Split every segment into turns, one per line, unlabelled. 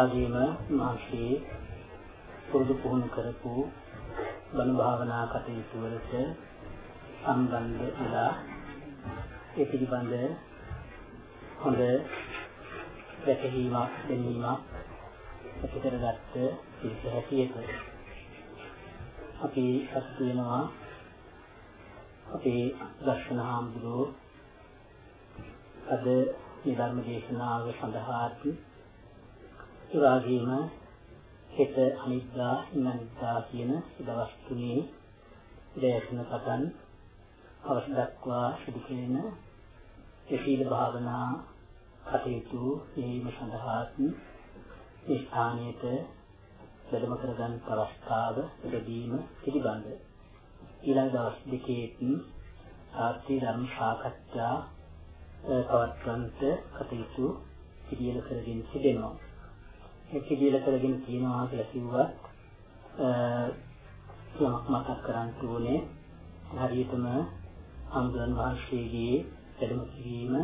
වගේම මහන්සිය පුරුදු පුහුණු කරපු බණ භාවනා කටයුතු වලට සම්බන්ධ වෙලා ඒ පිළිබඳ හොඳ වැටහීමක් දැනීමක් ඇති කරගත්ත පිළිස හැටියට අපි සතුටු වෙනවා. අපේ දර්ශන හාමුදුරුවෝ අද මේ ධර්ම දේශනාව සඳහාත් ඒ වගේම හෙට අනිද්දා ඉන්නනිද්දා කියන දවස් තුනේ දේශන පටන් අවස් දක්වා සිදු කෙරෙන සීල භාවනා කටයුතු කිරීම සඳහාත් මේ ස්ථානයට වැඩම කරගන්න අවස්ථාව ලැබීම පිළිබඳ ඊළඟ දවස් දෙකේත් සාත්‍රි ධර්ම සාකච්ඡා පවත්වන්නට කටයුතු පිළියෙල කරගෙන සිටිනවා. ඒ පිළියෙල කරගෙන තියෙනවා කියලා කිව්වත් යමක් මතක් කරන්න ඕනේ හරියටම අංගන් වහන්සේගේ වැඩම කිරීම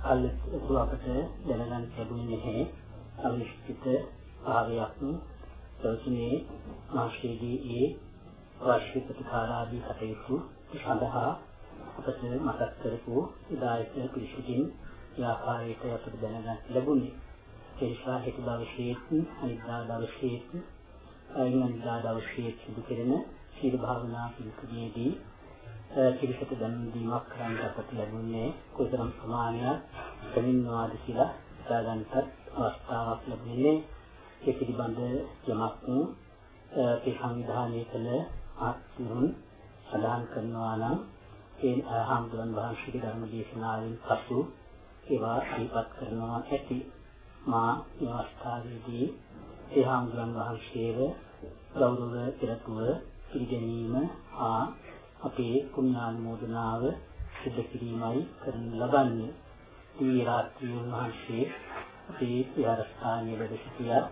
කල්පතු අපට දැනගන්න ලැබුණේ නැහැ. අවිශ්චිත භාවයක් ප්‍රතිනේ මාර්ෂයේදී ඒ වාර්ෂික ප්‍රතිකාරාදී කටයුතු සඳහා අපට මතක් කරපු දායක පිරිසකින් ඒ ආකාරයට අපට දැනගන්න ලැබුණේ. ඒ නිසා හෙට දවසේත් අනිද්දා දවසේත් අයින්දා දවසේ සිදු කෙරෙන සීල භාවනා පිළිතුරේදී පිළිසත දැනුම් දීමක් කරන්න අපට ලැබුණේ කොතරම් ප්‍රමාණයක් දෙමින්වාද කියලා හිතාගන්නත් අවස්ථාවක් ලැබුණේ. ඒ පිළිබඳ යමක් ඒ සංවිධානය කළ ආත්මුන් සදාන් කරනවා නම් ඒ ආහම්දුන් වහන්සේගේ ධර්ම දේශනාවෙන් පසු ඒවා සිහිපත් කරනවා ඇති. මා මේ අවස්ථාවේදී ඒ ආහම්දුන් වහන්සේව ගෞරව පෙරටුව පිළිගැනීම හා අපේ පුණ්‍යානුමෝදනාව සිදු කිරීමයි කරන ලබන්නේ. මේ රාත්‍රියේ වහන්සේ අපේ විහාරස්ථානයේ වැඩ සිටියා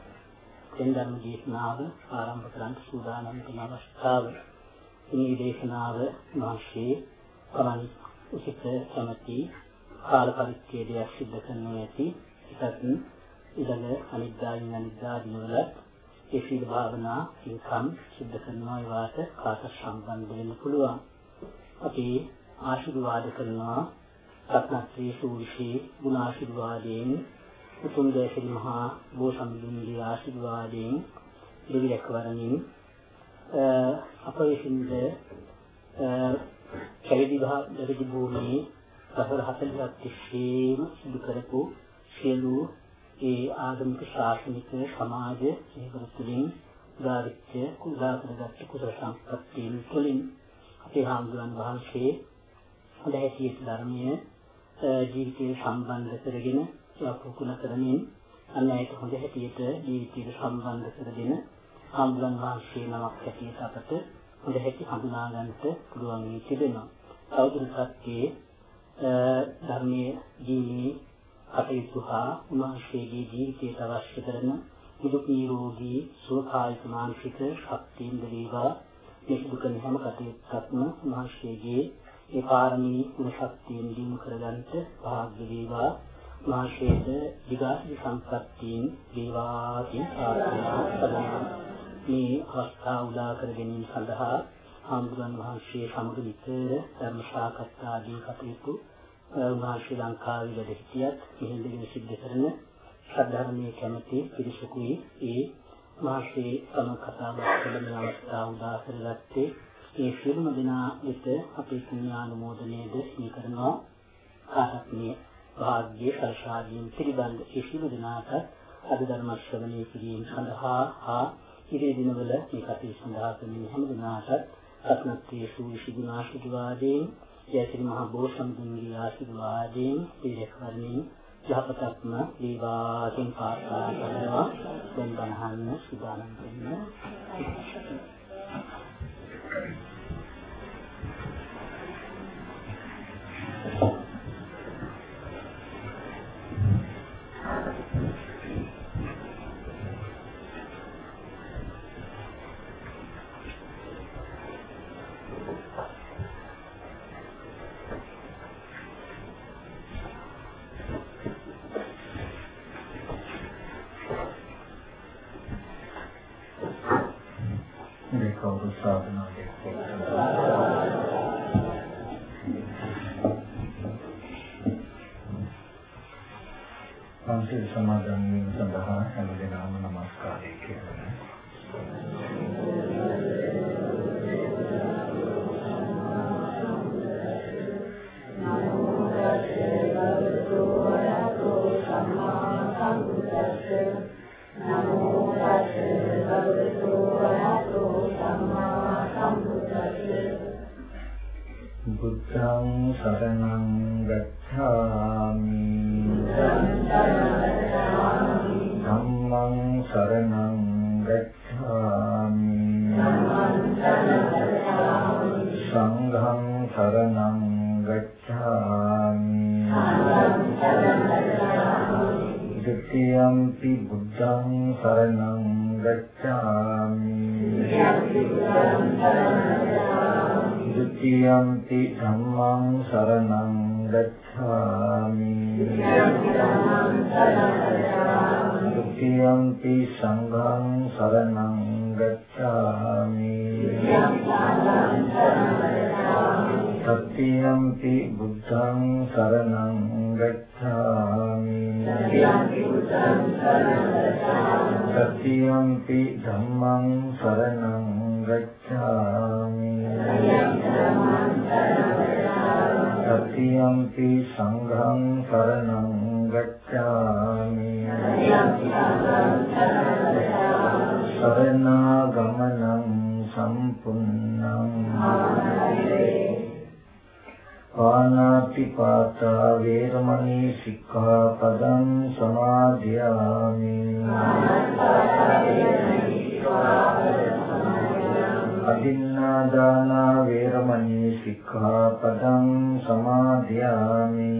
දැන් ධර්ම දේශනාව ආරම්භ කරන්න සූදානම් වෙන අවස්ථාව. මේ දේශනාව මාසේ කමන් උසිත සමති කාල පරිච්ඡේදයක් සිදු කරනවා ඇති. ඒකත් ඊළඟ අනිද්දායින් අනිද්දා දිනවල ඒ සීල භාවනා ඉන්කම් සිදු කරනවා ඒවාට කාට සම්බන්ධ වෙන්න පුළුවන්. අපි ආශිර්වාද කරනවා රත්නශ්‍රී සූරිෂී ගුණාශිර්වාදයෙන් උතුම් දේශරි මහා බෝසත්ණුන්ගේ ආශිර්වාදයෙන් දෙවියන් වරණින් අප විසින්ද කැවිදි භාග භූමියේ සතර 40ක් තිස්සේම සිදු කරපු සියලු ඒ ආගමික ශාසනික සමාජ ජීවිතවලින් උදාරිච්ච කුදා කරගත්ත කුසල සම්පත්තියෙන් තුළින් අපේ හාමුදුරන් වහන්සේ හොඳ හැටියට ධර්මයේ ජීවිතේ සම්බන්ධ කරගෙන කුකුල කරමින් අන්නයට හොඳ හැටියට ජීවිතයට සම්බන්ධ කරගෙන හාමුදුරන් වහන්සේ නමක් හැටියට අපට හොඳ හැටි හඳුනා ගන්නට පුළුවන් වී තිබෙනවා. තවදුරටත් ධර්මයේ ජීවී කටයුතු හා උන්වහන්සේගේ ජීවිතයට අවශ්‍ය කරන දුක් නිරෝගී සුවකායික මානසික ශක්තියින් දේවා මේ සිදු කරන හැම කටයුත්තක්ම උන්වහන්සේගේ ඒ පාරමී ගුණ ශක්තියෙන් දිනු කරගන්නට භාග්‍ය වේවා.
මාශේත විගාසි සම්පත්තීන් දීවාකින් ප්‍රාර්ථනා කරනවා මේ අවස්ථාව උදා කර ගැනීම සඳහා හාමුදුරන් වහන්සේ සමග විතර ධර්ම සාකච්ඡා ආදී කටයුතු උන්වහන්සේ ලංකාවේ වැඩ සිටියත් මෙහෙඳගෙන සිද්ධ කරන ශ්‍රද්ධාමය කැමැති පිරිසකුයි. ඒ මාසේ සම කතා බහ කළ අවස්ථාව උදා කරගත්තේ ඒ සියලුම දෙනා වෙත අපේ පුණ්‍යානුමෝදනයේද සිහි කරනවා. කාටත් මේ භාග්‍ය සල්සාදීන් පිළිබඳ ඒ සියලු දෙනාට අද ධර්ම ශ්‍රවණය කිරීම සඳහා හා ඉරේ දිනවල මේ කටයුතු සඳහා කරන හැම දිනාටත් රත්නත්‍රයේ සූවිසි ආශිර්වාදයෙන් ජයසිරි මහ බෝසත්තුන්ගේ ආශිර්වාදයෙන් පිළිරකරමින් යහපතක්ම දීවා කියන ප්‍රාර්ථනා කරනවා. දැන් බණහන්න සුදානම් වෙන්න
නමෝ තස් භගවතු වරහතෝ සම්මා සම්බුද්දස්ස
බුද්ධං සරණං ගච්ඡාමි තියන්ති ධම්මං සරණං ගච්ඡාමි තියන්ති සංඝං සරණං ගච්ඡාමි සත්‍යම්පි බුද්ධං සරණං ගච්ඡාමි සත්‍යම්පි ධම්මං සතියම්පි සංඝං සරණං ගච්ඡාමි සරණාගමනං සම්පුන්නං පාණාති පාතා වේරමණී සික්ඛාපදං සමාදියාමි පාණාති පාතා වේරමණී සික්ඛාපදං අදින්න සීලපඤ්ඤා දාන වේරමණී සික්ඛාපදං සමාදියාමි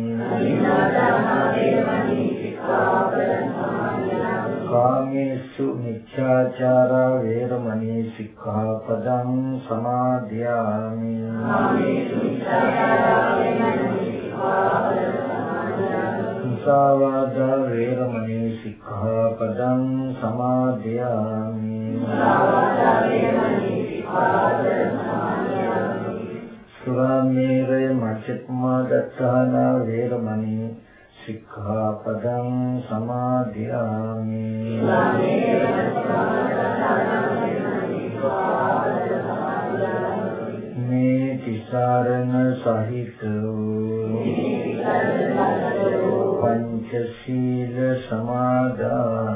කාමේසු මිච්ඡාචාරා වේරමණී සික්ඛාපදං සමාදියාමි කාමේසු මිච්ඡාචාරා වේරමණී සික්ඛාපදං මුසාවාද වේරමණී සික්ඛාපදං සමාදියාමි මුසාවාද වේරමණී සුරාමේරය මච්චපමා දත්තානා වේරමණී සික්ඛාපදං සමාදියාමි. මේ තිසරණ සහිත පංචශීල සමාදා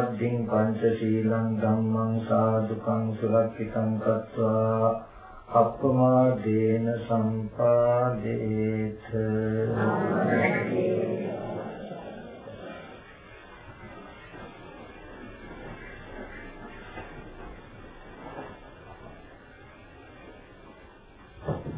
සද්ධින් පංචශීලං ධම්මං සාදුකං සුරක්ෂිතං කତ୍වා අප්පමාදේන සම්පාදේත Thank you.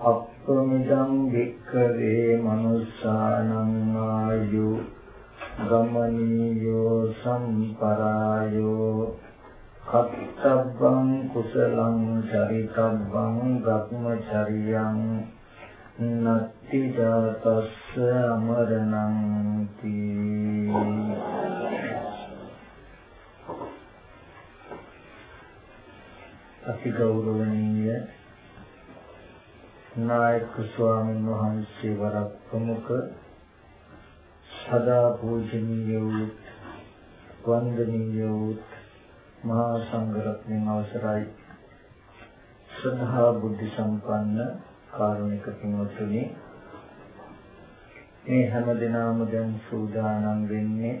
අප්පමිදං වික්ඛවේ මනුස්සානං ආයු ගමනීයෝ සම්පරායෝ කත්තබ්බං කුසලං චරිතබ්බං ගක්මචරියං නත්ති ජාතස්ස අමරණං තී අති ගෞරවණීය නායක ස්වාමීන් වහන්සේ වරක් ප්‍රමුඛ සදා පූජනීය වූ වන්දනීය වූ මහා සංඝරත්නයන් අවසරයි. ශ්‍රද්ධා බුද්ධ සම්පන්න කාරුණික පින්වත්නි මේ හැම දිනම දැන් සූදානම් වෙන්නේ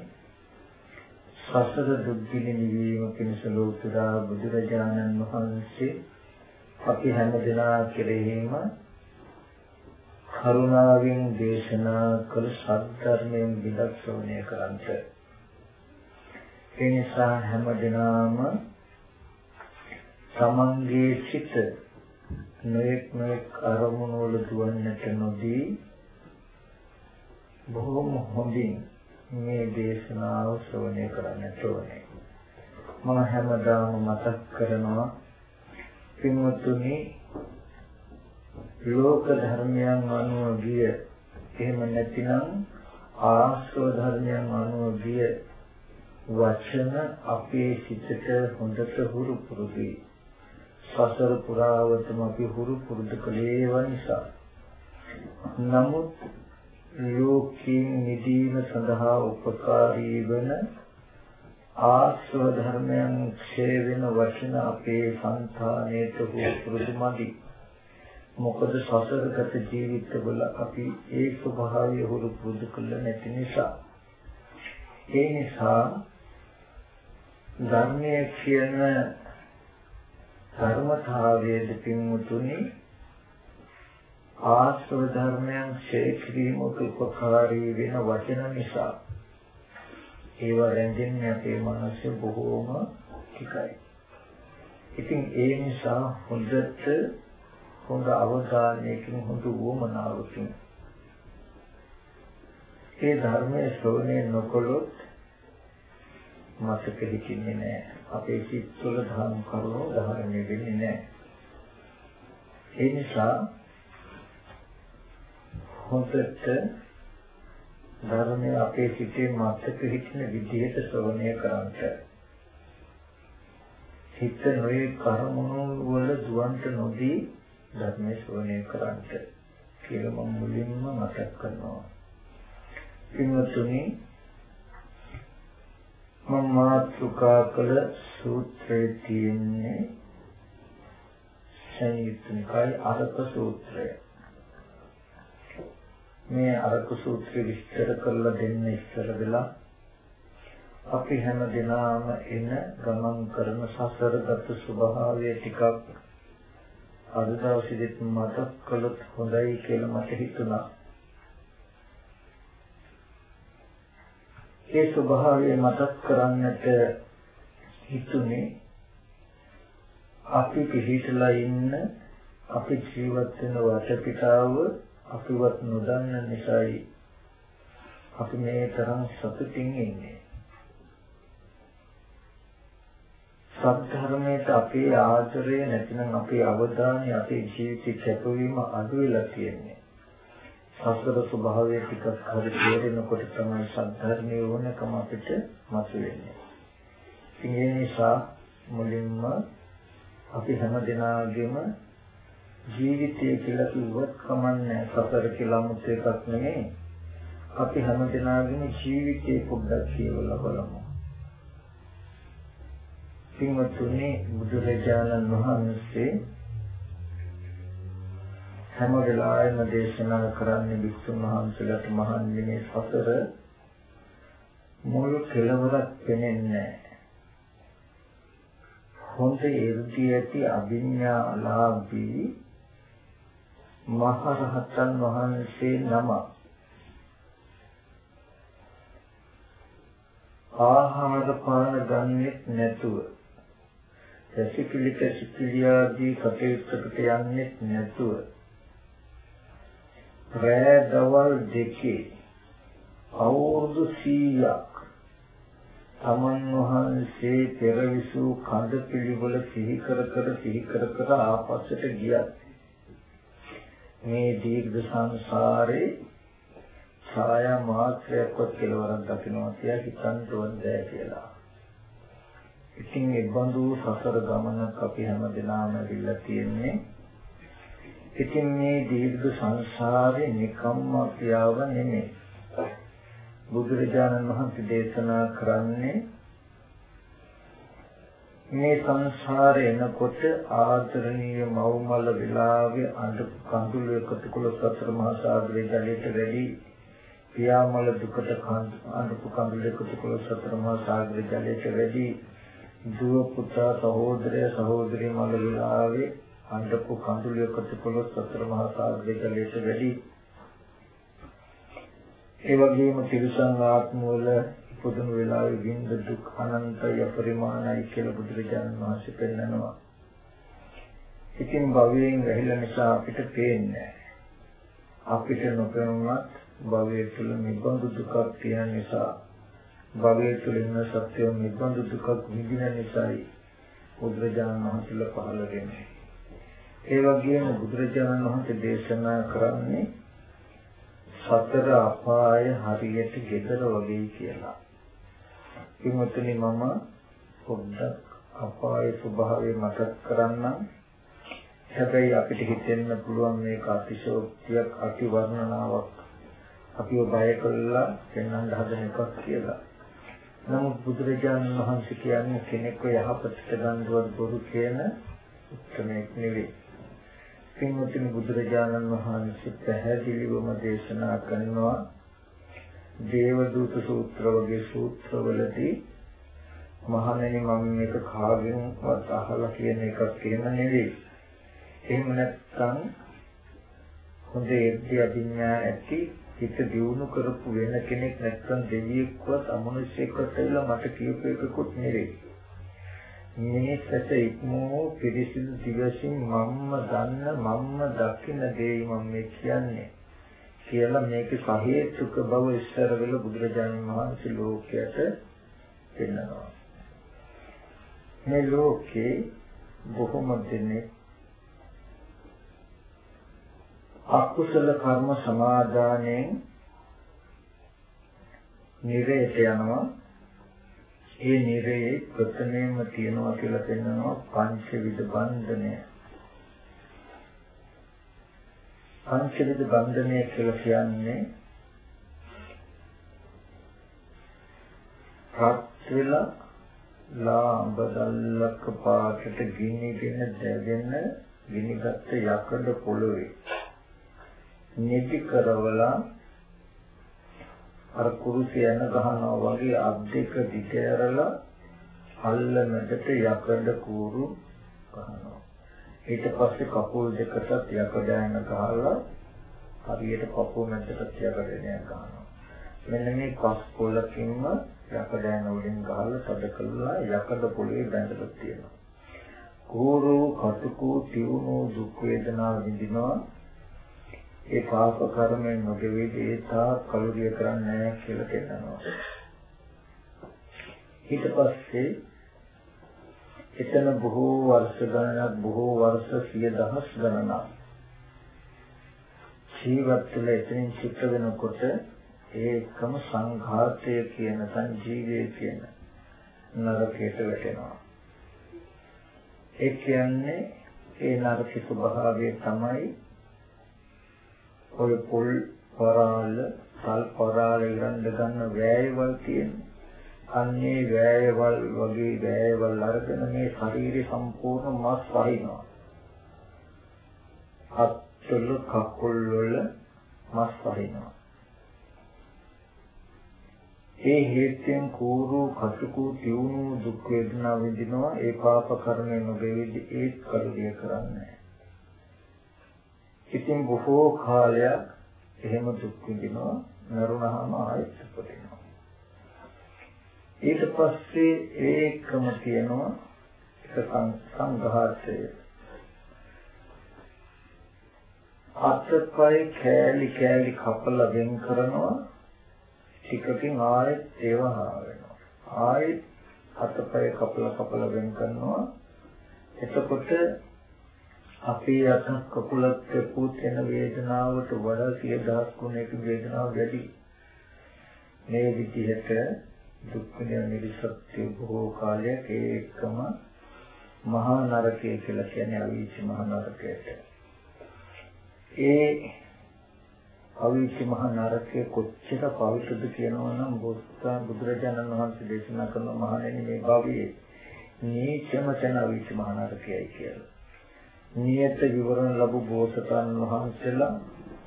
සසර දුක්ඛින නිවීම පිණිස ලෝතුරා බුදුරජාණන් වහන්සේ අපි හැම දිනා කෙරෙහිම කරුණාවෙන් දේශනා කළ සත්‍යර්මයෙන් විදක්ෂණය කරන්ට. ඒ නිසා හැම දිනම සමංගයේ සිට නොඑක් නොඑක් අරමුණු වල දුවන්නට නොදී බොහොම හොඳින් මේ දේශනාව ශ්‍රවණය කරන්නට ඕනේ. මම හැමදාම මතක් කරනවා පින්වත්නි ලෝක ධර්මයන් අනුව ගිය එහෙම නැතිනම් ආශ්‍රව ධර්මයන් අනුව ගිය වචන අපේ සිතට හොඳට හුරු පුරුදුයි සසර පුරාවටම අපි හුරු පුරුදු කළේ නිසා. නමුත් ලෝකයෙන් නිදීම සඳහා උපකාරී වන ආශ්‍රව ධර්මයන් ක්ෂය වෙන වචන අපේ సంతානයට පුරුදු මදි. මොකද සසරගත ජීවිතවල අපි ඒ ස්වභාවය හුරු පුරුදු කළ නැති නිසා ඒ නිසා ධර්මයේ කියන ධර්මතාවයේ පින්මුතුනි ආශ්‍රව ධර්මයන් ශේක්‍රීමක උපකාරී වෙන වචන නිසා ඒවා රැඳෙන්නේ අපේ මනසේ බොහෝම ටිකයි. ඉතින් ඒ නිසා හොඳට හොඳ අවධානයකින් හොඳ වමනාවකින් ඒ ධර්මයේ ශ්‍රවණය නොකළොත් මතක හිටින්නේ නැහැ. අපේ සිත් තුළ ධර්ම කරුණු ධාරණය වෙන්නේ නැහැ. ඒ නිසා හොඳට ධර්මයේ අපේ සිතේ මතක හිටින විදිහට ශ්‍රවණය කරන්ට. හිත නොයේ කර්මණු වල දුවන්ට නොදී ධර්මයේ ශ්‍රවණය කරන්ට කියලා මම මුලින්ම මතක් කරනවා. පින්වතුනි මම මාතෘකා කළ සූත්‍රයේ තියෙන්නේ සංයුත්නිකයි අරක සූත්‍රය. මේ අරක සූත්‍රය විස්තර කරලා දෙන්න ඉස්සර වෙලා අපි හැම දිනම එන ගමන් කරන සසරගත ස්වභාවය ටිකක් අද දවසේදීත් මතක් කළොත් හොඳයි කියලා මට හිතුණා. ඒ ස්වභාවය මතක් කරන්නට හිතුනේ අපි පිළිහිටලා ඉන්න අපි ජීවත් වෙන වටපිටාව අපිවත් නොදන්න නිසායි අපි මේ තරම් සතුටින් ඉන්නේ. සත්‍යධර්මයට අපේ ආදරය නැතිනම් අපේ අවධානය අපේ ජීවිතේ කැපවීම අඩු වෙලා තියෙන්නේ. සසර ස්වභාවය ටිකක් හරි තේරෙනකොට තමයි සත්‍යධර්මයේ ඕනකම අපිට මතුවෙන්නේ. ඒ නිසා මුලින්ම අපි හැම දිනාගෙම ජීවිතය කියලා කිව්වත් කමන්නේ සසර කියලා මුත් එකක් නෙමෙයි. අපි හැම දිනාගෙම ජීවිතේ පොඩ්ඩක් කියවලා බලමු. පින්වත්නි බුදුරජාණන් වහන්සේ හැම වෙලාවෙම දේශනා කරන්නේ විසුණු වහන්සේලාට මහන්නේ සසර මුළු කෙලවරක් පෙනෙන්නේ නැහැ. හොඳ 이르දි ඇති අභිඥාලාභී මහරහතන් වහන්සේ නම ආහාර පාන ගන්නෙත් නැතුව රසිකලි කසිකලි ආදී කටයුත්තකට යන්නෙත් නැතුව රෑ දවල් දෙකේ අවුරුදු 100ක් තමන් වහන්සේ පෙරවිසූ කඳ පිළිවෙල සිහි කර කර සිහි කර කර ආපස්සට ගියත් මේ දීර්ඝ සංසාරේ ඡායා මාත්‍රයක්වත් කෙලවරක් දකින්නවා කියලා හිතන්න ඕනේ කියලා. ඉතින් ඒ බඳු සසර ගමනක් අපි හැමදෙනාම ඉල්ල තියෙන්නේ. ඉතින් මේ දීර්ඝ සංසාරේ නිකම්ම ක්‍රියාව නෙමෙයි. බුදුරජාණන් වහන්සේ දේශනා කරන්නේ මේ සංසාරේ එනකොට ආදරණීය මව්මල විලාවේ අඳ කඳුළු එකතු කුල සතර මහා සාගරේ ජලයට වැඩි පියාමල දුකට අඳපු කඳුළු එකතු කුල සතර මහා සාගරේ ජලයට වැඩි දුව පුතා සහෝදරය සහෝදරි මල විලාවේ අඳපු කඳුළු එකතු කුල සතර මහා සාගරේ ජලයට වැඩි ඒ වගේම තිරිසන් ආත්ම වල පුදුම වෙලාවේ විඳ දුක් අනන්තය පරිමාණයි කියලා බුදුරජාණන් වහන්සේ පෙන්නනවා. ඉතින් භවයෙන් වැහිලා නිසා අපිට පේන්නේ අපිට නොපෙනුනත් භවයේ තුල නිබඳු දුකක් තියෙන නිසා භවයේ තුල ඉන්න සත්‍යෝ නිබඳු දුකක් විඳින නිසායි බුදුරජාණන් වහන්සේලා පහළ වෙන්නේ. ඒ වගේම බුදුරජාණන් වහන්සේ දේශනා කරන්නේ සතර අපාය හරියට gedara වගේ කියලා. ඉමුතුනි මම පොඩ්ඩක් අපායේ ස්වභාවය මතක් කරන්නම්. හැබැයි අපිට හිතෙන්න පුළුවන් මේක අතිශෝක්තියක් අතිවර්ණනාවක් අපිව බය කළා පෙන්වන්න හදන එකක් කියලා. නමුත් බුදුරජාණන් වහන්සේ කියන්නේ කෙනෙක්ව යහපතට ගන්නවත් බොරු කියන උත්තරයක් නෙවෙයි. පින්වත්නි බුදුරජාණන් වහන්සේ පැහැදිලිවම දේශනා කරනවා දේවදූත සූත්‍ර වගේ සූත්‍රවලදී මහණෙනි මම මේක කාගෙන්වත් අහලා කියන එකක් එහෙම නෙවෙයි. එහෙම නැත්නම් හොඳ ඉර්ධි අභිඥා ඇති හිත දියුණු කරපු වෙන කෙනෙක් නැත්නම් දෙවියෙක්වත් අමනුෂ්‍යයෙක්වත් කියලා මට කියපු එකකුත් නෙවෙයි. මේ සැට ඉක්මෝ පිරිසිදු දිවසින් මම්ම දන්න මම්ම දකින්න දෙයි මම මේ කියන්නේ කියලා මේක සහේතුක බව ඉස්සර වෙල බුදුරජාණන් වහන්සේ ලෝකයට පෙන්නනවා මේ ලෝකේ බොහොම දෙනෙක් අකුසල කර්ම සමාදානයෙන් නිරේත යනවා ඒ නිරේ ප්‍රථමයෙන්ම තියනවා කියලා පෙන්වනවා පංචවිධ බන්ධනය. පංචවිධ බන්ධනය කියලා කියන්නේ රත් වෙලා ලාඹ දල්ලක පාටට ගිනිගෙන දැගෙන ගිනිගත් යකඩ පොළොවේ නිදි කරවලා අර කුරුසි යන ගහනවා වගේ අත් දෙක දිග ඇරලා අල්ල මැදට යකඩ කූරු ගහනවා. ඊට පස්සේ කකුල් දෙකටත් යකඩ යන ගහලා හරියට පපුව මැදට යකඩ යන ගහනවා. මෙන්න මේ පස් පොලකින්ම යකඩ යන වලින් ගහලා තද කළා යකඩ පොළේ බැඳලා තියෙනවා. කූරු කටුකු තියුණු දුක් වේදනා විඳිනවා ඒ පාප කර්මෙන් නොගෙවිද ඒ තා කලුරිය කරන්නේ නැහැ කියලා කියනවා. ඊට පස්සේ එතන බොහෝ වර්ෂ ගණනක් බොහෝ වර්ෂ සිය දහස් ගණනක් ජීවත් වෙලා එතනින් චිත්ත වෙනකොට ඒකම සංඝාතය කියන සංජීවය කියන නරකයට වැටෙනවා. ඒ කියන්නේ ඒ නරක ස්වභාවය තමයි ඔය පොල් පරාල සල් පරාල ඉරන්න ගන්න වෑයවල් තියෙනවා. අන්නේ වෑයවල් වගේ වෑයවල් අරගෙන මේ ශරීරය සම්පූර්ණ මස් වහිනවා. අත්වල කකුල් වල මස් වහිනවා. ඒ හේතුයෙන් කෝරු කටුකු තියුණු දුක් වේදනා විඳිනවා ඒ පාප කර්මය නොගෙවිදි ඒත් කලුරිය කරන්නේ ඉතින් බොහෝ කාලයක් එහෙම දුක් විඳිනවා නරුණාම ආයෙත් උපදිනවා ඊට පස්සේ ඒකම තියෙනවා එක සංඝාතය අත්පය කෑලි කෑලි කපලා වෙන් කරනවා ටිකකින් ආයෙත් ඒව හාවෙනවා. ආයෙත් අතපය කපලා කපලා වෙන් කරනවා. එතකොට අපේ අත කකුලත් පුත් වෙන වේදනාවට වඩා සිය දහස් ගුණයක වේදනාව වැඩි. මේ විදිහට දුක් විඳින නිරිසත්‍ය බොහෝ කාලයක් ඒකම මහා නරකය කියලා කියන්නේ අවීච මහා නරකයට. ඒ අවීච මහ නරකයේ කොච්චර පවිත්‍රද කියනවා නම් බොස්සා බුදුරජාණන් වහන්සේ දේශනා කරන මහණෙනි මේ භවයේ නීචම තන අවීච මහ නරකයයි කියලා. නියත විවරණ ලැබු බෝසතාණන් වහන්සේලා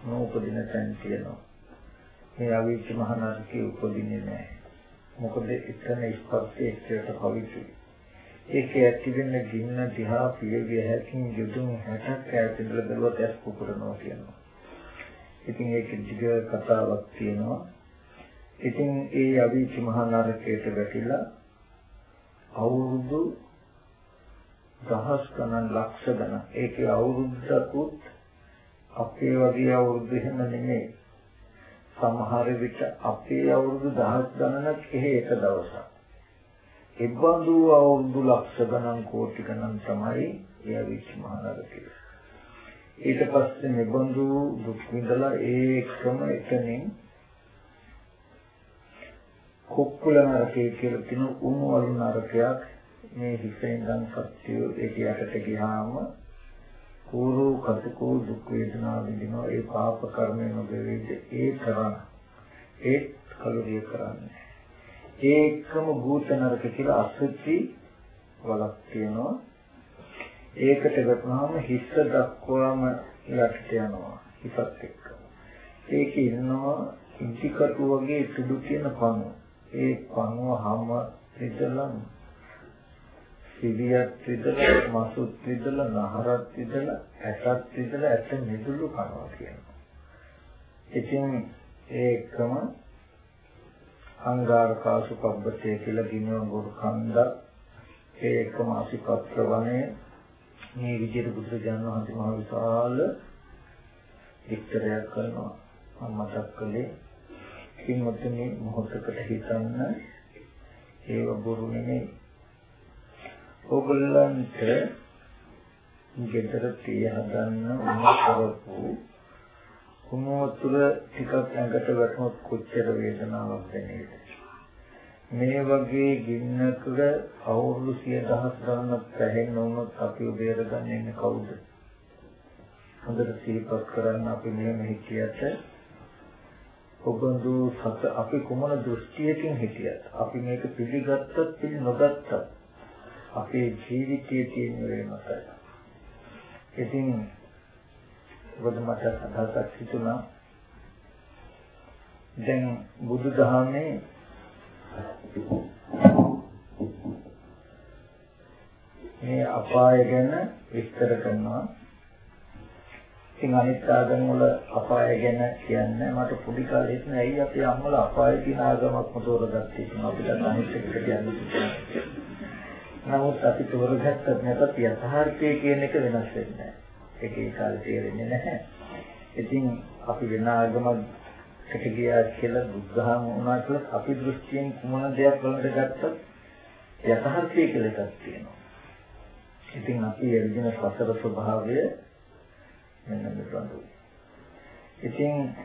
නූපදින තැන් තියෙනවා. මේ අවීච මහ නරකයේ උපදින්නේ නැහැ. මොකද එතන ස්පර්ශයේ එක්කට පවිත්‍රයි. ඒක ඇති වෙන ගින්න දිහා පියවිය හැකින් යුතුම් 60ක් ඈත ඉඳලා බැලුවත් ඇස් පුපුරනවා කියනවා. ඉතින් ඒක දිග කතාවක් තියෙනවා. ඉතින් ඒ අවීච මහා නරකයට වැටිලා අවුරුදු දහස් ගණන් ලක්ෂ ගණන් ඒකේ අවුරුද්දකුත් අපේ වගේ අවුරුදු එහෙම නෙමෙයි. සමහර විට අපේ අවුරුදු දහස් ගණනක් එහෙ එක දවසක්. එබඳු අවුරුදු ලක්ෂ ගණන් කෝටි ගණන් තමයි ඒ අවීච මහා නරකයේ. ඊට පස්සේ නිබඳු දුක් විඳලා ඒකම එතනින් කුක්කුල නරකය කියලා කියන උණු වල නරකයක් මේ හිතෙන් ගන්න සත්‍යය ඒක යටට ගියාම කෝරු කටකෝ දුක් වේදනා විඳිනවා ඒ පාප කර්මය නොගෙවිද ඒ කරන ඒ කලුරිය කරන්නේ ඒකම භූත නරක කියලා අසුචි වලක් තියෙනවා ඒකට ගත්තාම හිත දක්වාම යටට යනවා හිතත් එක්ක. ඒක ඉන්නවා ඉදිකටු වගේ සුදු කියන පණුව. ඒ පණුව හැම රිදලම් සිවියක් රිදලා මසුත් රිදලා නහරත් රිදලා ඇටත් රිදලා ඇට මිදුළු කනවා කියනවා. ඉතින් ඒකම අංගාරකාසු පබ්බතේ කියලා ගිනව ගොඩ කන්ද ඒකම අසිපත්‍ර වනේ මේ විදිහට බුදුරජාණන් වහන්සේ මහ විශාල විස්තරයක් කරනවා. මම මතක් කළේ කිම්මතුනි මොහොතකට හිතන්න ඒව බොරු නෙමෙයි. ඕගොල්ලන්ට ගෙදර තිය හදන්න උන කරපු කුණුවතුර ටිකක් ඇඟට වැටුනොත් කොච්චර වේදනාවක් දැනෙයිද මේ වගේ ගින්නකට අවුරුදු 10000 ගණනක් පැහැෙන්න වුණොත් අපි උදේරගන්නේ ඉන්නේ කවුද? හොඳට සිහිපත් කරන්න අපි මෙහෙම හිතියට ඔබඳු සත අපි කුමන දෘෂ්ටියකින් හිටියත් අපි මේක පිළිගත්තත් පිළි නොගත්තත් අපේ ජීවිතයේ තියෙන වෙනසයි. ඉතින් ඔබට මට අදහසක් හිතුණා දැන් බුදුදහමේ මේ අපාය ගැන විස්තර කරනවා. ඉතින් අනිත් ආගම් වල අපාය ගැන කියන්නේ මට පොඩි කාලේ ඉතින් ඇයි අපේ අම්මලා අපාය කියන ආගමක්ම තෝරගත්තේ කියලා අපිට අනිත් එකට කියන්නේ. නමුත් අපි තෝරගත්තත් නැත්නම් යථාර්ථය කියන එක වෙනස් වෙන්නේ නැහැ. ඒකේ කාලේ තේරෙන්නේ නැහැ. ඉතින් අපි වෙන ආගමක් එකට ගියා කියලා බුද්ධහම වුණා කියලා අපි දෘෂ්ටියෙන් කුමන දෙයක් වලට ගත්තත් යථාර්ථය කියලා එකක් තියෙනවා. ඉතින් අපි එළින සතර ස්වභාවය මෙන්න මෙතනදු. ඉතින්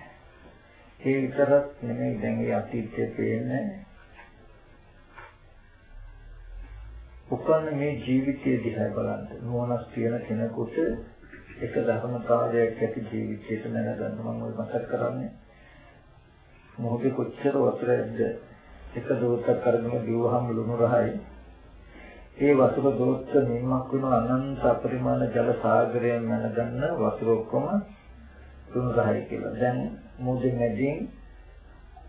ඒ විතරක් නෙමෙයි දැන් මේ අතීතයේ පේන්නේ උපන්න මේ ජීවිතය දිහා බලන්න නුවණක් තියෙන කෙනෙකුට එක ධර්මතාවයක් ඇති ජීවිතයක දැනගන්න මම මතක් කරන්නේ මොහොතේ කොච්චර වතුරක්ද එක දෝත්තක් අරගෙන බිව්වහම ලුණු රහයි ඒ වතුර දෝත්ත නිම්මක් වෙන අනන්ත අපරිමාණ ජල සාගරයෙන් මනගන්න වතුර ඔක්කොම ලුණු රහයි කියලා. දැන් මොහොතේ මැදින්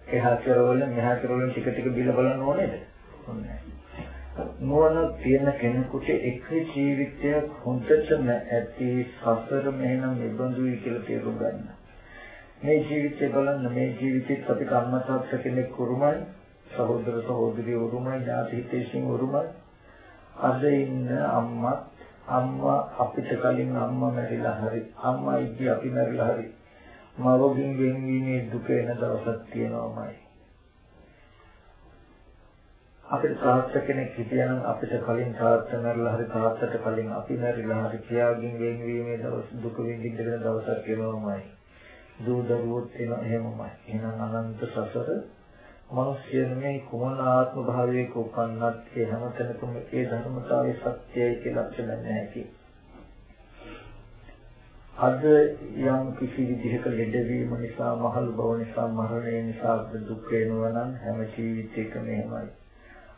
එහා කෙරවල මෙහා කෙරවල ටික ටික බිල බලන්න ඕනේද? ඕනේ. නුවණ තියෙන කෙනෙකුට එක ජීවිතයක් හොඳටම ඇති සසර මෙහෙනම් නිබඳුයි කියලා තේරුම් ගන්න. මේ ජීවිතේ බලන්න මේ ජීවිතෙත් අපි කර්මසාක්ෂ කෙනෙක් උරුමයි, සහෝදර සහෝදරිය උරුමයි, ඥාති හිතේසින් උරුමයි. අද ඉන්න අම්මා අම්මා අපිට කලින් අම්මා මැරිලා හරි අම්මා ඉදි අපි මැරිලා හරි මවකින් වෙන්වීමේ දුක එන දවසක් තියෙනවාමයි අපිට තාත්තා කෙනෙක් හිටියනම් අපිට කලින් තාත්තා මැරිලා හරි තාත්තට කලින් අපි මැරිලා හරි පියාගෙන් වෙන්වීමේ දවස් දුක විඳින්න දෙන දවසක් එනවාමයි. දූ දරුවොත් එන එහෙමමයි. එහෙනම් අනන්ත සසර මිනිස්යන් මේ කුමන ආත්ම භාවයක උපන්නත් ඒ හැමතැනකම ඒ ධර්මතාවයේ සත්‍යයි කියලා අපිට නැහැ අද යම් කිසි විදිහක ලෙඩවීම නිසා මහලු බව නිසා මරණය නිසා දුක් වෙනවා නම් හැම ජීවිතයකම එහෙමයි.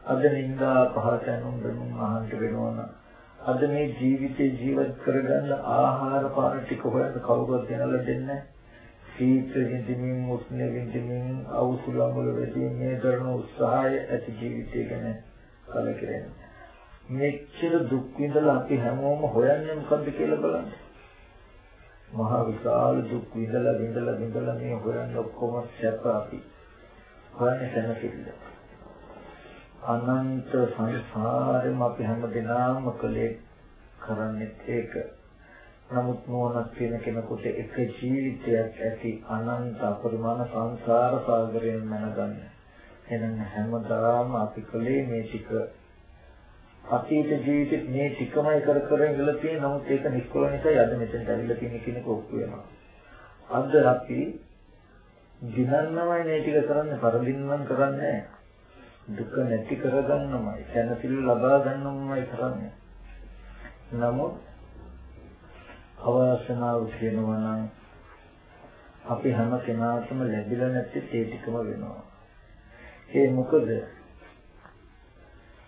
අද නිന്ദා පහතනුම් බමුන් මහන්ට වෙනවා නම් අද මේ ජීවිතේ ජීවත් කරගන්න ආහාර පාන ටික හොයන්න කවුරුත් දැනලා දෙන්නේ නැහැ. සීත විඳින්මින් උස්නේ විඳින්මින් අවුසුලම් වල වැඩි මේ කරන උත්සාහය ඇති ජීවිතය ගැන කලකිරෙන. මෙච්චර දුක් විඳලා අපි හැමෝම හොයන්නේ මොකද්ද කියලා බලන්න. මහා විශාල දුක් විඳලා විඳලා විඳලා මේ හොයන්නේ ඔක්කොම සැප අපි. හොයන්නේ සැනසෙල්ල. අනන්ත සංසාරෙම අපි හැම දිනම කලේ කරන්නේ ඒක. නමුත් මොනක් කියන කෙනෙකුට එක ජීවිතයක් ඇති අනන්ත අපරිමාණ සංසාර සාගරයෙන් මනගන්න. එහෙනම් හැමදාම අපි කලේ මේ ටික අතීත ජීවිතේ මේ ටිකමයි කර කර ඉඳලා තියෙන නමුත් ඒක නිස්කොල නිසා යද මෙතෙන්ට ඇවිල්ලා තියෙන කෙනෙක් ඔප්පු වෙනවා. අද අපි දිනන්නමයි මේ ටික කරන්නේ පරදින්නම් කරන්නේ දුක නැති කරගන්නමයි සැනසෙල්ල ලබා ගන්නමයි කරන්නේ. නමුත් අවාසනාව කියනවා නම් අපි හැම කෙනාටම ලැබිලා නැති ඒ ටිකම වෙනවා. ඒ මොකද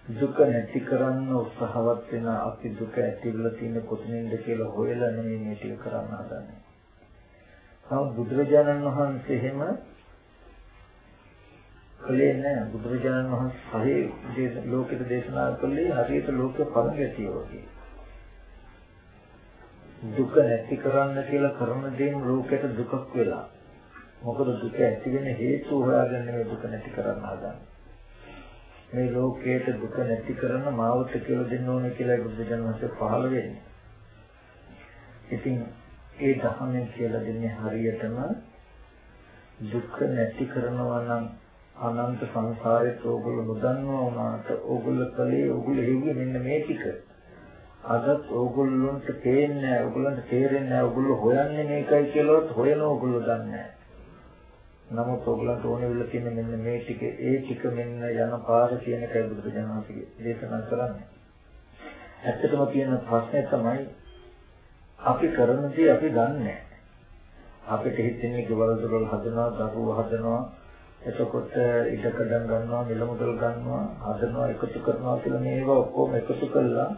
දුක නැති කරන්න උත්සාහවත් වෙන අපි දුක ඇතිවලා තියෙන කොතනින්ද කියලා හොයලා නෙමෙයි මේ ටික කරන්න හදන්නේ. තව බුදුරජාණන් වහන්සේ එහෙම කලේ නෑ බුදුරජාණන් වහන්සේ ලෝකෙට දේශනා කළේ හරියට ලෝක පරගතිය වගේ. දුක නැති කරන්න කියලා කරන දේම ලෝකයට දුකක් වෙලා. මොකද දුක ඇති වෙන හේතු හොයාගන්න මේ දුක නැති කරන්න හදන්නේ. මේ ලෝකයට දුක නැති කරන මාවත කියලා දෙන්න ඕනේ කියලා බුද්ධ ජනමත පහළ වෙන්නේ. ඉතින් ඒ ධර්මයෙන් කියලා දෙන්නේ හරියටම දුක නැති කරනවා නම් අනන්ත සංසාරේ ඕගොල්ලෝ නොදන්නවා වුණාට ඕගොල්ලෝ කලේ ඕගොල්ලෝ හෙව්වේ මෙන්න මේ ටික. අදත් ඕගොල්ලොන්ට පේන්නේ නැහැ, ඕගොල්ලන්ට තේරෙන්නේ නැහැ, ඕගොල්ලෝ හොයන්නේ මේකයි කියලාවත් හොයන ඕගොල්ලෝ දන්නේ නැහැ. නමුත් ඕගොල්ලන්ට ඕනේ වෙලා තියෙන මෙන්න මේ ටික, ඒ ටික මෙන්න යන පාර කියන එකයි බුදුරජාණන්සේ දේශනා කරන්නේ. ඇත්තටම කියන ප්‍රශ්නේ තමයි අපි කරන දේ අපි දන්නේ අපිට හිතෙන්නේ ගෙවල් දොරවල් හදනවා, දරුවෝ හදනවා, එතකොට ඉඩකඩම් ගන්නවා, මිල මුදල් ගන්නවා, හදනවා, එකතු කරනවා කියලා මේවා ඔක්කොම එකතු කළා.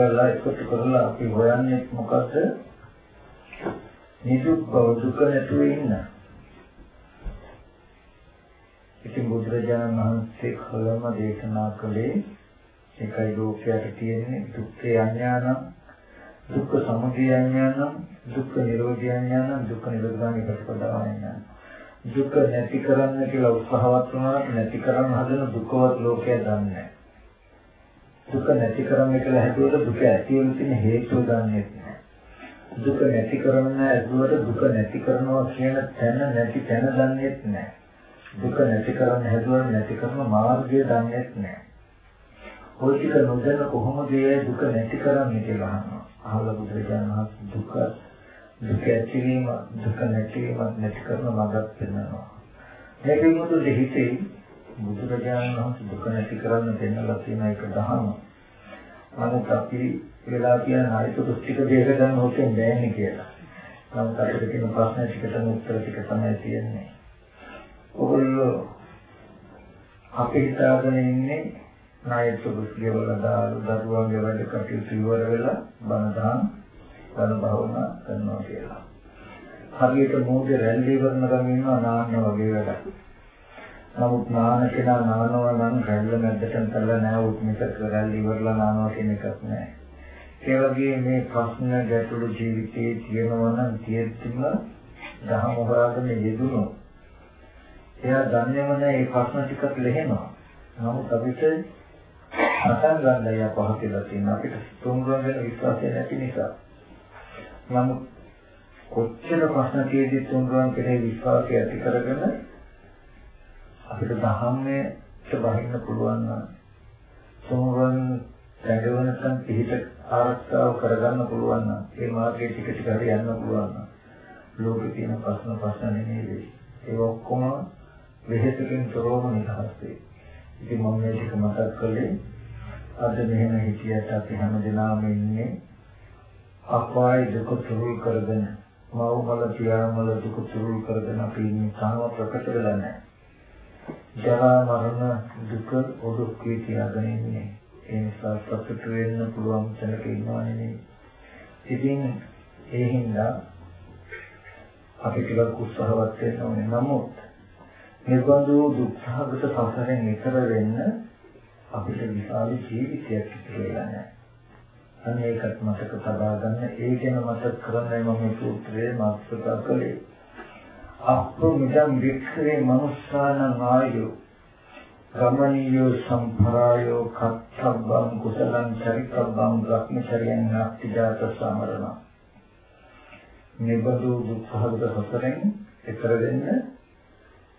කරලා එකතු කරලා අපි හොයන්නේ මොකද්ද? නිදුක් බව දුක නැතුව ඉන්න. ඉතින් බුදුරජාණන් වහන්සේ කලම දේශනා කළේ ඒකයි ලෝකයට තියෙන්නේ දුක්ඛේ අඥානං දුක්ඛ සමුදය අඥානං දුක්ඛ නිරෝධය අඥානං දුක්ඛ නිරෝධානි ප්‍රතිපදාව අඥානං දුක නැති කරන්න කියලා උත්සාහවත් වුණාට නැති කරන්න හදන දුකවත් ලෝකය දන්නේ නැහැ. දුක නැති කරන්න කියලා හිතුවට දුක ඇති වෙන තියෙන හේතුව දන්නේ නැහැ. දුක නැති කරන්න ඇදුවට දුක නැති කරනවා කියන තැන නැති තැන දන්නේ නැහැ. දුක නැති කරන්න හැදුවට නැති කරන මාර්ගය දන්නේ නැහැ. ওই ටික නොදැන කොහොමද ඒ දුක නැති කරන්නේ කියලා අහනවා. අහලා බුදුරජාණන් වහන්සේ දුක දුක ඇතිවීම දුක නැතිවීම නැති කරන මඟක් පෙන්වනවා. මේක මොකද දෙහිතේ බුදුරජාණන් වහන්සේ දුක නැති කරන්න දෙන්නලා තියෙන එක දහම. නමුත් අපි වෙලා කියන හරිත ටික දෙක ගන්න හොතෙන් දැනන්නේ කියලා. නමුත් අපිට තියෙන ප්‍රශ්න ටිකට උත්තර ටික තමයි තියෙන්නේ. ඔයගොල්ලෝ අපි හිතාගෙන ඉන්නේ ණය සුදුසු කියලා දාලා දරුවන්ගේ වැඩ කටයුතු ඉවර වෙලා බණ දාන බණ භාවනා කරනවා කියලා. හරියට මොහොතේ රැල්ලි වර්ණ ගමින් ඉන්නවා නාන්න වගේ වැඩක්. නමුත් නාන කෙනා නානවා නම් රැල්ල මැද්දටම කරලා නෑවුත් මිසක රැල්ලි ඉවරලා නානවා කියන එකක් නෑ. ඒ වගේ මේ ප්‍රශ්න ගැටළු ජීවිතයේ තියෙනවා නම් තියෙද්දිම දහම හොයාගෙන යෙදුණොත් එයා දන්නේම නෑ මේ ප්‍රශ්න ටිකක් ලෙහෙනවා. නමුත් අපිට අසන් ගන්නයි අපහ කියලා තියෙන අපිට තුන්වන් වෙන විශ්වාසය නැති නිසා. නමුත් කොච්චර ප්‍රශ්න තියෙද්දි තුන්වන් කෙරේ විශ්වාසය ඇති කරගෙන අපිට ධර්මයේ බහින්න පුළුවන් නම් තුන්වන් රැඳවනකම් පිහිට ආරක්ෂාව කරගන්න පුළුවන් නම් ඒ මාර්ගයේ ටික ටික හරි යන්න පුළුවන් නම් ලෝකේ තියෙන ප්‍රශ්න ප්‍රශ්න නෙමෙයි ඒ ඔක්කොම වෙහෙසකින් තොරවම නිදහස් වේ. ඉතින් මම මේ ටික මතක් කළේ අද මෙහෙම හිතියට අපි හැමදෙනාම ඉන්නේ අපාය දුක තුරුල් කරගෙන මව්මල පියාමල දුක තුරුල් කරගෙන අපි ඉන්නේ තාම ප්‍රකට වෙලා නැහැ. ජරා මරණ දුක ඔදුක්කේ තියාගෙන ඉන්නේ. ඒ නිසා සතුට වෙන්න පුළුවන් තැනක ඉන්නවා නෙමෙයි. ඉතින් ඒ හින්දා අපි ටිකක් උත්සාහවත් වෙන්න ඕනේ. නමුත් නිර්බන්ධ දුක්ඛගත සසරෙන් ඈතර වෙන්න අපිට විශාල ජීවිතයක් ඉතුරු වෙලා නැහැ. අනේ ඒකත් මතක තබා ගන්න. ඒ ගැන මතක කරන්නේ මම මේ සූත්‍රයේ මාතෘකා කළේ. අප්‍රමිදම් වික්ඛවේ මනුස්සානං ආයෝ ගමනියෝ සම්පරායෝ කත්තබ්බං කුසලං චරිතබ්බං භ්‍රමචර්යං නාස්ති ජාත සමරණ නිබඳු දුක්ඛගත සසරෙන් ඈතර වෙන්න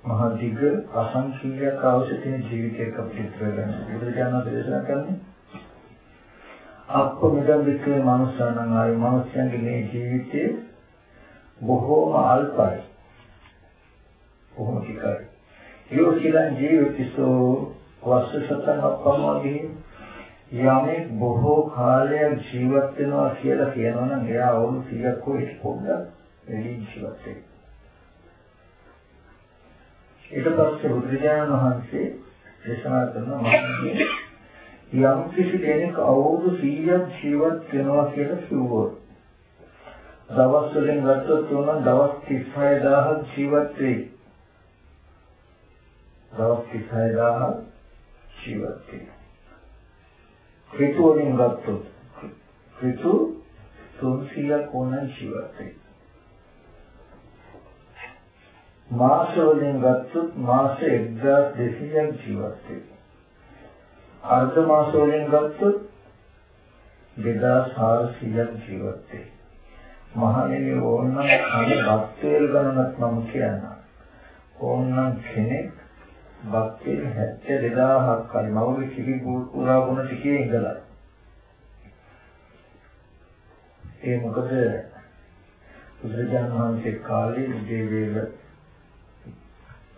මහා දිග අසංකීර්ණ අවශ්‍ය තියෙන ජීවිතයක අපිට ගන්න. බුදුරජාණන් දේශනා කරන්නේ අප්‍රමිදම් වික්‍රේ මනුස්සයන්න් ආයි මනුස්සයන්ගේ මේ ජීවිතේ බොහෝම අල්පයි. බොහොම ටිකයි. යෝසිලන් ජීවිතසෝ වස්සසතන අපමණදී යමෙක් බොහෝ කාලයක් ජීවත් වෙනවා කියලා කියනවනම් එයා අවුරුදු 100ක් හෝ පොඩ්ඩක් වැඩි ජීවත් වෙනවා. ඊට පස්සේ බුදුරජාණන් වහන්සේ දේශනා කරන මහණෙනි යම් කිසි කෙනෙක් අවුරුදු 100ක් ජීවත් වෙනවා කියලා කිව්වොත් දවස් වලින් ගත්තොත් උනන් දවස් 36000ක් ජීවත් වෙයි. දවස් 36000ක් ජීවත් වෙයි. ඍතු වලින් ගත්තොත් ඍතු 300ක් ඕනන් ජීවත් වෙයි. මාස වලින් ගත්තොත් මාස 1200ක් ජීවත් වෙනවා. අර්ධ මාස වලින් ගත්තොත් 2400ක් ජීවත් වෙනවා. මහණෙනි ඕනනම් අද බක්තේල් ගණනක් මම කියන්නම්. ඕනනම් කෙනෙක් බක්තේල් 72000ක් හරි මවගේ කිරි පුරා ගුණ ටිකේ ඉඳලා. ඒ මොකද බුදුරජාණන් වහන්සේ කාලේ උදේ වේල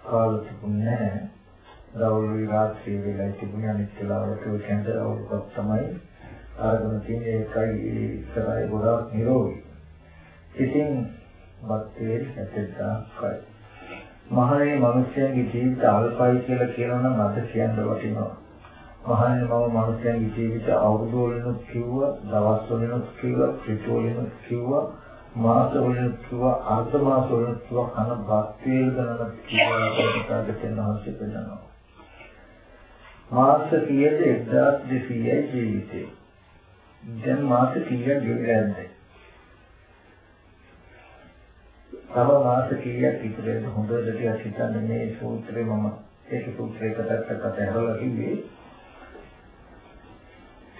කාල තිබුණේ නැහැ. දවල් රාත්‍රී වෙලා තිබුණේ අනිත් වෙලාවට ඔය කැන්සර් අවුරුද්දක් තමයි අරගෙන තියෙන්නේ ඒකයි ඉස්සරහේ ගොඩාක් නිරෝගී. ඉතින් බක්තේ ඇත්තටයි. මහණේ මිනිස්යාගේ ජීවිත අල්පයි කියලා කියනවා නම් අද කියන්න වටිනවා. මහණේ මම මිනිස්යාගේ ජීවිත අවුරුදු වලිනුත් කිව්වා, දවස් වලිනුත් කිව්වා, ඍතු වලිනුත් කිව්වා, මාස වලින් කිව්වා අර්ධ මාස වලින් කිව්වා කන බක්තිය ගණන කිව්වා දෙන්න අවශ්‍ය වෙනවා මාස කීයද? 1200යි ජීවිතේ. දැන් මාස කීයක් ගෙවිලාද තව මාස කීයක් ඉතුරුද හොඳට ටිකක් හිතන්න මේ සූත්‍රේ මම ඒක සූත්‍රයකට කතා කරලා කිව්වේ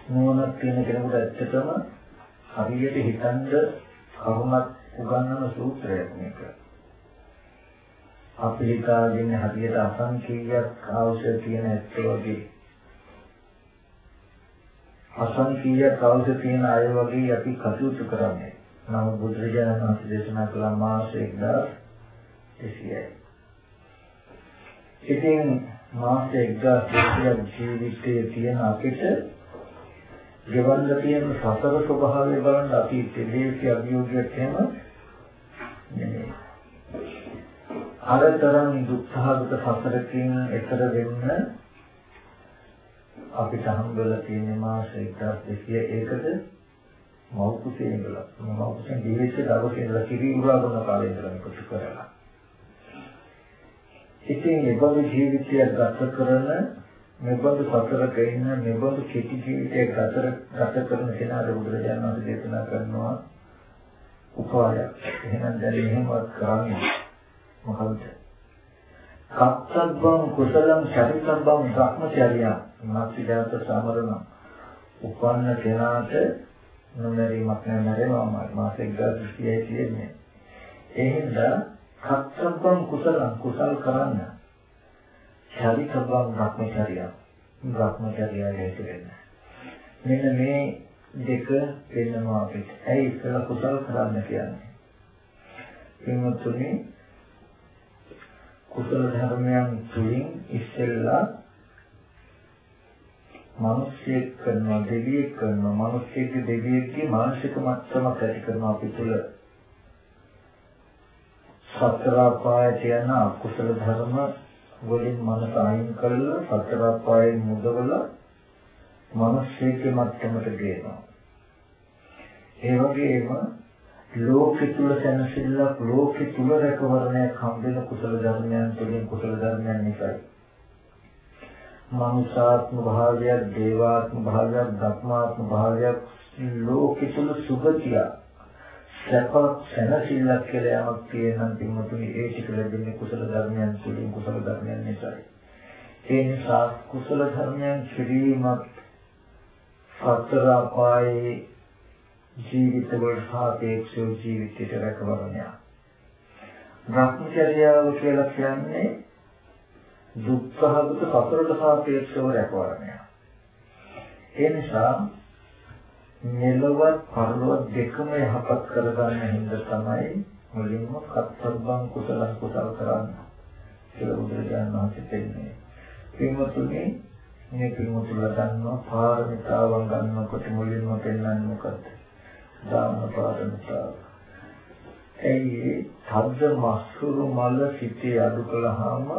නෝනක් කියන කෙනෙකුට ඇත්තටම හරියට හිතන්න කරුණක් උගන්වන සූත්‍රයක් මේක. අපි හිතාගෙන හරියට අසංකීයක් අවශ්‍ය තියෙන ඇත්ත වගේ. අසංකීය කවුද තියෙන අය වගේ අපි කටයුතු කරන්නේ. නමුත් බුදුරජාණන් වහන්සේ දේශනා කළ මාස 1200යි. ඉතින් මාස 1200 ජීවිතයේ තියෙන අපිට ගෙවන්න තියෙන සතර ස්වභාවය බලන්න අපි දෙවියන්ගේ අභියෝගයක් එහෙම නෙමෙයි. අරතරන් දුක්ඛාගත සසරකින් එතර වෙන්න අපිට හම්බෙලා තියෙන මාස 1200 ඒකද මව් කුසේ ඉඳලා මව් කුසේ ජීවිතේ දවසේ ඉඳලා කිරි උරා කරන කාලේ ඉඳලා මේක කරලා. ඉතින් ඒබඳු ජීවිතයක් ගත කරන මෙබඳු සතරක ඉන්න මෙබඳු කෙටි ජීවිතයක් ගත ගත කරන කෙනාට බුදුරජාණන් වහන්සේ දේශනා කරනවා උපායක්. එහෙනම් දැන් එහෙමවත් කරන්නේ මොකද? කත්තබ්බං කුසලං චරිතබ්බං භ්‍රමචර්යං මාසිදාත සමරණ උපන්න කෙනාට නොමරීමක් නෑ මැරෙනවා මාසෙක දෘෂ්ටියයි තියෙන්නේ. එහෙනම් කත්තබ්බං කුසලං කුසල් කරන්න චරිතබ්බං භ්‍රමචර්යං භ්‍රමචර්යය හේතුවෙන්න. මෙන්න මේ දෙක වෙනවා අපිට. ඇයි ඉස්සලා කුසල් කරන්න කියන්නේ? එමුතුනේ කුසල ධර්මයන් තුලින් ඉස්සෙල්ලා මිනිස්සෙක් කරනවා දෙවියෙක් කරනවා මිනිස්සෙක් දෙවියෙක්ගේ මානසික මට්ටමක් ඇති කරනවා අපි තුල සතර පායට යන අකුසල ධර්ම වලින් මනස අයින් කරලා සතර පායෙන් මුදවලා මිනිස්සෙක්ගේ මට්ටමට ගේනවා ඒ වගේම ලෝකෙ තුල සැනසෙල්ලක් ලෝකෙ තුල රැකවරණයක් හම්බෙන කුසල ධර්මයන් තුළින් කුසල ධර්මයන් නිසායි. මනුෂ්‍යාත්ම භාවයක්, දේවාත්ම භාවයක්, ධර්මාත්ම භාවයක් ලෝකෙ තුල සුභතිය සැප සැනසෙල්ලක් කියලා යමක් තියෙනම් පින්වතුනි ඒ ටික ලැබෙන්නේ කුසල ධර්මයන් තුළින් කුසල ධර්මයන් නිසායි. ඒ නිසා කුසල ධර්මයන් ශ්‍රීමත් සතර අපායේ ජීවිතවල සාපේක්ෂව ජීවිතයට රැකවරණය. භ්‍රමචර්යාව කියලා කියන්නේ දුක්ඛහගත සතරට සාපේක්ෂව රැකවරණය. ඒ නිසා මෙලොවත් පරලොව දෙකම යහපත් කරගන්න හින්දා තමයි මුලින්ම කත්තබ්බං කුසල කුසල කරන්න කියලා බුදුරජාණන් වහන්සේ දෙන්නේ. පින්වතුනි මේ පින්වතුන්ලා දන්නවා පාරමිතාවන් ගන්නකොට මුලින්ම පෙන්වන්නේ මොකක්ද? දාන පාරමිතාව. එයි තද්ද මස්සුරු මල සිටේ අඩු කළාම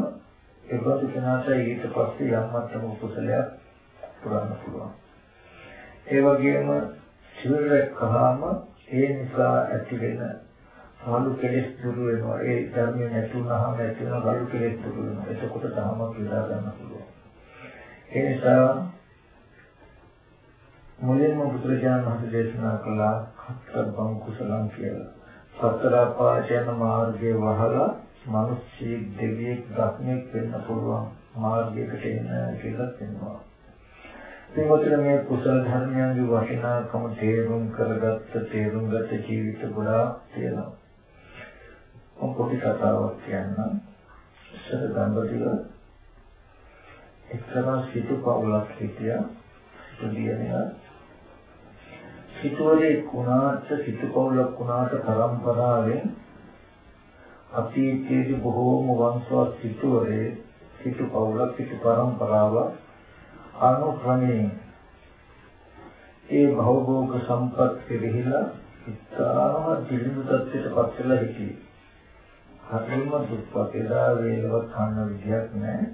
ඒකට කෙනාට ඊට පස්සේ යම් මට්ටමක කුසලයක් පුරන්න පුළුවන්. ඒ වගේම සිල්රක් කහාම ඒ නිසා ඇති වෙන සාලු කෙලෙස් දුරු වෙනවා. ඒ ධර්මයේ නැතුනහම ඇති වෙන සාලු කෙලෙස් දුරු වෙනවා. එතකොට ධර්මයක් විඳා ගන්න පුළුවන්. ඒ නිසා මුලින්ම බුදුරජාණන් වහන්සේ දේශනා කළා කත්තබ්බං කුසලං කියලා. සතර පාචයන මාර්ගයේ වහලා මිනිස්සෙක් දෙවියෙක් ධර්මයක් වෙන්න පුළුවන් මාර්ගයකට එන්න කියලා කියනවා. මේකට මේ කුසල ධර්මයන්ගේ වටිනාකම තේරුම් කරගත්ත තේරුම් ගත ජීවිත ගොඩාක් තියෙනවා. මම පොඩි කතාවක් කියන්නම්. ඉස්සර ගම්බදිව එක්තරා සිටු පවුලක් හිටියා. සිටු දියණියක් සිටුවරේ කුණාට සිටු පවුලක් කුණාට පරම්පරාවෙන් අතීතයේදී බොහෝම වංශවත් සිටුවරේ සිටු පවුලක් සිටු පරම්පරාවක් අනුක්‍රමයෙන් ඒ භෞගෝග සම්පත් කෙරෙහිලා ඉතාම දිලිඳු තත්ත්වයට පත් වෙලා හිටියේ. හරිම දුක්පත් එදා වේලවත් කන්න විදියක් නැහැ.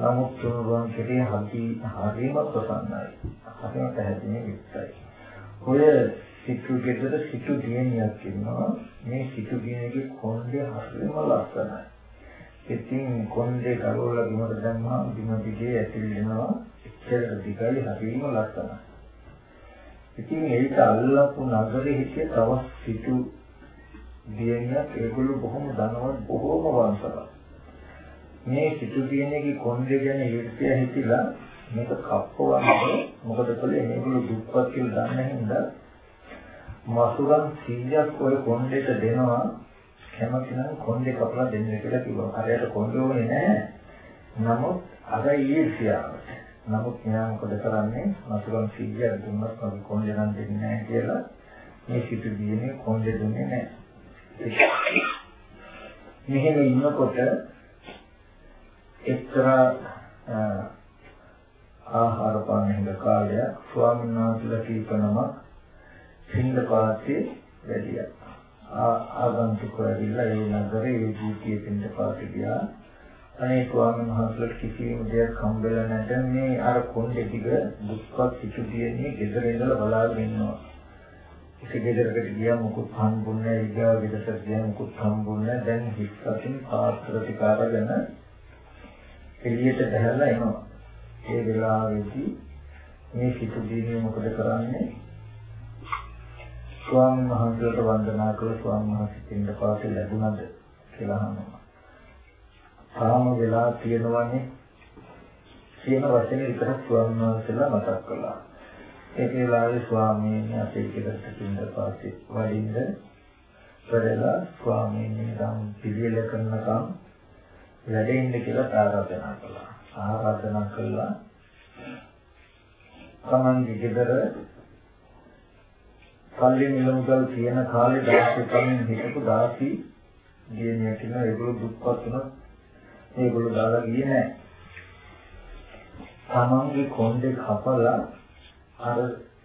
නමුත් තුනුරුවන් කෙරේ හදි හරිම ප්‍රසන්නයි. හරිම පැහැදිලි විස්තරයි. ඔය සිතු ගෙදර සිතු දියණියක් ඉන්නවා. මේ සිතු දියණියගේ කොණ්ඩේ හරිම ලස්සනයි. ඉතින් කොණ්ඩේ ගලවලා බිමට දැම්මම බිම දිගේ ඇතුල් වෙනවා. එච්චර දිගයි හරිම ලස්සනයි. ඉතින් ඒක අල්ලපු නගරේ හිටිය තවත් සිතු දියණියක් ඒගොල්ලෝ බොහොම ධනවත් බොහොම වංශවත්. මේ සිතු දියණියගේ කොණ්ඩේ ගැන ඊර්ෂ්‍යා හිතිලා මේක කප්පවන්නේ මොකද කළේ මේගොල්ලෝ දුප්පත් කියලා දන්න හින්දා මසුරන් 100ක් ඔය කොණ්ඩේට දෙනවා කැමති නම් කොණ්ඩේ කපලා දෙන්න කියලා කිව්වා. හරියට කොණ්ඩේ ඕනේ නැහැ. නමුත් අර ඊර්ෂ්‍යාවට නමුත් මෙයා මොකද කරන්නේ? මසුරන් 100ක් දුන්නත් මගේ කොණ්ඩේ නම් දෙන්නේ නැහැ කියලා මේ සිටු දිනේ කොණ්ඩේ දුන්නේ නැහැ. මෙහෙම ඉන්නකොට එක්තරා ආහාර පාන හිඳ කාලය ස්වාමීන් වහන්සේලා කීපනම සිංහ පාතේ වැඩියා. ආගන්තුකෝ ඇවිල්ලා ඒ නගරේ ඒ ජීවිතයේ සිංහ පාතේ ගියා. අනේ ස්වාමීන් වහන්සේලාට කිසිම දෙයක් හම්බෙලා නැත මේ අර කොණ්ඩේ දිග දුක්පත් සිටුදියනේ ගෙදර ඉඳලා බලාගෙන ඉන්නවා. ඒක ගෙදරකට ගියා මොකුත් හම්බුන්නේ නැහැ. ඊගා ගෙදරට ගියා මොකුත් හම්බුන්නේ නැහැ. දැන් හිස් අතින් පාත්‍ර ටික අරගෙන එළියට බහලා එනවා. ඒ වෙලාවේදී මේ සිටු දීනේ මොකද කරන්නේ? ස්වාමීන් වහන්සේට වන්දනා කළ ස්වාමීන් වහන්සේ පින්ද පාසෙ ලැබුණද කියලා අහනවා. තාම වෙලා තියෙනවනේ කියන වචනේ විතරක් ස්වාමීන් වහන්සේලා මතක් කළා. ඒ වෙලාවේ ස්වාමීන් වහන්සේ කෙරෙහි පින්ද පාසෙ වඩින්න වැඩලා ස්වාමීන් වහන්සේ පිළිවෙල කරනකම් වැඩෙන්න කියලා ආරාධනා කළා. ආරාධනා කළා. තමන්ගේ ගෙදර කල්ලි මිල මුදල් කියන කාලේ දාස්සේ කමින් හිටපු දාසි ගියනේ කියලා ඒගොල්ලෝ දුක්පත් වුණා. ඒගොල්ලෝ දාලා ගියේ නැහැ. තමන්ගේ කොණ්ඩේ කපලා අර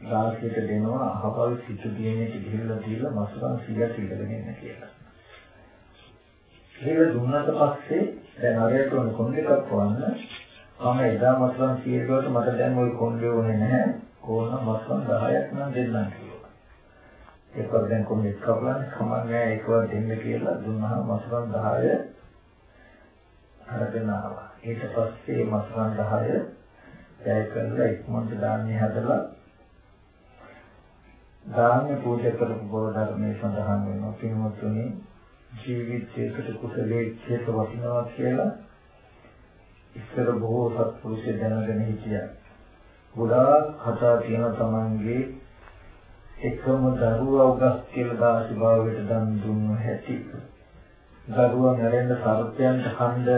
දාසියට දෙනවා අහවල් සිටු දිනේට ගිහිල්ලා දීලා මසුරන් 100ක් ඉල්ලගෙන ඉන්න කියලා. ඒක දුන්නාට පස්සේ දැන් අරයට උන කොණ්ඩේ කපවන්න මම එදා මස්ලන් 100කට මට දැන් ওই කොණ්ඩේ ඕනේ නැහැ ඕන මස්ලන් 10ක් නම් දෙන්නම් කිව්වා ඒකවල දැන් කොණ්ඩේ කපලන්න කමන්නේ ඒකවල දෙන්න කියලා දුන්නා මස්ලන් 10 අරගෙන ආවා ඊට පස්සේ මස්ලන් 10 දැය කරලා ඉක්මනට දාන්නේ හදලා දාන්නේ පූජා කරපු බව ධර්මයේ සඳහන් වෙනවා පින්වත්නි ජීවිතයකට කුසලයේ චේත වටිනවා කියලා ඉස්සර බොහෝ සත්පුරුෂය දැනගෙන හිටියා. ගොඩාක් කතා තියෙන තමන්ගේ එකම දරුවා උගස් කියලා දාසි භාවයට දන් දුන්නු හැටි. දරුවා නැරෙන්න සර්පයන්ට හන්ද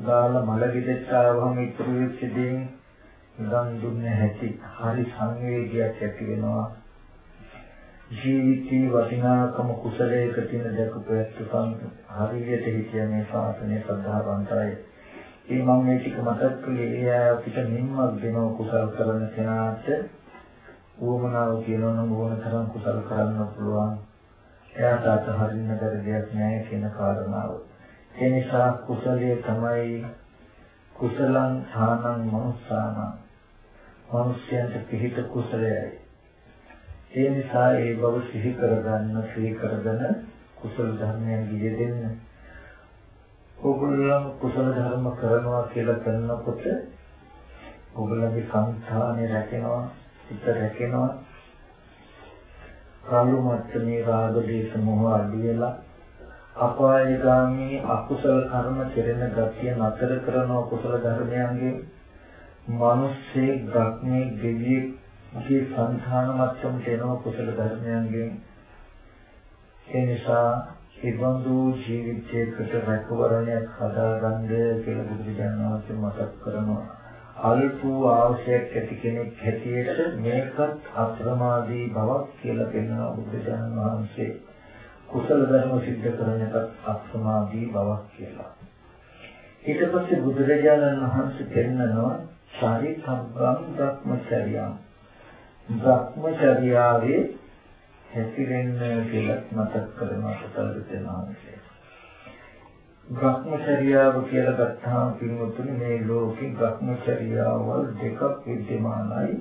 දාලා මල ගෙදෙට්ට ආවම ඉතුරු වෙච්ච දේන් දන් දුන්නේ හැටි. හරි සංවේගයක් ඇති වෙනවා. ජීවිතී වටිනාකම කුසලයක තියෙන දැකපු ඇත්තන් හරියට හිතිය මේ ශාසනය සද්ධාවන්තයි. ඒ මම මේ ටික මතක් කළේ ඒ අය අපිට නිම්මක් දෙනව කුසල් කරන කෙනාට උවමනාව කියනවා නම් ඕන තරම් කුසල් කරන්න පුළුවන්. එයාට අතහරින්න බැරි දෙයක් නැහැ කියන කාරණාව. ඒ නිසා කුසලයේ තමයි කුසලං ථානං මනුස්සානං. මනුෂ්‍යයන්ට පිහිට කුසලයයි. ඒ නිසා ඒ බව සිහි කරගන්න සිහි කරගෙන කුසල ධර්මයන් යෙදෙන්න ඔගොල්ලන් කුසල ධර්ම කරනවා කියලා කරනකොට ඔගොල්ලන්ගේ සංස්ථානේ රැකෙනවා සිත රැකෙනවා. කාලු මත්තනේ රාග දේශ මොහ අඩු වෙලා අපායගාමී අකුසල කර්ම කෙරෙන ගතිය නතර කරන කුසල ධර්මයන්ගේ මිනිස්සේ ග්‍රහණේ දෙවියෙක් අපේ සංඛාන මට්ටමට එනවා කුසල ධර්මයන්ගෙන් ඒ නිසා ඉබඳු ජීවිතයකට රැකවරණයක් හදාගන්න කියලා බුදුරජාණන් වහන්සේ මතක් කරනවා. අල්ප අවශ්‍යයක් ඇති කෙනෙක් හැටියට මේකත් අප්‍රමාදී බවක් කියලා පෙන්වන බුදුරජාණන් වහන්සේ කුසල ධර්ම સિદ્ધ කරන එකත් අප්‍රමාදී බවක් කියලා ඊට පස්සේ බුදුරජාණන් වහන්සේ පෙන්වනවා චරිතබ්බං භ්‍රමචර්යං භ්‍රමචර්යාවේ හැසිරෙන්න කියලා මතක් කරනවා සතරවිතනාංශය. භ්‍රමචර්යාව කියලා ගත්තාම පින්වතුනි මේ ලෝකේ භ්‍රමචර්යාවල් දෙකක් විද්‍යමානයි.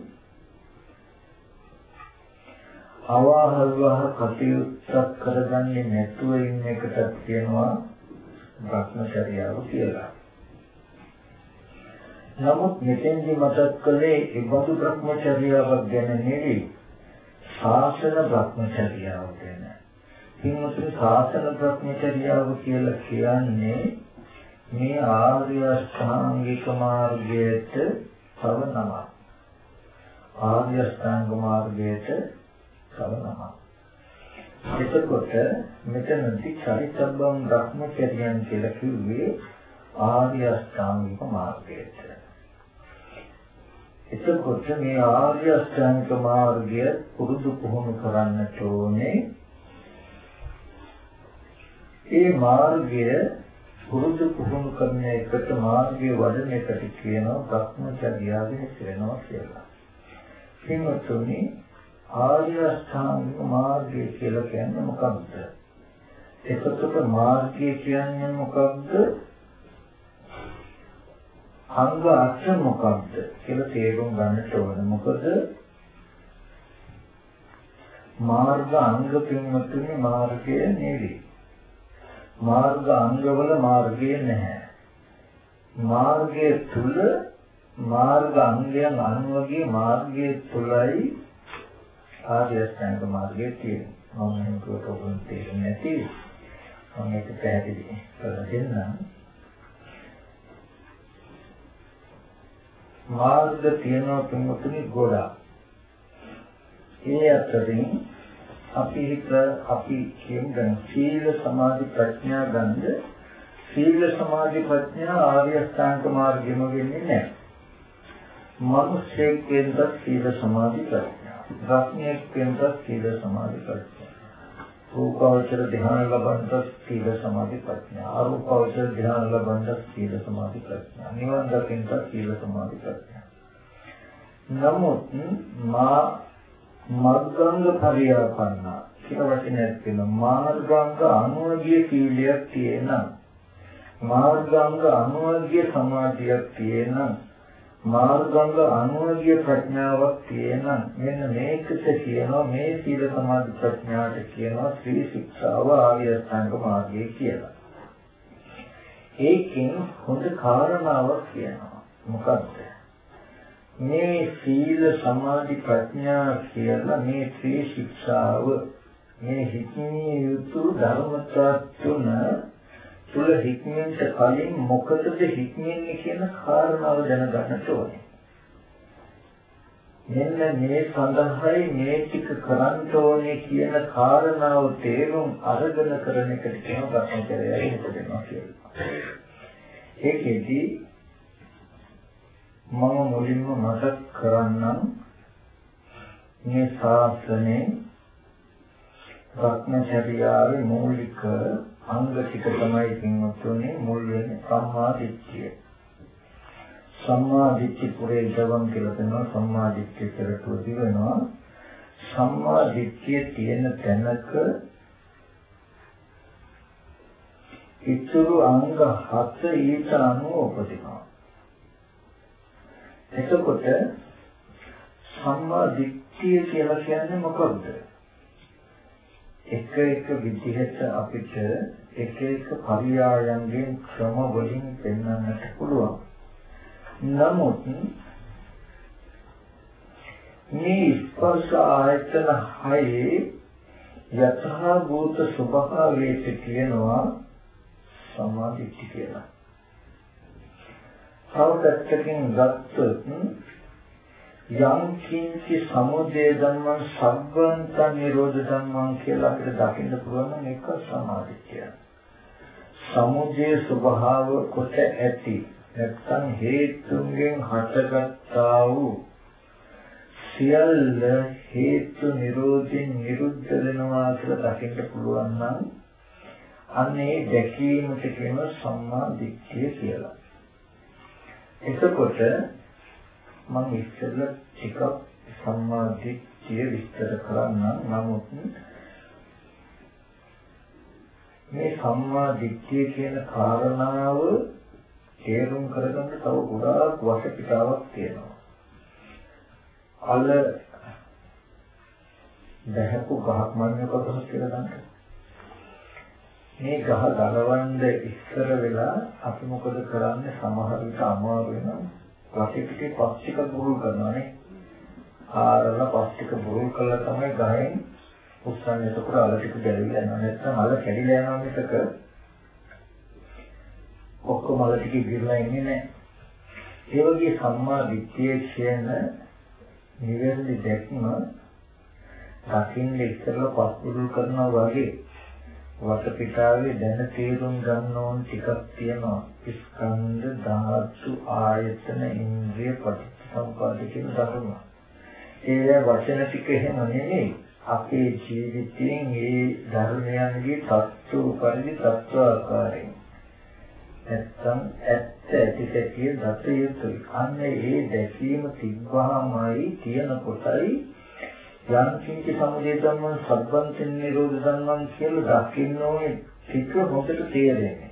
අවාහල්වහ කටයුත්තක් කරගන්නේ නැතුව ඉන්න එකට කියනවා භ්‍රමචර්යාව කියලා. නමුත් මෙතෙන්දි මතක් කළේ ඉබඳු භ්‍රමචර්යාවක් ගැන නෙවෙයි ශාසන භ්‍රමචර්යාව ගැන. පින්වතුනි ශාසන භ්‍රමචර්යාව කියලා කියන්නේ මේ ආර්ය අෂ්ටාංගික මාර්ගයට තව නමක්. ආර්ය අෂ්ටාංග මාර්ගයට තව නමක්. එතකොට මෙතනදී චරිතබ්බම් භ්‍රමචර්යයන් කියලා කිව්වේ ආර්ය අෂ්ටාංගික මාර්ගයට. එතකොට මේ ආර්ය අෂ්ටාංගික මාර්ගය පුරුදු පුහුණු කරන්නට ඕනේ. ඒ මාර්ගය පුරුදු පුහුණු කරන එකට මාර්ගයේ වඩන එකට කියනවා භ්‍රමචර්යාවේ හැසිරෙනවා කියලා. පින්වත්නි ආර්ය අෂ්ටාංගික මාර්ගය කියලා කියන්නේ මොකක්ද? එතකොට මාර්ගය කියන්නේ මොකක්ද? අංග අට මොකක්ද කියලා තේරුම් ගන්නට ඕනේ. මොකද මාර්ග අංග පින්වත්නි මාර්ගය නෙවෙයි. මාර්ග අංගවල මාර්ගය නැහැ. මාර්ගය තුල මාර්ග අංගයන් අනුවගේ මාර්ගය තුලයි ආර්ය අෂ්ටාංග මාර්ගය තියෙන්නේ. මම හිතුවට ඔබට තේරෙන්නේ නැති. මම ඒක පැහැදිලි කරලා දෙන්නම්. මාර්ග තියෙනවා තුමුතුනි ගොඩක්. ඒ අතරින් අපි හිත අපි කියමු දැන් සීල සමාධි ප්‍රඥා ගන්න සීල සමාධි ප්‍රඥා ආර්ය අෂ්ටාංග මාර්ගෙම වෙන්නේ නැහැ. මනුෂ්‍යයෙක් වෙනද සීල සමාධි ප්‍රඥා. ධර්මයක් වෙනද සීල සමාධි ප්‍රඥා. රූපාවචර ධ්‍යාන ලබන්නත් සීල සමාධි ප්‍රඥා. අරූපාවචර ධ්‍යාන ලබන්නත් සීල සමාධි ප්‍රඥා. නිවන් දකින්නත් සීල සමාධි ප්‍රඥා. නමුත් මා මග්ගංග පරියාපන්න. කියලා වචනයක් තියෙනවා මාර්ගාංග අනුවගිය සීලයක් තියෙනවා. මාර්ගාංග අනුවගිය සමාධියක් තියෙනවා. මාර්ගාංග අනුවගිය ප්‍රඥාවක් තියෙනවා. මෙන්න මේකට කියනවා මේ සීල සමාධි ප්‍රඥාට කියනවා ශ්‍රී ශික්ෂාව ආර්ය අෂ්ටාංග මාර්ගය කියලා. ඒකෙන් හොඳ කාරණාවක් කියනවා. මොකක්ද මේ සීල සමාධි ප්‍රඥා කියලා මේ ත්‍රි ශික්ෂාව මේ හික්මිය යුතු ධර්මතා තුන තුල හික්මෙන්ට කලින් මොකටද හික්මෙන්නේ කියන කාරණාව දැනගන්න ඕනේ. මෙන්න මේ සඳහායි මේ ටික කරන්න ඕනේ කියන කාරණාව තේරුම් අරගෙන කරන එකට කියනවා ප්‍රශ්නතරයයි හිතෙනවා කියලා. ඒකෙදී මම මුලින්ම මතක් කරන්නම් මේ ශාසනයේ රත්නචර්යාවේ මූලික අංග ටික තමයි පින්වත්නි මුල් වෙන්නේ සම්මා දිට්ඨිය. සම්මා දිට්ඨි පුරේ ජවන් කියලා කියනවා සම්මා දිට්ඨිය කියලා තුති වෙනවා. සම්මා දිට්ඨිය තියෙන තැනක ඉතුරු අංග හත ඊට අනුව උපදිනවා. එතකොට සම්මා දිට්ඨිය කියලා කියන්නේ මොකක්ද? එක එක විදිහට අපිට එක එක පරියායන්ගෙන් ක්‍රම වලින් පෙන්වන්නට පුළුවන්. නමුත් මේ ස්පර්ශ ආයතන හයේ යථා භූත ස්වභාවයට කියනවා සමාධිත්‍ය කියලා. තවදත්තකින් ගත්තොත් යම් කිංචි සමුදය ධම්මං සබ්බන්ත නිරෝධ ධම්මං කියලා අපිට දකින්න පුළුවන් එක සමාධිය. සමුදය ස්වභාව කොට ඇති නැත්නම් හේතුන්ගෙන් හටගත්තා වූ සියල්ල හේතු නිරෝධයෙන් නිරුද්ධ වෙනවා කියලා දකින්න පුළුවන් නම් අන්නේ දැකීමට කියන සම්මා දිට්ඨිය කියලා. එතකොට මම ඉස්සෙල්ලා ටිකක් සම්මාදිට්ඨිය විස්තර කරන්න නමුත් මේ සම්මාදිට්ඨිය කියන කාරණාව තේරුම් කරගන්න තව ගොඩාක් වශපිටාවක් තියෙනවා. අල දැහපු ගහක් මන්නේ කොහොමද කියලා දන්නවද? මේ ගහ ගලවන්න ඉස්සර වෙලා අපි මොකද කරන්නේ? සමහර විට අමාරු වෙනවා. රටි පිටේ පස්තික බුරුල් කරනවානේ ආරල පස්තික බුරුල් කළා තමයි ගහෙන් උස්සන්නේ. එතකොට අල ටික ගැලවිලා යනවා. නැත්නම් අල කැඩිලා යනවා මිසක ඔක්කොම අල ටික ගිරලා ඉන්නේ නැහැ. ඒ වගේ සම්මා දිට්ඨිය කියන නිවැරදි දැක්ම දකින්න ඉස්සරලා පස් බුරුල් කරනවා වගේ වටපිටාවේ දැන තේරුම් ගන්න ඕන ටිකක් තියෙනවා ස්කන්ධ ධාතු ආයතන ඉන්ද්‍රිය පටිච්ච පටිච්චසමුප්පාද කියන ධර්ම. ඒ වචන ටික එහෙම නෙමෙයි. අපේ ජීවිතයෙන් මේ ධර්මයන්ගේ තත්ත්ව පරිදි තත්ත්ව ආකාරයෙන් නැත්තම් ඇත්ත ඇති සැටිය දත යුතුයි. අන්න ඒ දැකීම තිබ්බහමයි තියෙන කොටයි යම් කිංච සමුදය ධම්ම සබ්බන්තෙන් නිරෝධ ධම්මං කියලා දකින්න ඕනේ ටික හොඳට තේරෙන්නේ.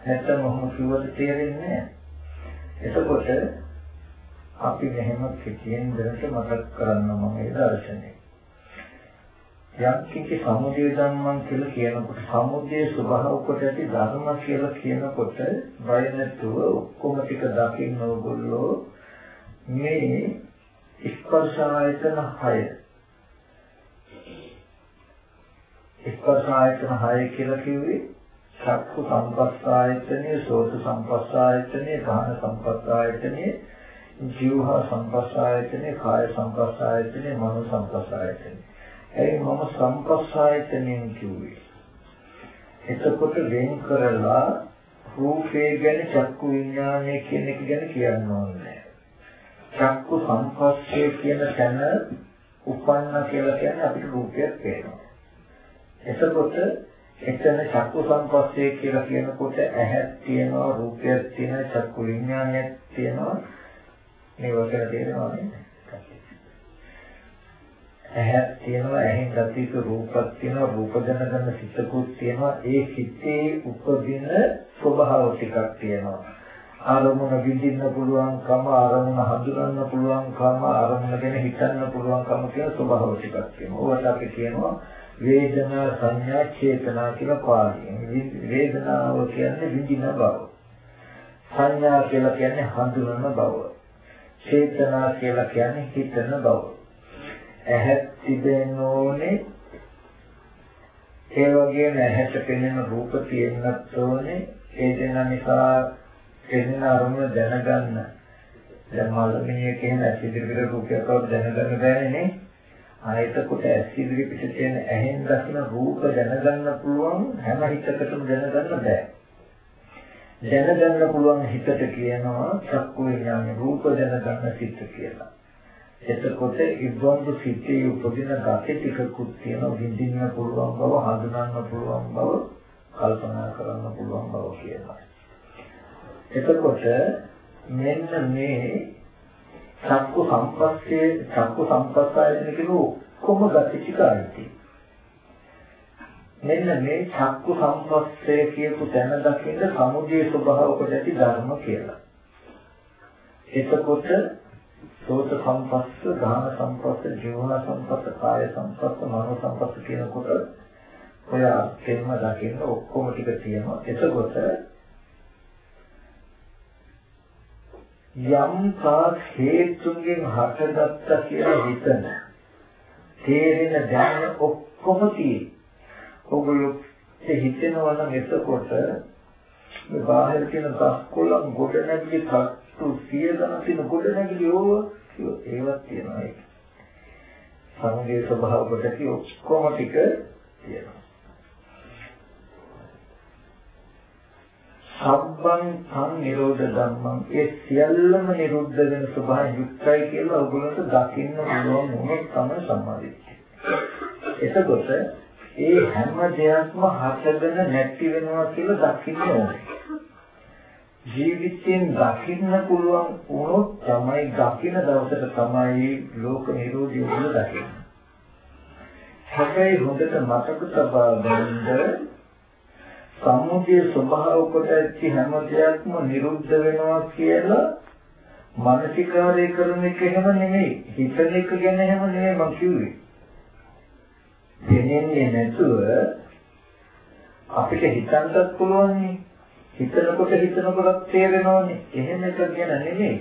නැත්තම් මොහොම කිව්වට තේරෙන්නේ නැහැ. එතකොට අපි මෙහෙම පිටියෙන් දැනට මතක් කරන්න මම ඒ දර්ශනය. යම් කිසි සමුදය ධම්මං කියලා කියනකොට සමුදය ස්වභාව කොට ඇති ධර්ම කියලා කියනකොට බය නැතුව ඔක්කොම ටික දකින්න ඕගොල්ලෝ මේ ස්පර්ශ ආයතන 6 ස්පර්ශ ආයතන 6 කියලා කිව්වේ චක්කු සම්පස්සායතනේ, සෝත සම්පස්සායතනේ, ගාන සම්පස්සායතනේ, ජීවහා සම්පස්සායතනේ, කාය සම්පස්සායතනේ, මනෝ සම්පස්සායතනේ. ඒ මම සම්පස්සායතනෙන් කිව්වේ. එතකොට වෙන් කරලා රූපේ ගැන චක්කු විඥානය කියන එක ගැන කියන්න ඕනේ. චක්කු සම්පස්සේ කියන තැන උපන්න කියලා කියන්නේ අපිට රූපයක් පේනවා. එතකොට එතන චක්කු සංපස්සේ කියලා කියනකොට ඇහක් තියෙනවා රූපයක් තියෙනවා චක්කු විඥානයක් තියෙනවා. මේ වචන තේරෙනවා නේද ඇහක් තියෙනවා ඇහෙන් ගතික රූපක් තියෙනවා රූප දැනගන්න සිතකුත් තියෙනවා. ඒ සිතේ උපදින ස්වභාව ටිකක් තියෙනවා. ආරමුණ විඳින්න පුළුවන්කම ආරමුණ හඳුනන්න පුළුවන්කම ආරමුණ ගැන හිතන්න පුළුවන්කම කියන ස්වභාව ටිකක් තියෙනවා. ඕවට අපි කියනවා වේදනා සංඥා චේතනා කියලා පාළියෙන් වේදනාව කියන්නේ විඳින බව. සංඥා කියලා කියන්නේ හඳුනන බව. චේතනා කියලා කියන්නේ හිතන බව. ඇහත් තිබෙන්න ඕනේ ඒ වගේම ඇහැට පෙනෙන රූප තියෙන්නත් ඕනේ. ඒ දෙන නිසා පෙනෙන අරමුණ දැනගන්න. දැන් මල්මිනිය කියන ඇසිදිරිපිට රූපයක් දැනගන්න බෑනේ නේ. ආයතකොට ඇස් ඉදිරි පිට තියෙන ඇහෙන් දකින රූප දැනගන්න පුළුවන් හැම හිතකටම දැනගන්න බෑ. දැනගන්න පුළුවන් හිතට කියනවා චක්කු විඥාන රූප දැනගන්න සිත් කියලා. එතකොට ඉබ්බන්දු සිත්තේ උපදින gati ටිකකුත් තියෙන විඳින්න පුළුවන් බව හඳුනන්න පුළුවන් බව කල්පනා කරන්න පුළුවන් බව කියනවා. එතකොට මෙන්න මේ චක්කු සම්පස්සේ චක්කු සම්පස්සායතන කියන ඔක්කොම ගතිචිකායිති. මෙන්න මේ චක්කු සම්පස්සේ කියපු තැන දකින්න සමුදේ ස්වභාව කොට ඇති ධර්ම කියලා. එතකොට සෝත සම්පස්ස, ගාන සම්පස්ස, ජීවන සම්පස්ස, කාය සම්පස්ස, මනෝ සම්පස්ස කියනකොට ඔය අර්ථයෙන්ම දකින්න ඔක්කොම ටික තියෙනවා. එතකොට යම් තාක් හේතුන්ගෙන් හටගත්ත කියලා හිතන තේරෙන දැන ඔක්කොම තියෙයි. ඔගොල්ලෝ හිතෙනවා නම් එතකොට මේ බාහිර තියෙන දස්කොලන් ගොඩ නැගිලි කට්ටු සිය ගණන් තියෙන ගොඩ නැගිලි ඕව ඒවත් තියෙනවා ඒක. සංගේ ස්වභාව කොටක ඔක්කොම ටික තියෙනවා. සබ්බං සං නිරෝධ ධම්මං ඒ සියල්ලම නිරුද්ධ වෙන ස්වභාවයෙන් යුක්තයි කියලා ඔයගොල්ලන්ට දකින්න පුළුවන් වුණොත් තමයි සම්මාදිට්ඨිය. එතකොට ඒ හැම දෙයක්ම හටගෙන නැති වෙනවා කියලා දකින්න ඕනේ. ජීවිතයෙන් දකින්න පුළුවන් වුණොත් තමයි දකින්න දවසට තමයි ලෝක නිරෝධය වුණ දකින්නේ. හැබැයි හොඳට මතක තබා ගන්න සම්මුතිය ස්වභාව කොට ඇති හැම දෙයක්ම නිරුද්ධ වෙනවා කියලා මානසිකාරය කරන එක එහෙම නෙමෙයි හිතන එක ගැන එහෙම නෙමෙයි මම කිව්වේ. දෙන්නේ නැතුව අපිට හිතන්නත් පුළුවන් නේ. හිතනකොට හිතනකොට තේරෙනවනේ. එහෙම එක ගැන නෙමෙයි.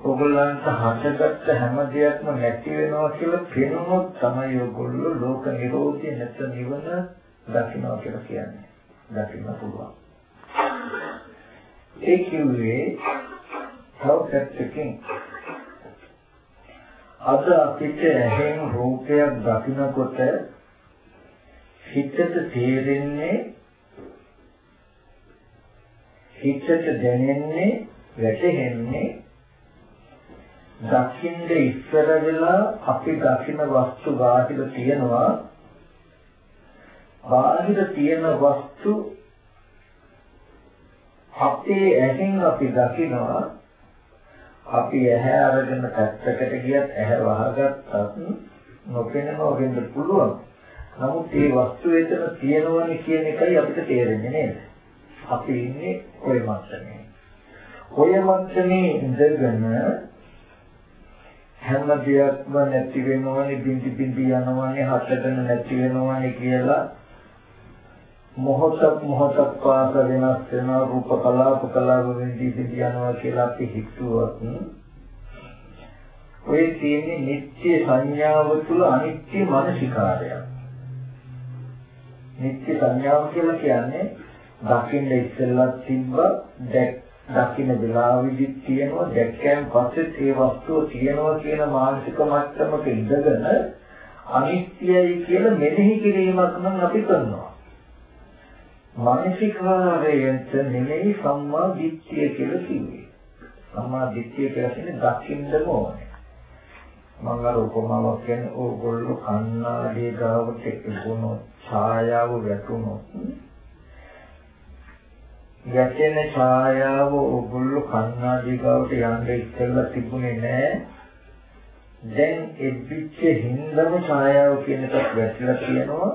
ඔගොල්ලන්ට හටගත්ත හැම දෙයක්ම නැති වෙනවා කියලා පෙනුනොත් තමයි ඔයගොල්ලෝ ලෝක නිරෝධය නැත්නම් නිවන දකින්නවා කියලා කියන්නේ. දකින්න පුළුවන්. ඒ කිව්වේ තව අද අපිට ඇහෙන් රූපයක් දකිනකොට හිතට තේරෙන්නේ හිතට දැනෙන්නේ වැටෙන්නේ දකින්න ඉස්සර වෙලා අපි දකින්න වස්තු බාහිර තියෙනවා බාහිර තියෙන වස්තු අපේ ඇහෙන් අපි දකිනවා අපි ඇහැ අරගෙන පැත්තකට ගියත් ඇහැ වහගත්තත් නොපෙනෙනව වෙන්න පුළුවන්. නමුත් මේ වස්තු එතන තියෙනවනේ කියන එකයි අපිට තේරෙන්නේ නේද? අපි ඉන්නේ ඔය මට්ටමේ. ඔය මට්ටමේ ඉඳගෙන හැම දෙයක්ම නැති වෙනවනේ බින්දි බින්දි යනවනේ හටගෙන නැති වෙනවනේ කියලා මොහොතක් මොහොතක් පාස වෙනස් වෙන රූප කලාප කලාප වෙන්දී බින්දි යනවා කියලා අපි හිතුවත් ඔය තියෙන්නේ නිත්‍ය සංඥාව තුළ අනිත්‍ය මානසිකාරයක්. නිත්‍ය සංඥාව කියලා කියන්නේ දකින්න ඉස්සෙල්ලා තිබ්බ දැක් දකින්න වෙලාවෙදි තියෙනවා දැක්කයන් පස්සේ ඒ වස්තුව තියෙනවා කියන මානසික මට්ටමක ඉඳගෙන අනිත්‍යයි කියලා මෙනෙහි කිරීමක් නම් අපි කරනවා. මානසිකාරයට නෙමෙයි සම්මා දිට්ඨිය කියලා කිව්වේ. සම්මා දිට්ඨිය කියලා කියන්නේ දකින්නම ඕනේ. මම අර උපමාවක් කියන්නේ ඕගොල්ලෝ කන්නාඩිය ගාවට එක්කුණොත් ඡායාව වැටුණොත් යැටෙන ඡායාව ඕගොල්ලෝ කන්නාඩිය ගාවට යන්න ඉස්සෙල්ලා තිබුණේ නෑ දැන් එද්දිච්ච හින්දම ඡායාව කියන එකක් වැටලා තියෙනවා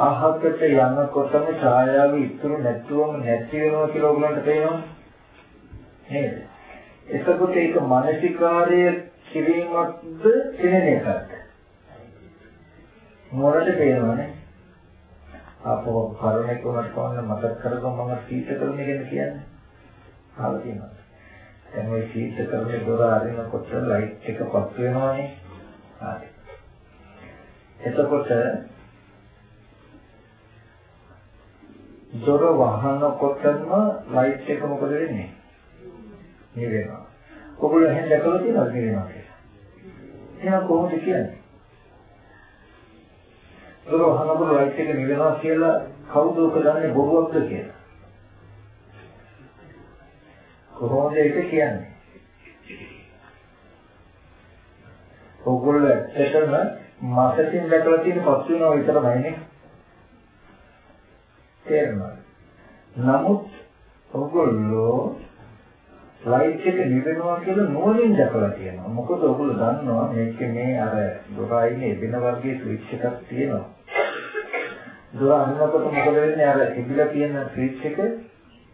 අහකට යනකොටම ඡායාව ඉතුරු නැතුවම නැති වෙනවා කියලා ඕගොල්ලන්ට තේරෙනවද නේද? එතකොට ඒක මානසිකාරයේ කිරීමක්ද පෙනෙන එකක්ද? මොනට පේනවනේ? අපෝ කරුණේක උනත් කොහොමද මතක් කරගම? මම සීත කරුණේ ගැන කියන්නේ. ආලා තියෙනවා. දැන් ওই සීත කරුණේ දොර අරිනකොට ලයිට් එක පස් වෙනවනේ හරි. එතකොට දොර වහනකොටම ලයිට් එක මොකද වෙන්නේ? නිවෙනවා. ඔගොල්ලෝ එහෙන් දැකලා තියෙනවද නිවෙනවා කියලා? එහෙනම් කොහොමද කියන්නේ? දොර වහනකොට ලයිට් එක නිවෙනවා කියලා කවුද ඔක දන්නේ බොරුවක්ද කියලා? කොහොමද ඒක කියන්නේ? ඔගොල්ලෝ ඇත්තටම මාසෙකින් දැකලා තියෙන පසු වෙනවා විතරමයිනේ තේරෙනවා නමුත් ඔගොල්ලෝ ලයිට් එක නිවෙනවා කියලා නෝනින් දැකලා තියෙනවා. මොකද ඔයගොල්ලෝ දන්නවා මේක මේ අර දොරයිනේ වෙන වර්ගයේ ස්විච් එකක් තියෙනවා. දොර අන්නකොට මොකද වෙන්නේ අර තිබිලා තියෙන ස්විච් එක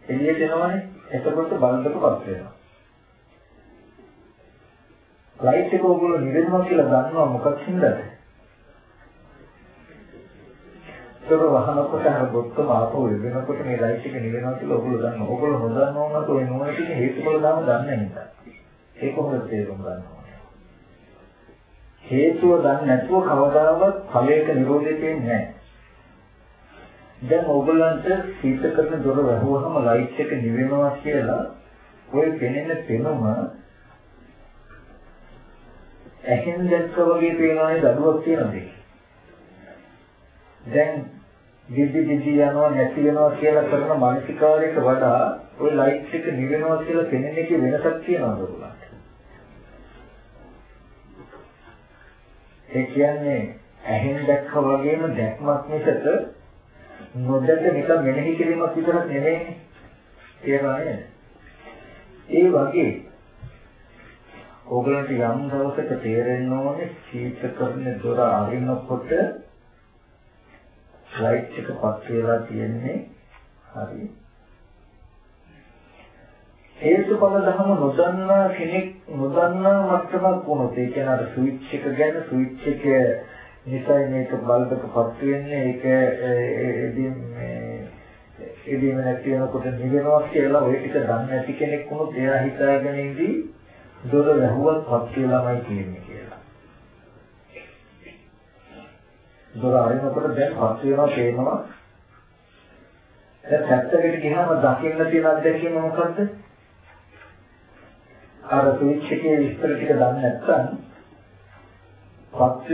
එළියට එනවනේ. එතකොට බල්බ් එක පස් වෙනවා. ලයිට් එක ඔයගොල්ලෝ නිවෙනවා කියලා දන්නවා මොකක් හින්දාද? ඒක වහනකොට අර බොත්තම ආපහු වෙනකොට මේ ලයිට් එක නිවෙනවා කියලා ඔයගොල්ලෝ දන්නවා. ඔයගොල්ලෝ නොදන්නවා නම් ඔය නෝන තියෙන හේතුඵල ධර්ම දන්නේ නැහැ. ඒක කොහොමද තේරුම් ගන්න ඕනේ? හේතුව දන්නේ නැතුව කවදාවත් ඵලයක නිරෝධය දෙන්නේ නැහැ. දැන් ඔයගොල්ලන්ට සීත කරන දොර වැහුවහම ලයිට් එක නිවෙනවා කියලා ඔය පෙනෙන පෙනුම ඇහෙන් දැක්ක වගේ පේනවානේ දඩුවක් තියෙනද? දැන් දිදි දිදි යනවා නැති වෙනවා කියලා කරන මානසිකාරයට වඩා ওই ලයිට් එක නිවෙනවා කියලා පෙනෙන එකේ වෙනසක් තියෙනවද ඔයගොල්ලන්ට? ඒ කියන්නේ ඇහෙන් දැක්කා වගේම දැක්මක් මිසක නොදැක නිකන් මෙනෙහි කිරීමක් විතරක් නෙවෙයි. තේරුණා නේද? ඒ වගේ ඕගලන්ට යම් දවසක තේරෙන්න ඕනේ සීත කරන දොර අරිනකොට ලයිට් එක පත් වෙලා තියෙන්නේ හරි හේතුඵල ධර්ම නොදන්නා කෙනෙක් නොදන්නා මට්ටමක් වුණොත් ඒ කියන්නේ අර ස්විච් එක ගැන ස්විච් එක නිසා මේක බල්බ් එක පත් වෙන්නේ ඒක එදින් මේ එදින් නැති වෙනකොට නිවෙනවා කියලා ඔය ටික දන්නේ නැති කෙනෙක් වුණොත් එයා හිතාගෙන ඉඳි දොර වැහුවත් පත් වෙලාමයි කියන්නේ කියලා. දොර අරිනකොට දැන් පත් වෙනවා පේනවා. දැන් පැත්තකට ගියාම දකින්න තියෙන අත්දැකීම මොකද්ද? අර ස්විච් එකේ විස්තර ටික දන්නේ නැත්නම් පත්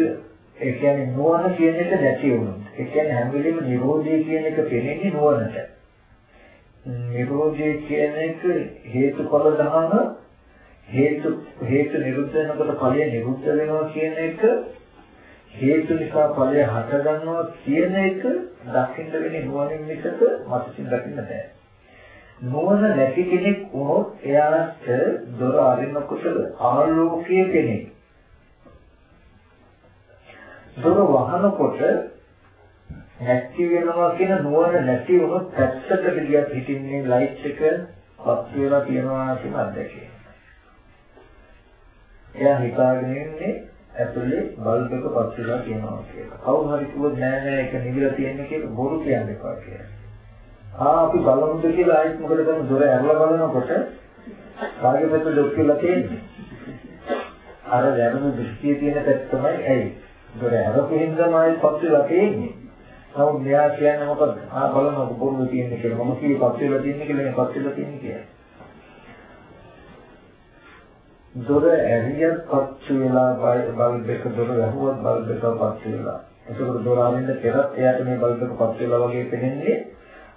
ඒ කියන්නේ නුවණ කියන එක නැති වුණොත්. ඒ කියන්නේ හැම වෙලෙම නිරෝධය කියන එක පෙනෙන්නේ නුවණට. නිරෝධය කියන එක හේතුඵල ධර්ම හේතු හේතු නිරුද්ධ වෙනකොට ඵලය නිරුද්ධ වෙනවා කියන එක හේතු නිසා ඵලය හට ගන්නවා කියන එක දකින්න වෙන්නේ නුවණින් මිසක මනසින් දකින්න බෑ. නුවණ නැති කෙනෙක් වුණොත් එයාට දොර අරිනකොට ආලෝකයේ පෙනේ. දොර වහනකොට නැති වෙනවා කියන නුවණ නැති වුණොත් පැත්තකට ගියත් හිටින්නේ ලයිට් එක පත් වෙලා තියනවා කියන අත්දැකීම. එයා හිතාගෙන ඉන්නේ ඇතුලේ බල්බ් එක පත් වෙලා තියෙනවා කියලා. කවුරු හරි කිව්වොත් නෑ නෑ ඒක නිවිලා තියෙන්නේ කියලා බොරු කියන්න එපා කියලා. ආ අපි බලමුද කියලා ආයෙත් මොකද කරන්නේ දොර ඇරලා බලනකොට කාගේ පැත්තද ඔක් කියලා තියෙන්නේ. අර දැනුම දෘෂ්ටියේ තියෙන පැත්ත තමයි ඇයි. දොර ඇරපු හින්දාම ආයෙත් පත් වෙලා තියෙන්නේ. නමුත් මෙයා කියන්නේ මොකද? ආ බලන්නකො බොරු තියෙන්නේ කියලා. මම කිව්වේ පත් වෙලා තියෙන්නේ කියලා නේ පත් වෙලා තියෙන්නේ කියලා. දොර ඇරියත් පත් වෙලා බල්බ් එක දොර වැහුවත් බල්බ් එක පත් වෙලා. ඒකෝර දොර අරින්න පෙරත් එයාට මේ බල්බ් එක පත් වෙලා වගේ පෙනෙන්නේ.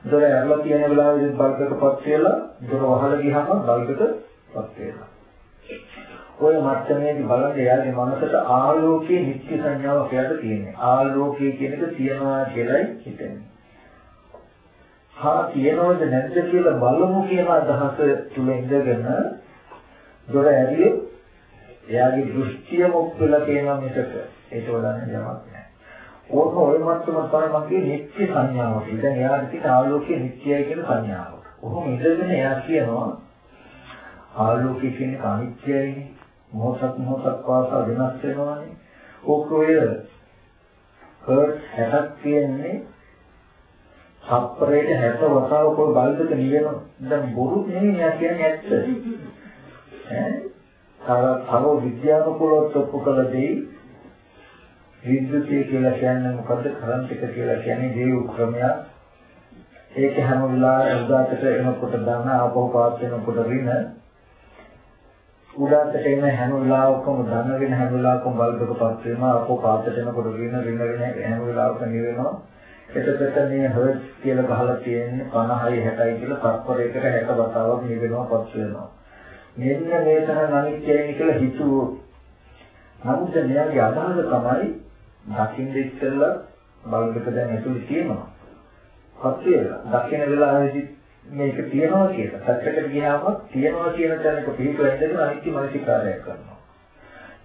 දොර ඇරලා තියෙන වෙලාවෙදී බල්බ් එක පත් වෙලා දොර වහලා ගියාම බල්බ් එක පත් වෙලා. ඔය මට්ටමේදී බලන්න එයාගේ මනසට ආලෝකයේ නිත්‍ය සංඥාවක් එයාට තියෙනවා. ආලෝකය කියන එක තියනවා කියලායි හිතන්නේ. හා තියනවද නැද්ද කියලා බලමු කියන අදහස තුල ඉඳගෙන දොර ඇරියේ එයාගේ දෘෂ්ටිය මොක් වෙලා තියෙනවා මිසක ඒක වඩන්නේ යමක් නැහැ. ඕක ඔය මට්ටම තමයි මගේ නිත්‍ය සංඥාවක්. දැන් එයාට තියෙන ආලෝකයේ නිත්‍යයි කියන සංඥාව. ඔහොම ඉඳගෙන එයා කියනවා ආලෝකය කියන්නේ අනිත්‍යයි. මොහොතක් මොහොතක් පාසා වෙනස් වෙනවානේ. ඕක ඔය හර්ට් 60ක් කියන්නේ සප්පරේට 60 වතාවක බල්බක නිවෙනවා. දැන් බොරු නෙමෙයි යා කියන්නේ ඇත්ත. තව විද්‍යානුකූලව ඔප්පු කළ දෙයි විද්‍යුතය කියලා කියන්නේ මොකද්ද? කරන්ට් එක කියලා කියන්නේ දේව ක්‍රමයක්. ඒක හැම වෙලාවෙම උදාකට එනකොට දාන ආපහු පාත් වෙනකොට රින උදාකට එන හැම වෙලාවකම ධන වෙන හැම වෙලාවකම බල්බ් එක පත් වෙනවා ආපහු පාත් වෙනකොට රින රින වෙන හැම වෙලාවකම නිවෙනවා. එතකොට මේ හර්ට් කියලා ගහලා තියෙන්නේ 50යි 60යි කියලා තත්පරයකට 60 වතාවක් නිවෙනවා පත් වෙනවා. මෙන්න මේ තරම් අනිත්‍යයි කියලා හිතුවෝ. නමුත් මෙයාගේ අදහස තමයි දකින්න ඉස්සෙල්ලා බලකට දැන් ඇතුලේ තියෙනවා. පත් වෙලා දකින්න වෙලාවේදී මේක තියෙනවා කියලා. සත්‍යකට ගියාම තියෙනවා කියන තැනක පිළිතුර ඇදගෙන අනිත්‍ය මානසිකාරයක් කරනවා.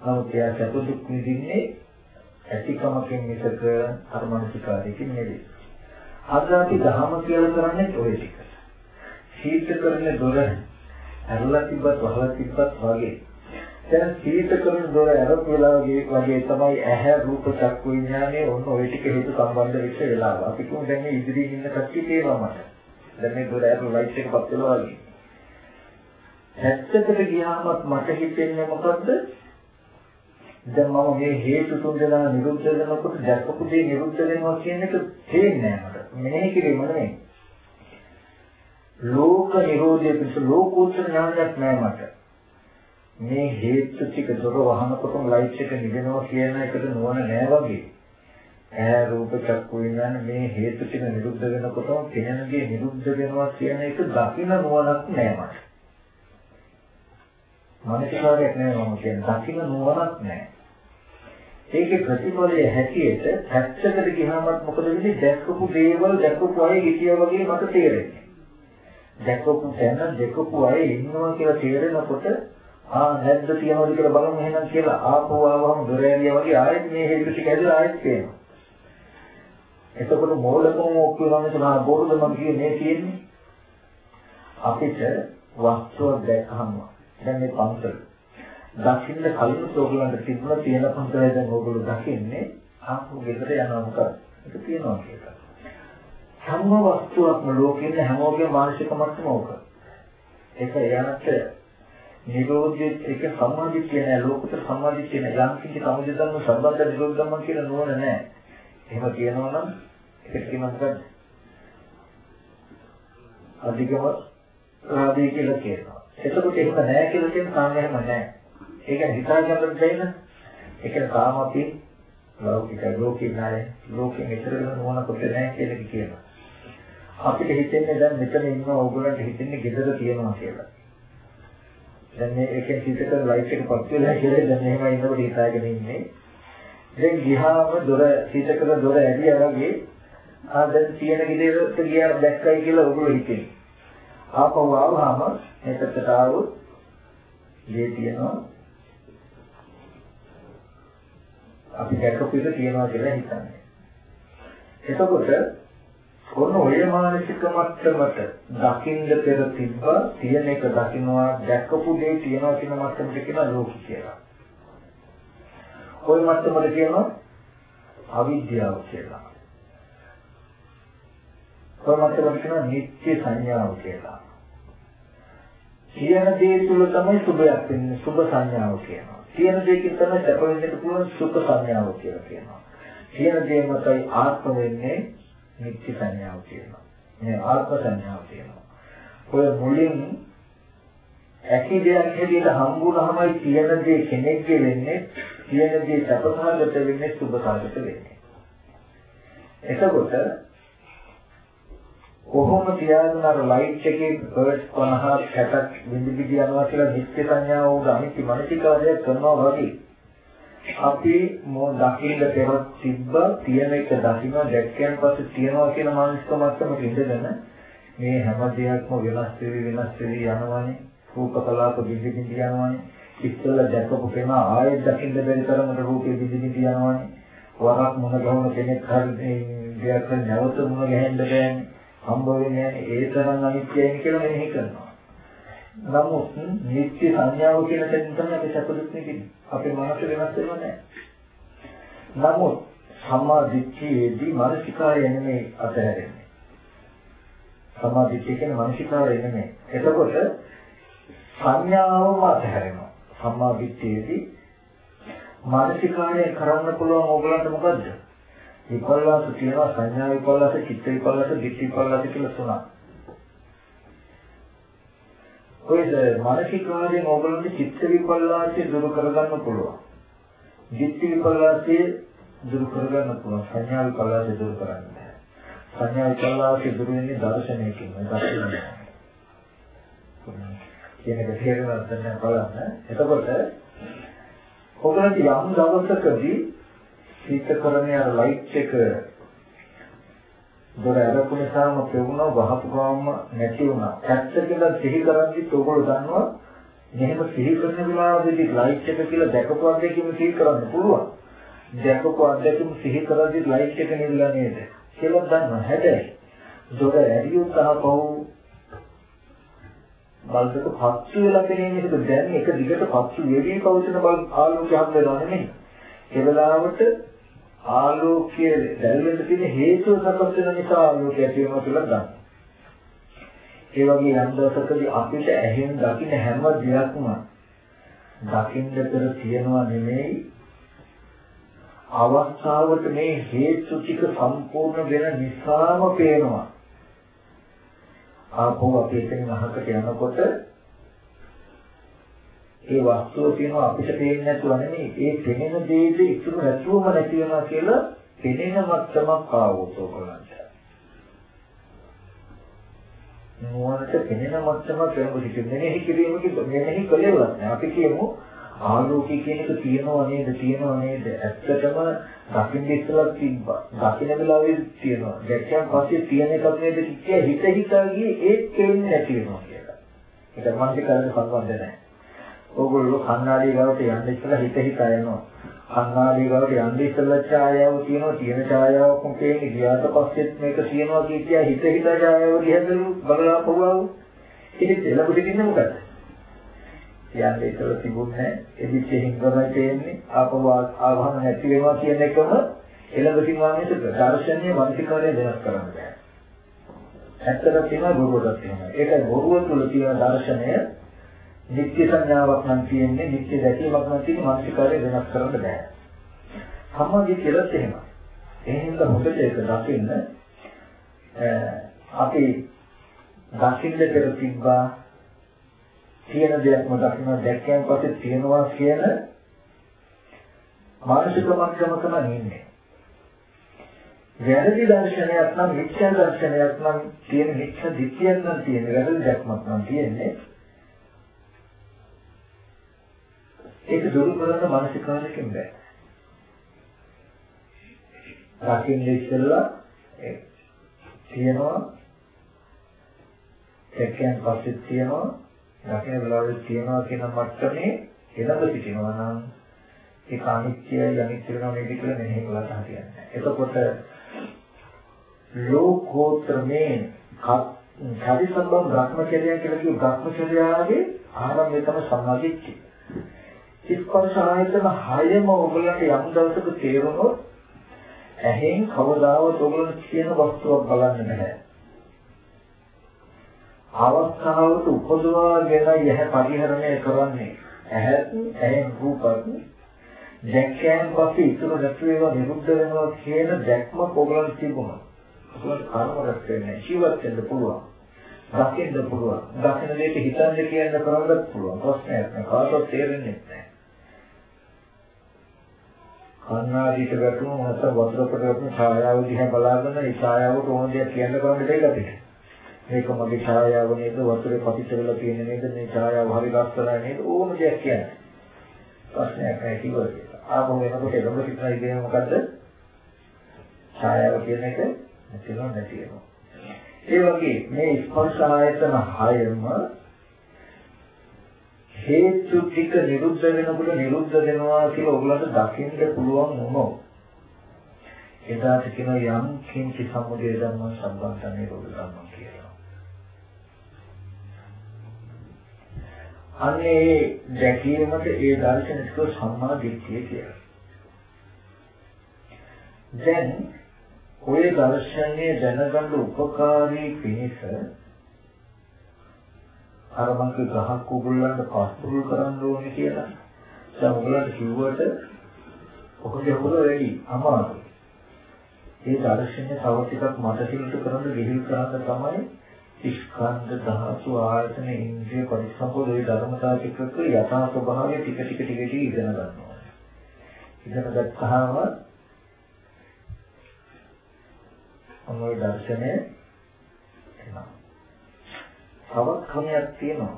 නමුත් එයා සතුටුක් විඳින්නේ ඇතිකමකින් මිසක අර්මනිකාරයකින් නෙවෙයි. අද අපි ධහම කියලා කරන්නේ ඔය ටික. සීත කරන්නේ දොර ඇරලා තිබ්බත් වහලා තිබ්බත් වගේ. දැන් සීත කරන දොර ඇරපු වෙලාවගේ වගේ තමයි ඇහැ රූප චක්කු විඥානේ ඔන්න ওই ටික හේතු සම්බන්ධ වෙච්ච වෙලාව. අපි කියමු දැන් මේ ඉදිරියේ ඉන්න කට්ටිය තේරෙනවා මට. දැන් මේ දොර ඇරලා ලයිට් එක පත් වෙනවා වගේ. ඇත්තකට ගියාමත් මට හිතෙන්නේ මොකද්ද? දැන් මම මේ හේතු තුන් දෙනා නිරුද්ධ වෙනකොට දැකපු දේ නිරුද්ධ වෙනවා කියන එක තේින්නේ නැහැ මට. මෙනෙහි කිරීම නෙමෙයි. ලෝක නිරෝධය පිණිස ලෝකෝත්තර ඥානයක් නෑ මට. මේ හේතු ටික දොර වහනකොටම ලයිට් එක නිවෙනවා කියන එකට නුවණ නෑ වගේ. ඇහැ රූප චක්කු විඥාන මේ හේතු ටික නිරුද්ධ වෙනකොටම පෙනෙන දේ නිරුද්ධ වෙනවා කියන එක දකින්න නුවණක් නෑ මට. මානසිකාරයක් නෑ මම කියන්නේ දකින්න නුවණක් නෑ. ඒකේ ප්‍රතිඵලය හැටියට පැත්තකට ගියාමත් මොකද වෙන්නේ දැක්කපු දේවල් දැක්කපු අය හිතියා වගේ මට තේරෙන්නේ. දැකපු තැන දෙකපු අය ඉන්නවා කියලා තේරෙනකොට ආ නැද්ද තියනවද කියලා බලමු එහෙනම් කියලා ආපහු ආවම දොර ඇරියා වගේ ආයෙත් මේ හේතු ටික ඇදලා ආයෙත් පේනවා. එතකොට මෝලකම ඔක්කොම තමයි බොරුද මම කියන්නේ මේ තියෙන්නේ. අපිට වස්තුව දැකහම දැන් මේ පන්සල දකින්න කලින් ඕගොල්ලන්ට තිබුණ තියෙන පන්සලේ දැන් ඕගොල්ලෝ දකින්නේ ආපහු ගෙදර යනවා මොකද? ඒක තියෙනවා කියලා. හැම වස්තුවක්ම ලෝකේ ඉන්න හැමෝගේම මානසික මට්ටම ඕක. ඒක එයාට නිරෝධයේ එක සම්මාදිට්ඨිය නෑ ලෝකතර සම්මාදිට්ඨිය නෑ යම් කිසි සමුදය ධර්ම සම්බන්ධ නිරෝධ ධර්ම කියලා නුවණ නෑ. එහෙම කියනවා නම් ඒක කියනවාද? අධිකම රාදී කියලා කියනවා. එතකොට එහෙම නෑ කියලා කියන කාරණා එහෙම නෑ. ඒක හිතා ගන්න දෙන්න. ඒක තාම අපි ලෞකික ලෝකේ නෑ ලෝකෙ මෙතර වෙන නුවණ කොට නෑ කියලා කියනවා. අපිට හිතෙන්නේ දැන් මෙතන ඉන්න ඕගොල්ලන්ට හිතෙන්නේ ගෙදර තියෙනවා කියලා. දැන් මේ එකෙන් සිතට ලයිට් එක පත් වෙලා කියලා දැන් එහෙම ඉන්නකොට හිතාගෙන ඉන්නේ. දැන් ගියාම දොර සිතකට දොර ඇරියා වගේ ආ දැන් තියෙන ගෙදරට ගියා දැක්කයි කියලා ඕගොල්ලෝ හිතෙන්නේ. ආපහු ආවම මේකට ආවොත් ගේ තියෙනවා අපි දැක්කපු එක තියෙනවා කියලා හිතන්නේ. එතකොට ඔන්න ඔය මානසික මට්ටමට දකින්න පෙර තිබ්බා තියෙන එක දකින්නවා දැක්කපු දේ තියනවා කියන මට්ටමට කියන ලෝක කියලා. ওই මට්ටමට කියනවා අවිද්‍යාව කියලා. ওই මට්ටමට කියනවා නිත්‍ය සංඥාව කියලා. කියන දේ තුල තමයි සුභයක් වෙන්නේ සුභ සංඥාව කියනවා. කියන දෙයකින් තමයි සැප වෙන්නට පුළුවන් සුඛ සංඥාව කියලා කියනවා. කියන දේ මතයි ආත්ම වෙන්නේ නිත්‍ය සංඥාව කියනවා. මේ ආත්ම සංඥාව කියනවා. ඔය මුලින් ඇති දෙයක් හැටියට හම්බුනහමයි කියන දේ කෙනෙක්ගේ වෙන්නේ කියන දේ සපසහගත වෙන්නේ සුභසහගත වෙන්නේ. එතකොට කොහොම තියාගෙන අර ලයිට් එකේ බර්ඩ්ස් 50 60ක් විඳි විදි යනවා කියලා නිත්‍ය සංඥාව උඩ අනිත්‍ය මානසිකවදයක් කරනවා වගේ අපි මො දකින්න පෙර තිබ්බ තියෙන එක දකින්න දැක්කයන් පස්සේ තියනවා කියන මානසික මට්ටමක ඉඳගෙන මේ හැම දෙයක්ම වෙනස් වෙවි වෙනස් වෙවි යනවානේ. රූප කලාප දිවි දිවි යනවානේ. ඉස්සෙල්ලා දැකපු කෙනා ආයෙත් දකින්න බැරි තරමට රූපේ දිවි දිවි යනවානේ. වරක් මොන ගහන කෙනෙක් හරි දෙයක් නැවත මොන ගහෙන්න බෑනේ. හම්බ වෙන්නේ ඒ තරම් අනිත්‍යයි කියලා මෙනෙහි කරනවා. නමුත් නිත්‍ය සංඥාව කියන තැනින් තමයි අපි සැප දුක් නිදින්නේ. අපේ මනස වෙනස් වෙනවා නෑ. නමුත් සම්මා දිට්ඨියේදී මානසිකාරය නෙමෙයි අතහැරෙන්නේ. සම්මා දිට්ඨිය කියන්නේ මානසිකාරය නෙමෙයි. එතකොට සංඥාවම අතහැරෙනවා. සම්මා දිට්ඨියේදී මානසිකාරය කරන්න පුළුවන් ඕගලන්ට මොකද්ද? විපල්ලාස කියනවා සංඥා විපල්ලාස, චිත්ත විපල්ලාස, දිට්ඨි විපල්ලාස කියලා තුනක්. ඔය මානසිකාරයෙන් ඕගොල්ලන්ගේ චිත්ත විපල්ලාසය දුරු කරගන්න පුළුවන්. දිට්ඨි විපල්ලාසය දුරු කරගන්න පුළුවන්. සංඥා විපල්ලාසය දුරු කරන්න බෑ. සංඥා විපල්ලාසය දුරු වෙන්නේ දර්ශනයකින්. දර්ශනය. කියන එක තේරුම් ගන්න බලන්න. එතකොට ඔයගොල්ලන්ට යම් දවසකදී සීතකරණය ලයිට් එක දොර ඇරපු නිසාම පෙවුණා වහපු ගාම නැති වුණා. ඇත්ත කියලා සිහි කරද්දි ඔයගොල්ලෝ දන්නවා මෙහෙම සිහි කරන වෙලාවේදී ලයිට් එක කියලා දැකපු අද්දැකීම සිහි කරන්න පුළුවන්. දැකපු අද්දැකීම සිහි කරද්දි ලයිට් එක නිල්ලා නේද කියලා දන්නවා. හැබැයි දොර ඇරියොත් අහපව් බල්බක පත්තු වෙලා පෙනෙන්නේ දැන් එක දිගට පත්තු වෙවි පවතින බල් ආලෝකයක් හම්බ වෙනවා නෙමෙයි. ඒ වෙලාවට ආලෝකයේ දැල්වෙන්න තියෙන හේතුව සකස් වෙන නිසා ආලෝකය ඇති වෙනවා කියලා ගන්න. ඒ වගේ යම් දවසකදී අපිට ඇහෙන් දකින්න හැම දෙයක්ම දකින්න පෙර තියනවා නෙමෙයි අවස්ථාවට මේ හේතු ටික සම්පූර්ණ වෙන නිසාම පේනවා. ආපහු අපි එතන අහකට යනකොට ඒ වස්තුව තියෙනවා අපිට පේන්නේ නැතුව නෙමෙයි. ඒ පෙනෙන දේද ඉතුරු නැතුවම නැති වෙනවා කියලා පෙනෙන මට්ටමක් ආවොත් ඔයගලන්ට. නුවණට පෙනෙන මට්ටමක් වෙනකොට මෙනෙහි කිරීමකින් මෙනෙහි කළේවත් නෑ. අපි කියමු ආලෝකය කියන එක තියෙනව නේද තියෙනව නේද? ඇත්තටම දකින්න ඉස්සලා තිබ්බා. දකින්න වෙලාවේ තියෙනවා. දැක්කන් පස්සේ තියෙන එකක් නේද? කිය හිත හිතා ගියේ ඒත් පේන්නේ නැති වෙනවා කියලා. ඒක මනසේ කරන්නේ සම්බන්ධ නැහැ ඕගොල්ලෝ කන්නාඩිය ගාවට යන්න ඉස්සලා හිත හිත යනවා. කන්නාඩිය ගාවට යන්න ඉස්සලා ඡායාව තියෙනවා, තියෙන ඡායාවක් මොකේන්නේ ගියාට පස්සෙත් මේක තියෙනවා කිය හිත හිත ඡායාව දිහා බලලා පොවව. ඉතින් එළඹ සිටින්නේ මොකද? යන්න ඉස්සලා තිබුණේ එදිච්ච හිඟමයි තේන්නේ ආපහු ආවම නැති වෙනවා කියන එකම එළඹ සිටිනවා මිසක දර්ශනීය මානසිකාරය වෙනස් කරන්න බෑ. ඇත්තට තියෙනවා බොරුවටත් තියෙනවා. ඒකයි බොරුව තුළ තියෙන දර්ශනය නිත්‍ය සංඥාවක් නම් තියෙන්නේ නිත්‍ය දැකීමක් නම් තියෙන්නේ මානසිකාරය වෙනස් කරන්න බෑ. සම්මාදිය කියලාත් එහෙම. එහෙනම් හොඳට ඒක දකින්න අපි දකින්න පෙර තිබ්බා කියන දෙයක්ම දකින්න දැක්කයන් පස්සේ තියනවා කියන මානසික මට්ටමක නම් ඉන්නේ. වැරදි දර්ශනයක් නම් මිත්‍යා දර්ශනයක් නම් තියෙන මිත්‍යා දිට්ඨියක් නම් තියෙන වැරදි දැක්මක් නම් තියෙන්නේ ඒක දුරු කරන්න මානසික කාර්යකින් බෑ. රකින්න ඉස්සෙල්ලා තියෙනවා එක්කෙන් පස්සේ තියෙනවා රකින්න වෙලාවෙ තියෙනවා කියන මට්ටමේ එළඹ සිටිනවා නම් ඒක අනිත්‍යයි අනිත්‍ය වෙනවා නේද කියලා මෙහෙම කළා හරියන්නේ. එතකොට ලෝකෝත්‍රමේ කරිසම්බම් භ්‍රමචර්යය කියලා කියු භ්‍රමචර්යාවේ ආරම්භය තමයි සම්මාදිට්ඨිය. ස්පර්ශ ආයතන හයම ඔයගලට යම් දවසක තේරුණොත් ඇහෙන් කවදාවත් ඔයගලට කියන වස්තුවක් බලන්න බෑ. අවස්ථාවට උපදවාගෙන යහ පරිහරණය කරන්නේ ඇහත් ඇහෙන් රූපත් දැක්කයන් පස්සේ ඉතුරු නැති ඒවා නිරුද්ධ වෙනවා කියන දැක්ම ඔයගලන්ට තිබුණා. ඔයගලන්ට කර්ම රැස් වෙන්නේ ජීවත් වෙන්න පුළුවන්. දකින්න පුළුවන්. දකින්න දෙයට හිතන්න කියන්න කරන්නත් පුළුවන්. ප්‍රශ්නයක් නෑ. කාටවත් තේරෙන්නේ නැහැ. කන්නාදීට වැටුණු නැත්නම් වතුරකට වැටුණු ඡායාව දිහා බලාගෙන ඒ ඡායාවට ඕන දෙයක් කියන්න කරන්න දෙයක් අපිට. මේක මගේ ඡායාව නේද වතුරේ පතිත වෙලා තියෙන නේද මේ ඡායාව හරි ලස්සනයි නේද ඕන දෙයක් කියන්න. ප්‍රශ්නයක් නැහැ කිව්වා කියලා. ආපහු එනකොට එළඹ සිටින ඉතින් මොකද්ද? ඡායාව කියන එක නැතිව නැති වෙනවා. ඒ වගේ මේ ස්පර්ශ ආයතන හයම හේතු ටික නිරුද්ධ වෙනකොට නිරුද්ධ වෙනවා කියලා ඔයගලන්ට දකින්න පුළුවන් වුණොත් එදාට කියන යම් කිංචි සමුදය ධර්ම සම්බන්ධ නිරෝධ ධර්ම කියලා. අනේ දැකීමට ඒ දර්ශනික සම්මා දිට්ඨිය කියලා. දැන් ඔය දර්ශනය දැනගන්න උපකාරී පිණිස අර මං කිය ගහක් උගුල්ලන්ට පස්තුල් කරන්න ඕනේ කියලා. දැන් උගලන්ට කිව්වට ඔකට උගල වැඩි අමාරුයි. ඒ දර්ශනය තව ටිකක් මතකින්ට කරන්න විහිළු කරන්න තමයි ස්කන්ධ ධාතු ආයතන ඉන්ද්‍රිය පරිසම්පෝද ඒ ධර්මතා ටිකක යථා ස්වභාවය ටික ටික ටික ටික ඉගෙන ගන්නවා. ඉගෙන ගත්තාම ඔන්න දර්ශනය එනවා. තවත් ක්‍රමයක් තියෙනවා.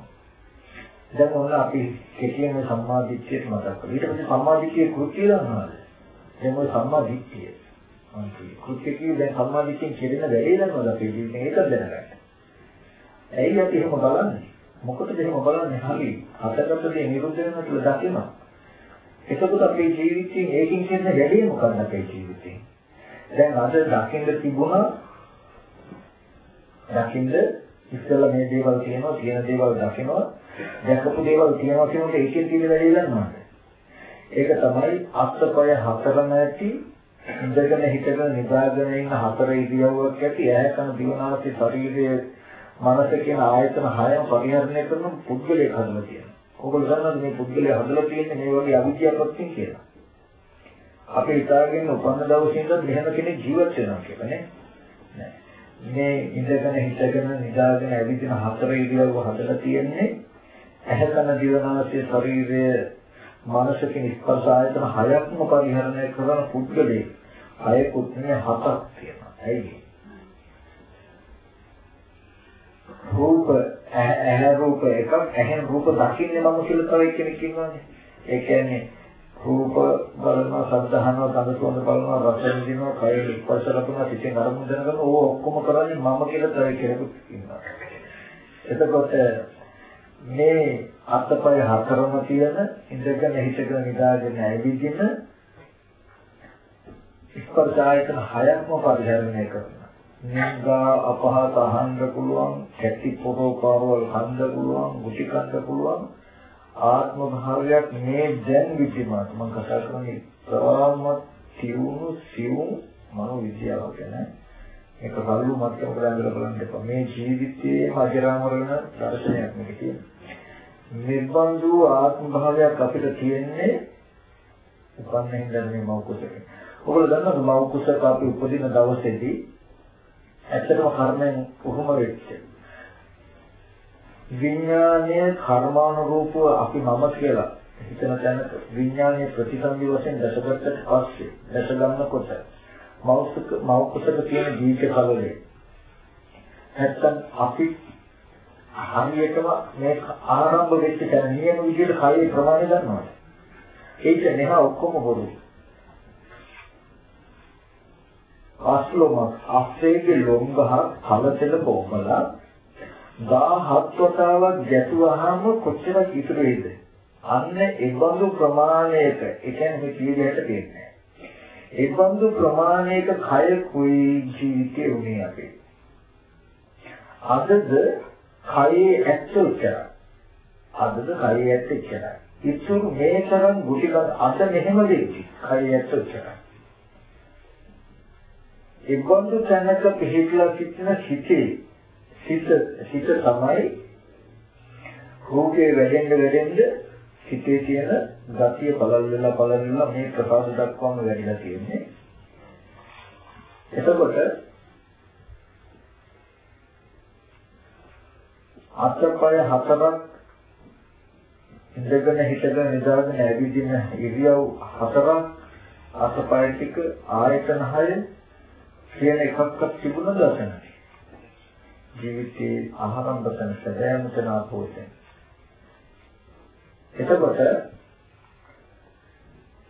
දැන් ඔන්න අපි කෙටියෙන් සම්මාදිට්ඨියට මතක් කරලා ඊට පස්සේ සම්මාදිට්ඨියේ කෘත්‍ය දන්නවද? දැන් ඔය සම්මාදිට්ඨිය. කෘත්‍ය කියේ දැන් සම්මාදිට්ඨියෙන් කෙරෙන වැඩේ දන්නවද අපි ජීවිතේ ඒක දැනගන්න. ඇයි අපි එහෙම බලන්නේ? මොකටද එහෙම බලන්නේ? හරි. අතකට දේ නිරුද්ධ වෙනවා කියලා දකිනවා. එතකොට අපේ ජීවිතයෙන් ඒකින් කියන වැඩේ මොකක්ද අපේ ජීවිතේ? දැන් අද දකින්න තිබුණා දකින්න ඉස්සෙල්ලා මේ දේවල් තියෙනවා තියෙන දේවල් දකිනවා දැකපු දේවල් තියෙනවා කියනකොට ඒකෙන් තියෙන වැඩේ දන්නවද ඒක තමයි අත්පය හතරම ඇති ඉඳගෙන හිටගෙන නිදාගෙන ඉන්න හතර ඉරියව්වක් ඇති ඇහැ කන දිවනාසය ශරීරය මනස කියන ආයතන හයම පරිහරණය කරන පුද්ගලයෙක් හදලා තියෙනවා. ඔයගොල්ලෝ දන්නවද මේ පුද්ගලයා හදලා තියෙන්නේ මේ වගේ අවිද්‍යාවක්කින් කියලා? අපි හිතාගෙන උපන්න දවසේ ඉඳන් මෙහෙම කෙනෙක් ජීවත් වෙනවා කියලා නේ? නෑ. මේ ඉඳගෙන හිටගෙන නිදාගෙන ඇවිදින හතර ඉරියව්ව හදලා තියෙන්නේ ඇහැ කන දිවනාසය ශරීරය මනස කියන ස්පර්ශ ආයතන හයක්ම පරිහරණය කරන පුද්ගලයේ අයකුත් නේ හතක් තියෙනවා. ඇයි? රූප ඇහැ රූප එකක් ඇහෙන් රූප දකින්නේ මම කියලා තව කෙනෙක් ඉන්නවානේ. ඒ කියන්නේ රූප බලනවා, ශබ්ද අහනවා, ගඳ සුවඳ බලනවා, රස විඳිනවා, කය ස්පර්ශ කරනවා, සිතෙන් අරමුණ දැනගන්න ඕක ඔක්කොම කරන්නේ මම කියලා තව කෙනෙකුත් ඉන්නවා. එතකොට මේ අත්පය හතරම තියෙන ඉඳගෙන හිටගෙන නිදාගෙන ඇවිදින ස්පර්ශ ආයතන හයක්ම පරිහරණය කරනවා. නිග්ගා අපහත අහන්න පුළුවන්, කැටි පොරෝපාරවල් හඳ පුළුවන්, මුටි කන්න පුළුවන්. ආත්ම භාවයක් මේ දැන් විද්‍යමාන මම කතා කරන්නේ ප්‍රාමත් සිවුණු සිවුම් මනෝ විද්‍යාව ගැන. ඒක කල්ලු මට්ටම කරලා බලන්න එපා. මේ ජීවිතයේ අජරාමරණ දර්ශනයක් මේක තියෙනවා. නිර්බන්ධ ආත්ම භාවයක් අපිට තියෙන්නේ උපන්නේ ඉඳන් මේ මෞකසක. ඔයගොල්ලෝ දන්නවද මෞකසක අපි උපදින දවසේදී ඇත්තටම කර්මයෙන් කොහොම වෙච්ච විඥානය කර්මානුරූපව අපි මම කියලා හිතන තැන විඥානයේ ප්‍රතිසන්දි වශයෙන් දැකගත්තට පස්සේ දැක ගන්නකොට මෞසක මෞකසක තියෙන දීක කලලේ නැත්තම් අපි හරියටම මේ ආරම්භ වෙච්ච තැන නියම විදිහට කයේ ප්‍රමාණය ගන්නවා. ඒක නෙහා ඔක්කොම බොරු. අස්ලොම අස්සේගේ ලොම් ගහ කලතෙල කොමලා 17 වතාවක් ගැටුවාම කොච්චරක් ඉතුරු වෙයිද? අන්න ඒ බඳු ප්‍රමාණයක ඒ කියන්නේ මේ කීයට තියෙන්නේ. ඒ බඳු ප්‍රමාණයක කය කුයි ජීවිතේ උනේ අපේ. අදද කයේ ඇත්ත උච්චරයි. අදද කයේ ඇත්ත උච්චරයි. ඉතුරු මේ තරම් ගුටික අද මෙහෙම දෙන්නේ. කයේ ඇත්ත උච්චරයි. ඒ බඳු තැනක පිළිట్లా සිටින සිටේ සිත සිත තමයි රූපේ වැඩෙන්න වැඩෙන්න හිතේ තියෙන ගතිය බලල් වෙලා බලල් වෙලා මේ ප්‍රකාශ දක්වාම වැඩිලා තියෙන්නේ. එතකොට අත්පය හතරක් ඉඳගෙන හිටගෙන නිදාගෙන ඇවිදින ඉරියව් හතරක් අත්පය ටික ආයතන හය කියන එකක්වත් තිබුණද අතන ජීවිතේ ආහාරම් බතන සදෑම තන ආපෝතෙන් එතකොට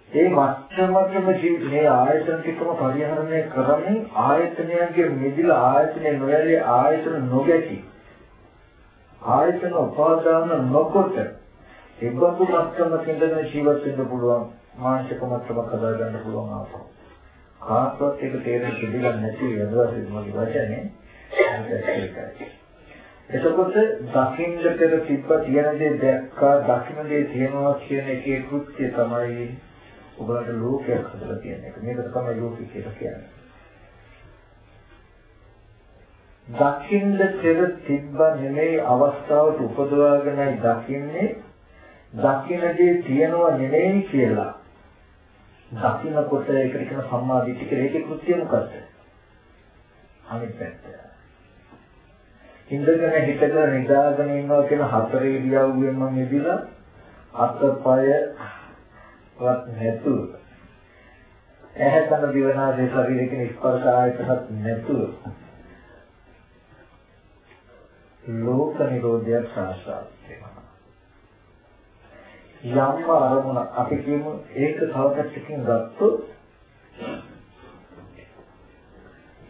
ඒ මට්ටමකම ජීවිතේ ආයතන ටිකම පරිහරණය කරමින් ආයතනයන්ගේ මිදිලා ආයතනයේ නොයලී ආයතන නොගැටි ආයතන උපාදාන නොකොට ඒබඳු මට්ටමක ඉඳගෙන ජීවත් වෙන්න පුළුවන් මානසික මට්ටමක් හදා ගන්න පුළුවන් ආපහු. කාටවත් ඒක තේරෙන්න පිළිගන්නේ නැති යදවසේ මගේ වචනේ ඒකයි එතකොට දකින්න පෙර තිබ්බ තියෙන දේ දැක්කා දකින්න දේ තියෙනවා කියන එකේ කෘත්‍ය තමයි ඔබට ලෝකයක් හදලා තියෙන එක. මේක තමයි ලෝකය කියලා කියන්නේ. දකින්න පෙර තිබ්බ නෙමෙයි අවස්ථාවට උපදවාගෙනයි දකින්නේ දකින්න දේ තියෙනවා නෙමෙයි කියලා. දකින්නකොට ඒකට කියන සම්මා දිට්ඨිය කියලා ඒකේ කෘත්‍ය මොකද්ද? අනිත් පැත්ත. ඉඳගෙන හිටගෙන නිදාගෙන ඉන්නවා කියන හතරේ ඉරියව්වෙන්ම මිදිලා අතපය වත් නැතුව ඇහැ කන දිවනාසේ ශරීරේ කියන ස්පර්ශ ආයතනත් නැතුව ලෝක නිරෝධය සාක්ෂාත් වෙනවා. යම් අරමුණ අපි කියමු ඒක තවකටකින් ගත්තොත්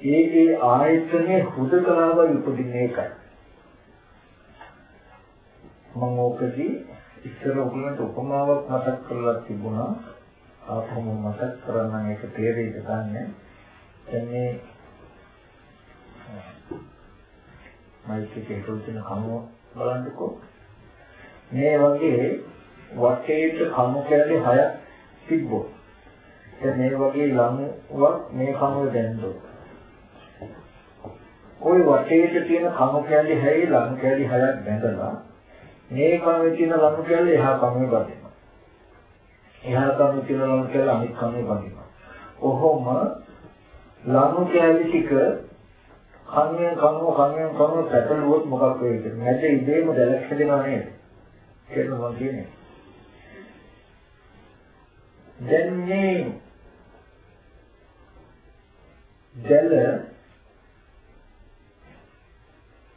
ඒ ඒ ආයතනයේ හුදකලාව උපදින එකයි. මම ඕකදී ඉස්සර ඔයගලන්ට උපමාවක් මතක් කරලා තිබුණා. ආපහුම මතක් කරන්න ඒක තේරෙයිද ගන්න. දැන් මේ මයික් එකේ හොල්තින කමුව බලන්නකෝ. මේ වගේ වටේට කමු කැලේ හයක් තිබ්බොත් දැන් මේ වගේ ලණුවක් මේ කමුව දැන්දොත් ওই වටේට තියෙන කණු කැලි හැයි ලණු කැලි හයක් බැඳලා මේ කණුවේ තියෙන ලණු කැලි එහා කණුවේ බඳිනවා. එහා කණුවේ තියෙන ලණු කැලි අනිත් කණුවේ බඳිනවා. ඔහොම ලණු කැලි ටික කණුවෙන් කණුව කණුවෙන් කණුව පැටලුවොත් මොකක් වෙයිද? නැද ඉබේම දැලක් හැදෙනව නේද? ඒක මම කියන්නේ. දැන් මේ දැල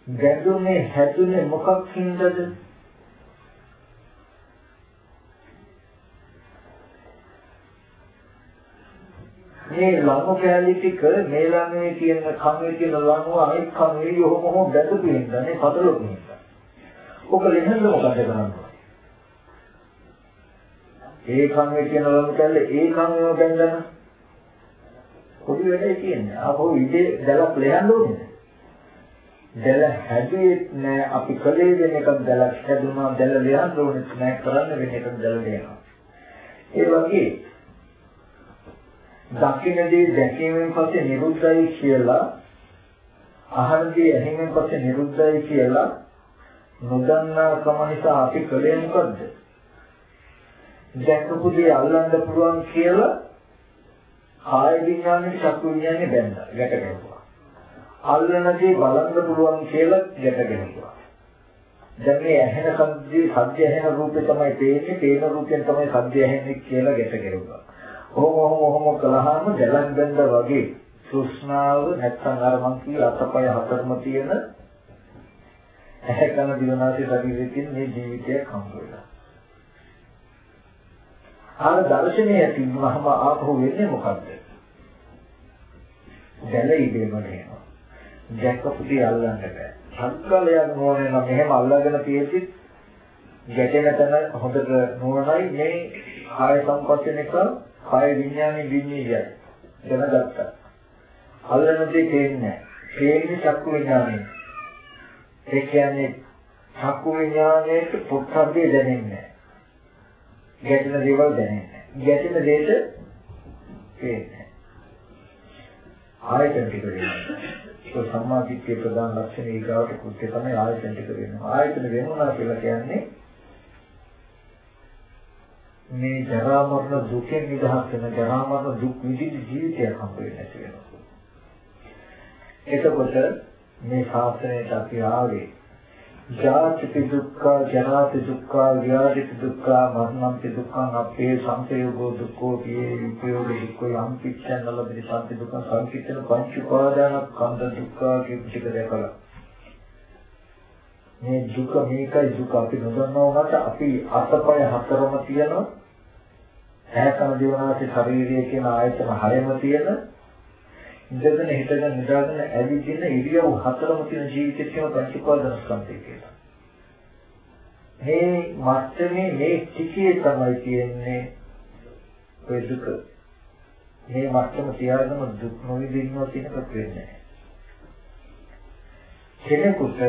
ගැඳුනේ හැදුනේ මොකක් හින්දාද? මේ ලනු කැලි ටික මේ ළඟේ තියෙන කම්මේ තියෙන ලනුව අනිත් කම්මේ යොහොම හොම බැඳපු හින්දා නේ පතලොක් හින්දා. ඔක ලෙහෙන්ද මොකද කරන්නේ? ඒ කම්මේ තියෙන ලනු කැලි ඒ කම්මේව බැඳගෙන පොඩි වැඩේ කියන්නේ. ආපහු ඉතේ දැලක් ලෙහන්න ඕනේ. දැල හැදුවේ නෑ. අපි කලේ වෙන එකක් දැලක් හැදුනා දැල ලියන්න ඕනෙත් නෑ. කරන්න වෙන එකක් දැල ලියනවා. ඒ වගේ දකින්නේ දැකීමෙන් පස්සේ නිරුද්ධයි කියලා අහනදී ඇහිමෙන් පස්සේ නිරුද්ධයි කියලා නොදන්නා කම නිසා අපි කලේ මොකද්ද? දැකපු දේ අල්ලන්න පුළුවන් කියලා කාය විඥානේ චක්කු විඥානේ බැඳලා ගැට ගැහුවා. අල්ලනදී බලන්න පුළුවන් කියලා ගැටගෙනවා. දැන් මේ ඇහෙන සද්දේ සද්ද ඇහෙන රූපේ තමයි පේන්නේ, පේන රූපෙන් තමයි සද්ද ඇහෙන්නේ කියලා ගැටගෙනවා. ඔහොම ඔහොම ඔහොම කළාම ජලන් බඳ වගේ සුෂ්ණාව නැත්තම් අර මං කිය අතපය හතරම තියෙන ඇහැ කන දිවනාසය ශරීරයේ තියෙන මේ ජීවිතයක් හම්බ වෙනවා. ආර දර්ශනය තිබුණාම ආපහු වෙන්නේ මොකද්ද? දැලයි දෙමනේ. දැක්කපුදී අල්ලන්න බෑ. සංකල්පයක් නෝනේ නම් මෙහෙම අල්ලගෙන තියෙද්දි ගැටෙන තැන හොඳට නෝනයි මේ කාය සංපස්යෙන් එක කාය විඥානේ විඤ්ඤාණයයි. දැනගත්තා. අල්ලන දේ තේන්නේ නැහැ. තේන්නේ චක්කු විඥානේ. ඒ කියන්නේ චක්කු විඥානයේ පුත්තබ්බේ දැනෙන්නේ නැහැ. ගැටෙන දේවල් දැනෙන්නේ නැහැ. ගැටෙන දේට තේන්නේ ආයතන ටික වෙනවා. ඒක සම්මාදිට්ඨිය ප්‍රධාන ලක්ෂණ ඊගාවට කෘත්‍ය තමයි ආයතන ටික වෙනවා. ආයතන වෙනවා කියලා කියන්නේ මේ ජරා මරණ දුකෙන් නිදහස් වෙන ජරා මරණ දුක් විඳින ජීවිතයක් හම්බ වෙන්නේ නැති වෙනවා. එතකොට මේ ශාස්ත්‍රයට අපි ආවේ ජාති දුක්ඛ ජරාති දුක්ඛ ව්‍යාධි දුක්ඛ මරණම්පි දුක්ඛං අපේ සංසයෝගෝ දුක්ඛෝ පියේ විපයෝග දුක්ඛෝ යම් පිච්ඡන් නලබි සම්පි දුක්ඛ සංකිටන පංච උපාදාන කන්ද දුක්ඛ කියන ටික දැකලා. මේ දුක මේකයි දුක. අපි නොදන්නවා වුණාට අපි අතපය හතරම තියෙනවා. ඇහැකන දිවනාසේ ශරීරය කියන ආයතන හයම තියෙන ඉඳගෙන හිටගෙන නිදාගෙන ඇවිදින ඉරියව් හතරම තියෙන ජීවිතේ කියන පංච උපාදාන ස්කන්ධය කියලා. මේ මත්තමේ මේ ටිකේ තමයි තියෙන්නේ ඔය දුක. මේ මත්තම තියාගෙන දුක් නොවිඳින්නවා කියන එක වෙන්නේ. කෙනෙකුට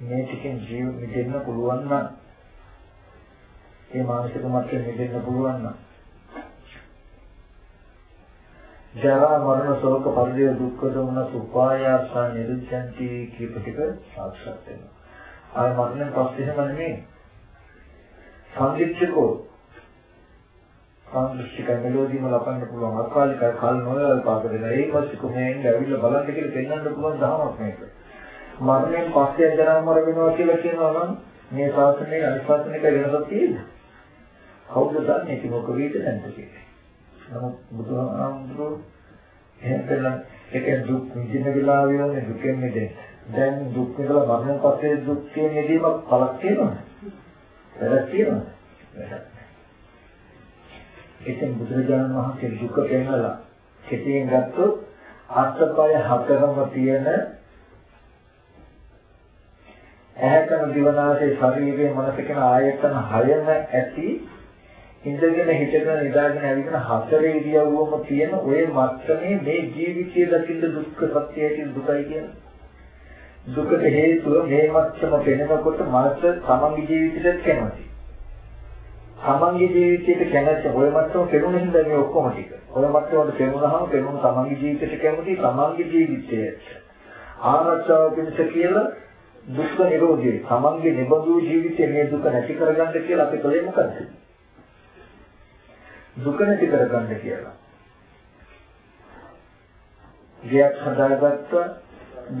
මේ ටිකෙන් ජීව මිදෙන්න පුළුවන් නම් ඒ මානසික මට්ටමෙන් මිදෙන්න පුළුවන් නම් ජරා මරණ ශෝක පරිදේ දුක්ඛ දෝමන උපායාසා නිරුද්ධಂತಿ කීප ටික සාක්ෂාත් වෙනවා. ආය මරණයෙන් පස්සේ එහෙම නෙමෙයි. සංදිච්චකෝ සංදෘෂ්ටික මෙලෝඩියම ලබන්න පුළුවන් අකාලිකයි කාල නොවල පාක දෙනවා. ඒ පස්සේ කොහේෙන් ඇවිල්ලා බලන්න කියලා පෙන්වන්න පුළුවන් දහමක් මේක. මරණයෙන් පස්සේ ජරා මර වෙනවා කියලා කියනවා නම් මේ ශාසනයේ අනිශාසනික වෙනසක් තියෙනවා. කවුද දන්නේ ඒක මොක වේද නැද්ද කියලා. නමුත් බුදුහාමුදුරුවෝ එහෙම කළා ඒක දුක් විඳින වෙලාවේ වනේ දුකෙන් මිදෙන්න. දැන් දුක් විඳලා මරණයෙන් පස්සේ දුක්ඛයෙන් මිදීමක් පළක් තියෙනවද? වැඩක් තියෙනවද? ඉතින් බුදුරජාණන් වහන්සේ දුක පෙන්නලා කෙටියෙන් ගත්තොත් අත්පය හතරම තියෙන ඇහැකන දිවනාසේ ශරීරයේ මනස කියන ආයතන හයම ඇති ඉඳගෙන හිටගෙන නිදාගෙන ඇවිදින හතර ඉරියව්වම තියෙන ওই මත්තනේ මේ ජීවිතයේ දකින්න දුක්ඛ සත්‍යය දුකයි කියන දුකට හේතුව මේ මත්තම පෙනෙනකොට මනස තමන්ගේ ජීවිතයට කැමති. තමන්ගේ ජීවිතයට කැමති ඔය මත්තම පෙනුන හින්දා මේ ඔක්කොම ටික. ඔය මත්තමට පෙනුනහම පෙනුන තමන්ගේ ජීවිතයට කැමති තමන්ගේ ජීවිතයට ආරක්ෂාව පිණිස කියලා දුක්ඛ නිරෝධය තමන්ගේ නිබඳු ජීවිතයේ මේ දුක නැති කරගන්න කියලා අපි කලේ මොකද්ද? දුක නැති කරගන්න කියලා. ගියක් හදාගත්ත,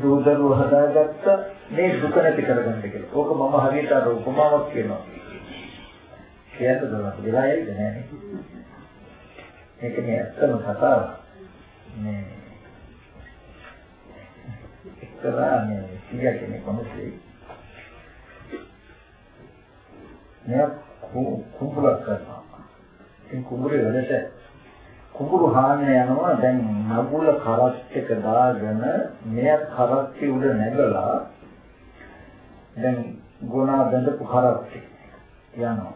දූදරුව හදාගත්ත මේ දුක නැති කරගන්න කියලා. ඕක මම හරියට අර උපමාවක් කියනවා. කියන්න දුන්නා. දෙලා යයිද නැහැ. මේක මේ ඇත්තම කතාව. මේ එක්තරා මේ කීයක් කෙනෙක් මොනසේ මෙයා කුඹුරක් කරනවා ඉතින් කුඹුරේ වැඩට කුඹුරු හාන්න යනවා දැන් නගුල කරත් එක දාගෙන මෙයා කරත් උඩ නැගලා දැන් ගුණා බඳපු කරත් යනවා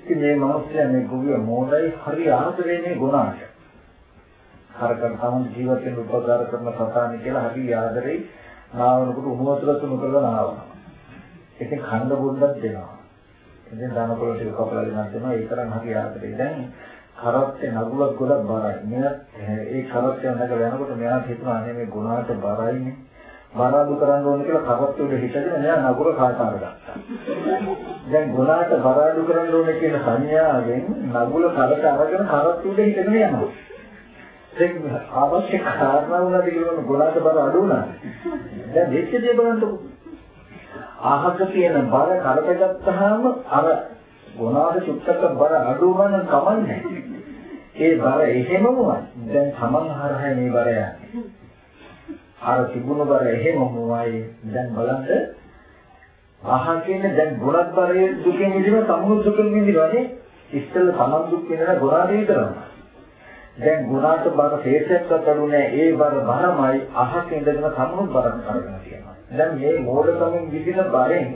ඉතින් මේ මිනිස්සයා මේ ගුවිය මොඩයි හරි ආදරේ මේ ගුණාට හරකන් තමයි ජීවත් වෙන්න උපකාර කරන සතානි කියලා හරි ආදරේ නාවනකොට උණු වතුර තුන කරලා නාවනවා. ඉතින් කන්න බොන්නත් දෙනවා. ඉතින් ධනකොළ ටික කපලා දෙනක් දෙනවා ඒ තරම් හරි ආදරේ. දැන් කරත්තේ නගුලක් ගොඩක් බරයි. මෙයා ඒ කරත්තේ නැගලා යනකොට මෙයාට හිතුණා අනේ මේ ගුණාට බරයිනේ. බරාදු කරන්න ඕන කියලා කරත්තේ උඩ හිටගෙන මෙයා නගුල කාට අරගත්තා. දැන් ගුණාට බරාදු කරන්න ඕන කියන සංඥාවෙන් නගුල කරට අරගෙන කරත්තේ උඩ හිටගෙන යනවා. ඒක අවශ්‍ය කාරණා වුණාද කියලා ගොඩාක් බර අඩු වුණා. දැන් වෙච්ච දේ බලන්නකො. අහක තියෙන බර කරට ගත්තාම අර ගොනාට චුට්ටක් බර අඩු වුණා නම් කමන්නේ. ඒ බර එහෙමමයි. දැන් Taman හරහා මේ බර යන්නේ. අර තිබුණු බර එහෙමමයි. දැන් බලන්න අහන් කියන්නේ දැන් ගුණත් බරයේ දුකෙන් මිදෙන සමුදු දුකෙන් මිදෙනවානේ. ඉස්සෙල්ලා Taman දුක් වෙනවා ගුණාදී විතරමයි. දැන් ගුණාට බර ශේෂයක්වත් අඩු නැහැ. ඒ බර බරමයි අහක ඉඳගෙන සමුදු බරක් කරගෙන තියෙනවා. දැන් මේ මෝඩකමින් විදින බරෙන්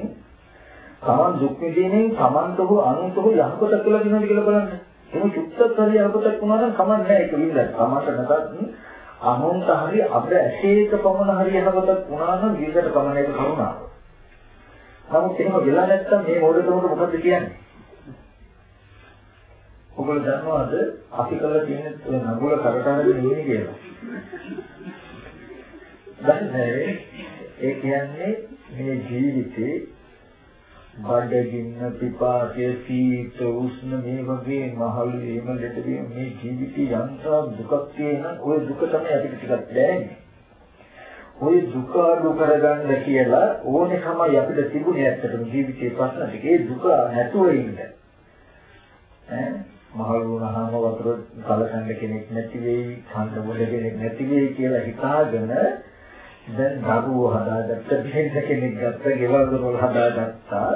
Taman දුක් විඳින්නේ Tamanට හෝ අනුන්ට හෝ යහපත කියලා දිනවද කියලා බලන්න. එහෙනම් චුත්තත් හරි යහපතක් වුණා නම් කමක් නැහැ ඒක විඳලා. Tamanට නැතත් අනුන්ට හරි අප ඇසේක පමණ හරි යහපතක් වුණා නම් විඳට පමණ ඒක කරුණාව. නමුත් එහෙම වෙලා නැත්තම් මේ මොඩකමට මොකද කියන්නේ? ඔයගොල්ලෝ දන්නවද අපි කරලා තියෙන නගුල කරටහගෙන ඉන්නේ කියලා? දන්නේ ඒ කියන්නේ මේ ජීවිතේ බඩගින්න පිපාසය සීත උෂ්ණ මේ වගේ මහලු එහෙම ලෙඩවීම මේ ජීවිතේ යන්ත්‍රා දුකක් තියෙන ওই දුක තමයි අපිට ටිකක් දැනෙන්නේ. ওই දුක අඩු කරගන්න කියලා ඕනේ තමයි අපිට තිබුණේ ඇත්තටම ජීවිතේ ප්‍රශ්න ටික. ඒ දුක නැතුව ඉන්න. ඈ මහලු වුණාම වතුර කලකන්න කෙනෙක් නැති වෙයි, කන්න බොඩ කෙනෙක් නැති වෙයි කියලා හිතාගෙන දැන් දරුවෝ හදාගත්ත දෙන්න කෙනෙක් ගත්ත ගෙවල් දොරවල් හදාගත්තා.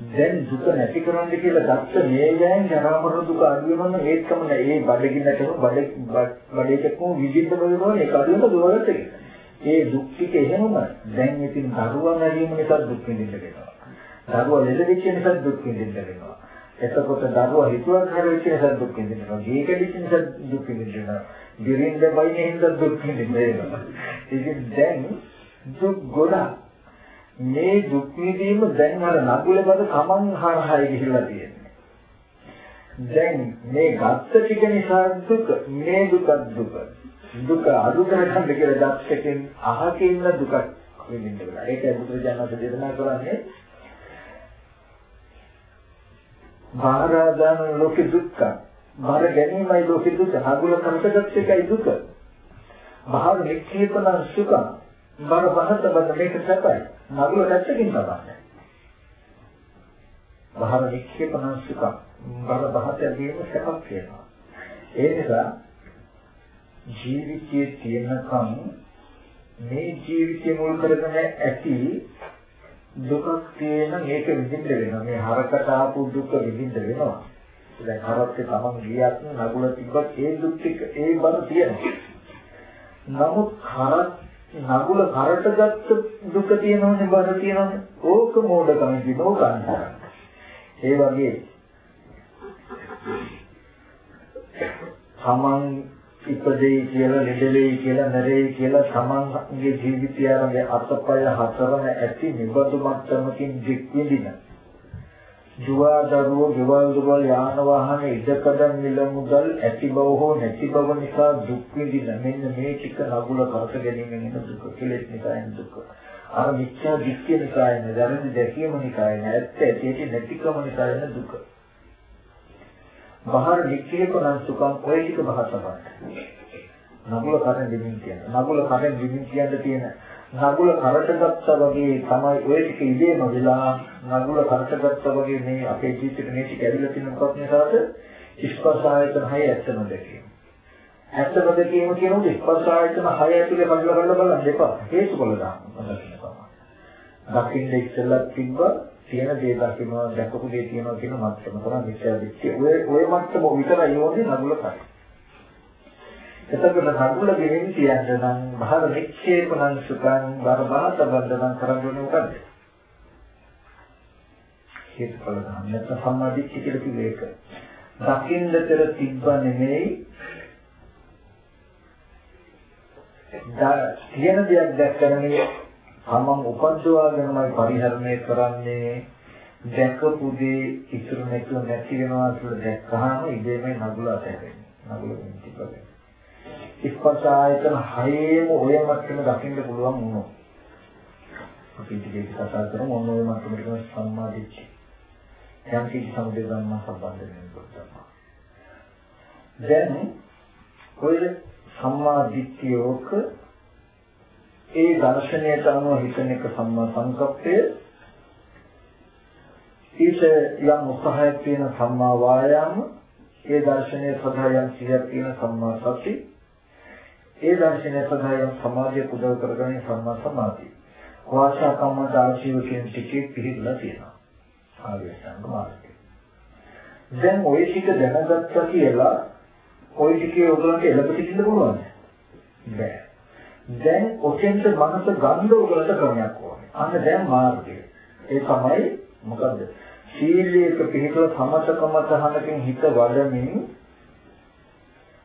දැන් දුක නැති කරන්න කියලා ගත්ත මේ යෑන් ජරා මරණ දුක අඩු වෙනවනම් ඒත් කම නෑ. ඒ බඩගින්නටම බඩ බඩේකම විදිහට බලනවා ඒක අඩු වෙන දුරකට ඒ දුක් ටික එහෙමම දැන් ඉතින් දරුවා මැරීම නිසා දුක් විඳින්න වෙනවා. දරුවා ලෙඩ වෙච්ච නිසා දුක් විඳින්න වෙනවා. එතකොට දරුවා හිතුවක් හරි වෙච්ච නිසා දුක් විඳිනවා. ජීක දෙච්ච නිසා දුක් විඳිනවා. දිරින්ද බයිනේ හින්දා දුක් විඳිනවා. ඉතින් දැන් දුක් ගොඩක්. මේ දුක් විඳීම දැන් අර නගුල බද කමන් හරහායි ගිහිල්ලා තියෙන්නේ. දැන් මේ ගත්ත ටික නිසා දුක මේ දුක දුක. දුක අඩු කරගන්න කියලා දැක්කකින් අහකේ ඉන්න දුක විඳින්න බෑ. ඒකයි බුදුරජාණන් දේශනා කරන්නේ. බාරාදාන ලෝක දුක්ඛ. බාර ගැනීමයි ලෝක දුක. නගුල කන්ටගත් එකයි දුක. බාහිර නික්ෂේපන සුඛ. බාර පහත බඳ මේක සැපයි. නගුල පැත්තකින් බලන්න. බාහිර නික්ෂේපන සුඛ. බාර පහත ගැනීම සැපක් වෙනවා. ඒ නිසා ජීවිතයේ තියෙනකම් මේ ජීවිතය මුල් කරගෙන ඇති දුකක් තියෙන මේක විඳින්න වෙනවා. මේ හරකට ආපු දුක විඳින්න වෙනවා. දැන් හරක්ක තමන් ගියත් නගුල තිබ්බත් ඒ දුක් ටික ඒ බර තියෙනවා. නමුත් හරක් නගුල කරට ගත්ත දුක තියෙනවනේ බර තියෙනවනේ. ඕක මෝඩකම කියනෝ ගන්න. ඒ වගේ තමන් ඉපදෙයි කියලා ලෙඩෙයි කියලා නැරෙයි කියලා තමන්ගේ ජීවිතය ආරම්භය අතපය හතරම ඇති නිබඳු මට්ටමකින් දික් විඳින. ජුවා දරුවෝ ගෙවල් දොරවල් යාන වාහන ඉඩකඩම් මිල මුදල් ඇති බව හෝ නැති බව නිසා දුක් විඳින මෙන්න මේ ටික නගුල කරට ගැනීමෙන් එන දුක කෙලෙස් නිසා එන දුක. අර මිත්‍යා දික්කිය නිසා එන දැරදි දැකීම නිසා එන ඇත්ත ඇටි නැතිකම නිසා එන දුක. බහර වික්ෂේපන සුඛං ඔය ටික බහතමයි. නගුල කරෙන් දෙමින් කියන. නගුල කරෙන් දෙමින් කියන්න තියෙන නගුල කරට ගත්තා වගේ තමයි ඔය ටික ඉදීම වෙලා නගුල කරට ගත්තා වගේ මේ අපේ ජීවිතේ මේ ටික ඇවිල්ලා තියෙන මොකක් නිසාද? ස්පර්ශ ආයතන හය ඇත්තම දැකීම. ඇත්තම දැකීම කියනකොට ස්පර්ශ ආයතන හය ඇතුලේ බලලා බලලා බලන්න එපා. හේතුඵල දාන්න. දකින්න ඉස්සෙල්ලා තිබ්බා තියෙන දේ දකින්නවා දැකපු දේ තියෙනවා කියන මට්ටම තමයි මිත්‍යා දෘෂ්ටි. ඔය ඔය මට්ටම විතරයි යෝනේ නගුල කරේ. එතකොට නගුල ගෙමින් කියන්න නම් බහර නික්ෂේපණං සුඛං බරබහත බන්ධනං කරන්නේ මොකද්ද? හේතුඵල ධර්ම නැත්නම් සම්මාදිට්ඨිය කියලා කිව්වේ ඒක. දකින්නතර තිබ්බ නෙමෙයි දා කියන දෙයක් දැක්කම තමන් උපද්දවාගෙනමයි පරිහරණය කරන්නේ. දැකපු දේ ඉතුරු නැතුව නැති වෙනවා කියලා දැක්කහම ඉබේම නගුල අතහැරෙන්නේ. නගුල වෙන්නේ ස්පර්ශ ආයතන හයේම ඔය මට්ටම දකින්න පුළුවන් වුණොත් අපි ටිකේ කතා කරමු. ඔන්න ඔය මට්ටමට කියන සම්මාදිට්ඨිය යම් කිසි සමුදේ ධර්ම සම්බන්ධ වෙනකොට දැන් ඔය සම්මාදිට්ඨියෝක ඒ දර්ශනයට අනුව හිතන එක සම්මා සංකප්පය ඊට යම් උත්සාහයක් තියෙන සම්මා වායාම ඒ දර්ශනය සඳහා යම් සිහියක් තියෙන සම්මා සති. ඒ දර්ශනය සඳහා යම් සමාධිය පුදව කරගන්නේ සම්මා සමාධිය. වාචා කම්ම දාර්ශනික කියන ටිකේ පිළිබඳ තියෙනවා. ආර්ය අෂ්ටාංග මාර්ගය. දැන් ওই ටික දැනගත්තා කියලා ওই ටිකේ ඔයගලන්ට එළඹ සිටින්න පුළුවන්ද? බෑ. දැන් ඔතෙන්ට මනස ගන්න ඔයගලන්ට ක්‍රමයක් ඕනේ. අන්න දැන් මාර්ගය. ඒ තමයි මොකද්ද? සීලයක පිළිපල සමතකම තහනකින් හිත වඩමින්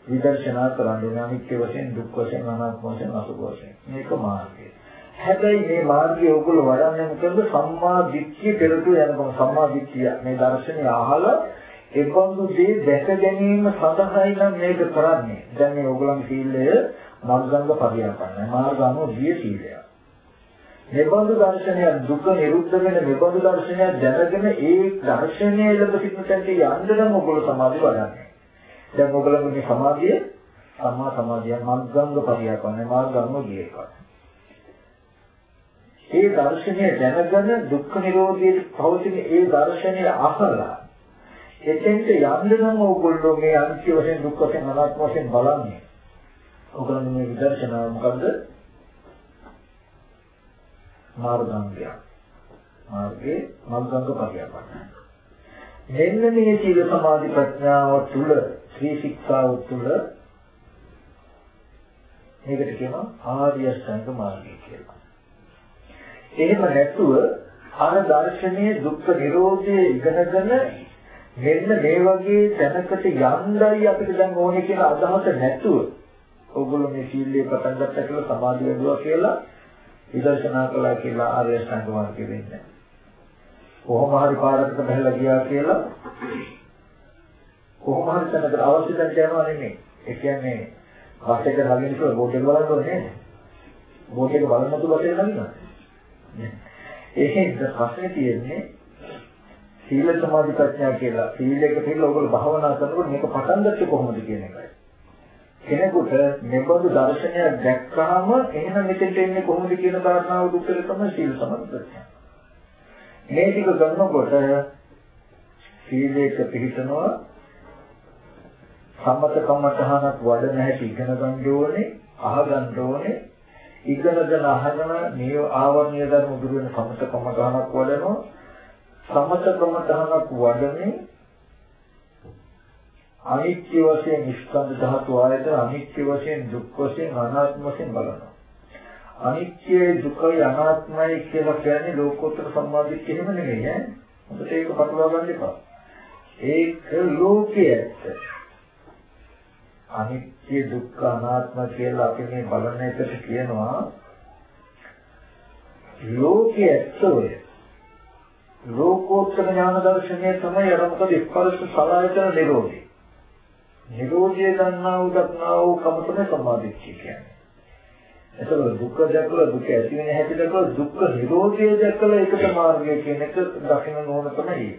විදර්ශනා කරන්නේ අනිත්‍ය වශයෙන් දුක් වශයෙන් අනාත්ම වශයෙන් අසුභ වශයෙන්. මේක මාර්ගය. හැබැයි මේ මාර්ගය ඔයගොල්ලෝ වඩන්නේ මොකද? සම්මා දිට්ඨිය පෙරට යනකම් සම්මා දිට්ඨිය මේ දර්ශනය අහලා ඒබඳු දේ දැක ගැනීම සඳහායි නම් මේක කරන්නේ. දැන් මේ ඕගලන් සීලය මග්ගංග පරියපන්න. මාර්ගානෝ දිය සීලය. නිබඳු දර්ශනය දුක නිරුද්ධ වෙන නිබඳු දර්ශනය දැනගෙන ඒ දර්ශනය ළඟ සිටිනට යන්න නම් ඔයගොල්ලෝ සමාධි වඩන්නේ. දැන් ඔයගොල්ලෝගේ සමාධිය සම්මා සමාධිය මග්ගංග පරියපන්න මාර්ගානෝ දිය එකයි. ඒ දර්ශනය දැනගෙන දුක්ඛ නිරෝධයේ පවතින ඒ දර්ශනය අහලා එතෙන්ට යන්න නම් ඕගොල්ලෝ මේ අනිත්‍ය වශයෙන් දුක් වශයෙන් අනාත්ම වශයෙන් බලන්නේ. ඕගොල්ලෝ මේ විදර්ශනාව මොකද්ද? මාර්ගාංගය. මාර්ගේ මග්ගංග පරියපන්න. මෙන්න මේ සීල සමාධි ප්‍රඥාව තුල ශ්‍රී ශික්ෂාව තුල මේකට කියනවා ආර්ය අෂ්ටාංග මාර්ගය කියලා. එහෙම නැතුව අර දර්ශනීය දුක්ඛ නිරෝධය ඉගෙනගෙන මෙන්න මේ වගේ තැනකට යන්නයි අපිට දැන් ඕනේ කියන අදහස නැතුව ඕගොල්ලෝ මේ සීලේ පටන් ගත්තා කියලා සමාධිය වැඩුවා කියලා විදර්ශනා කළා කියලා ආර්ය අෂ්ටාංග මාර්ගය වෙන්නේ. කොහොම හරි පාරකට බහලා ගියා කියලා කොහොම හරි තැනකට අවශ්‍ය තැනට යනවා නෙමෙයි. ඒ කියන්නේ බස් එක නගින්න කියලා බෝඩ් එක බලන්න ඕනේ නේද? බෝඩ් එක බලන්න නැතුව බස් එක නගිනවා. ඒකෙන් ප්‍රශ්නේ තියෙන්නේ සීල සමාධි ප්‍රඥා කියලා සීලයක පිළිලා ඔයගොල්ලෝ භාවනා කරනකොට මේක පටන් ගත්තේ කොහොමද කියන එකයි. කෙනෙකුට මෙබඳු දර්ශනයක් දැක්කහම එහෙනම් මෙතෙන්ට එන්නේ කොහොමද කියන කාරණාව උත්තර තමයි සීල සමාධි ප්‍රඥා. මේ ටික ගන්නකොට සීලයක පිළිතනවා සම්මත කම්මතහනක් වඩන හැටි ඉගෙන ගන්න ඕනේ, අහගන්න ඕනේ, ඉගෙනගෙන අහගෙන මේ ආවර්ණීය ධර්ම දුර වෙන සමත කම්මතහනක් වඩනවා. සමත කම්මතහනක් වඩන්නේ අනිත්‍ය වශයෙන් ස්කන්ධ ධාතු ආයතන අනිත්‍ය වශයෙන් දුක් වශයෙන් අනාත්ම වශයෙන් බලනවා. අනිත්‍යයි දුකයි අනාත්මයි කියලා කියන්නේ ලෝකෝත්තර සම්මාදිට එහෙම නෙමෙයි ඈ. හොඳට ඒක පටලවා ගන්න එපා. ඒක ලෝකයේ අනිත්‍ය දුක්ඛ අනාත්ම කියලා අපි මේ බලන එකට කියනවා ලෝකයේ ඇත්තෝය ලෝකෝත්තර ඥාන දර්ශනය තමයි අර මොකද ස්පර්ශ සලආයතන නිරෝධය. නිරෝධය දන්නා වූ දක්නා වූ කම තමයි සම්මාදිට්ඨිය කියන්නේ. එතකොට දුක්ඛ දැකලා දුක ඇති වෙන හැටි දැකලා දුක්ඛ නිරෝධය දැකලා ඒකට මාර්ගය කියන එක දකින්න ඕන තමයි.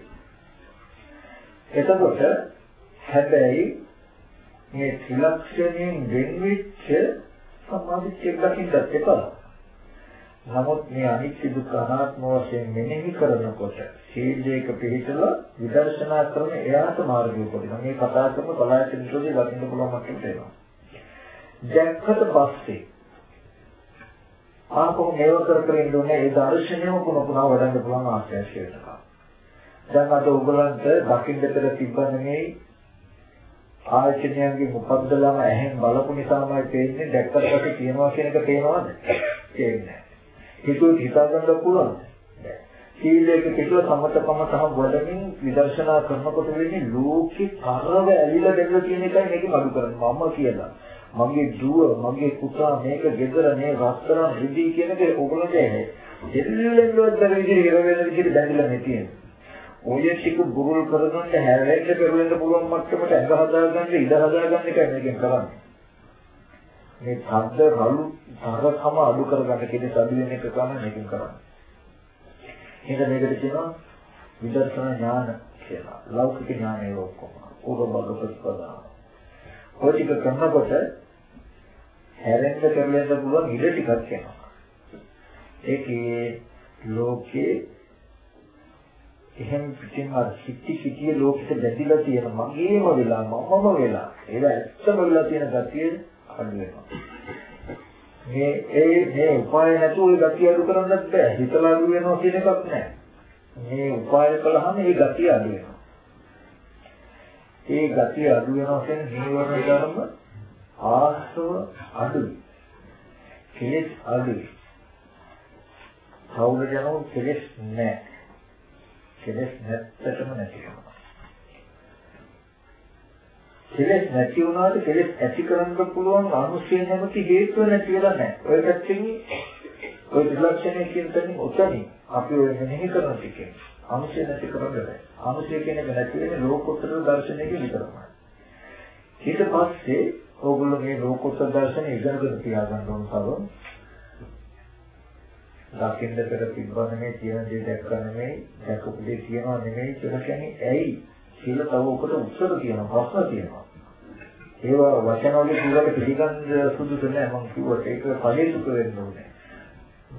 එතකොට හැබැයි මේ ත්‍රිලක්ෂණයෙන් වෙන්වෙච්ච සම්මාදිට්ඨිය දකින්නත් එපා. නමුත් මේ අනිත්‍ය දුක්ඛ අනාත්ම වශයෙන් මෙනෙහි කරනකොට සීලයක පිළිතලා විදර්ශනා කරන එයාට මාර්ගය උපදිනවා. මේ කතා කරන බලාගෙන ඉඳලා දකින්න පුළුවන් මට්ටමට එනවා. දැක්කට පස්සේ ආපහු මේව කර කර ඉඳුනේ ඒ දර්ශනයම පුන පුනා වඩන්න පුළුවන් ආශ්‍රය වෙනවා. දැන් අද ඔයගලන්ට දකින්න පෙර තිබ්බනේ ආයතනයන්ගේ මුපද්දලම ඇහෙන් බලපු නිසාමයි පේන්නේ දැක්කට පස්සේ කියනවා කියන එක පේනවද? පේන්නේ හිතුවොත් හිතා ගන්න පුළුවන්. සීලයක පිටුව සම්මතකම තම වඩමින් විදර්ශනා කරනකොට වෙන්නේ ලෝකේ කරව ඇලිලා දෙන්න කියන එකයි මේකෙන් අඩු කරන්නේ. මම කියලා. මගේ දුව, මගේ පුතා මේක ගෙදර මේ රස්තරන් රිදී කියන එක ඕගොල්ලන්ට ඇහැ. දෙල්ලෙන්වත් බැරි විදිහට ඉර වෙන විදිහට බැඳිලා නැතිනේ. ඔය ටික බුරුල් කරගන්න හැරෙන්න පෙරලෙන්න පුළුවන් මට්ටමට ඇඟ හදාගන්න ඉඩ හදාගන්න එකයි මේකෙන් කරන්නේ. මේ ශබ්ද රළු තරකම අඩු කරගන්න කෙනෙක් අඩු වෙන එක තමයි මේකෙන් කරන්නේ. එහෙනම් මේකට කියනවා විදර්ශනා ඥාන කියලා. ලෞකික ඥානය ඔක්කොම. උගබග ප්‍රතිපදා. ඔය ටික කරනකොට හැරෙන්න කරලෙන්න පුළුවන් ඉඩ ටිකක් එනවා. ඒකේ ලෝකේ එහෙම පිටින් අර සිටි සිටියේ ලෝකෙට බැඳිලා තියෙන මගේම වෙලා මමම වෙලා ඒක ඇත්තම වෙලා තියෙන ගතිය අඩු වෙනවා. මේ ඒ මේ උපාය නැතුව ඒ ගතිය අඩු කරන්නත් බෑ. හිතලා අඩු වෙනවා කියන එකක් නෑ. මේ උපාය කළාම ඒ ගතිය අඩු වෙනවා. ඒ ගතිය අඩු වෙනවා කියන්නේ නීවරණ ධර්ම ආශ්‍රව අඩුයි. කෙලෙස් අඩුයි. කවුරු ජනෝ කෙලෙස් නැහැ. කෙලෙස් නැත්තටම නැති වෙනවා. කෙලෙස් නැති වුණාට කෙලෙස් ඇති කරන්න පුළුවන් අනුශය නැමැති හේතුව නැති වෙලා නැහැ. ඔය පැත්තෙන් ඔය ත්‍රිලක්ෂණය කියන තැනින් උතනින් අපි ඔය මෙනෙහි කරන ටිකෙන් අනුශය නැති කරන්න බෑ. අනුශය කියන එක නැති වෙන්නේ ලෝකෝත්තර දර්ශනයක විතරමයි. ඊට පස්සේ ඕගොල්ලෝ මේ ලෝකෝත්තර දර්ශනය ඉගෙනගෙන තියාගන්න ඕන තරම් දකින්න පෙර තිබ්බා නෙමෙයි කියන දේ දැක්කා නෙමෙයි දැකපු දේ කියනවා නෙමෙයි කියලා කියන්නේ ඇයි කියලා තව උකට උත්තර තියෙනවා ප්‍රශ්න තියෙනවා ඒවා වචන වලින් කියවට පිළිගන්න සුදුසු නෑ. මම කිව්වට ඒක පරිසුක වෙන්න ඕනේ.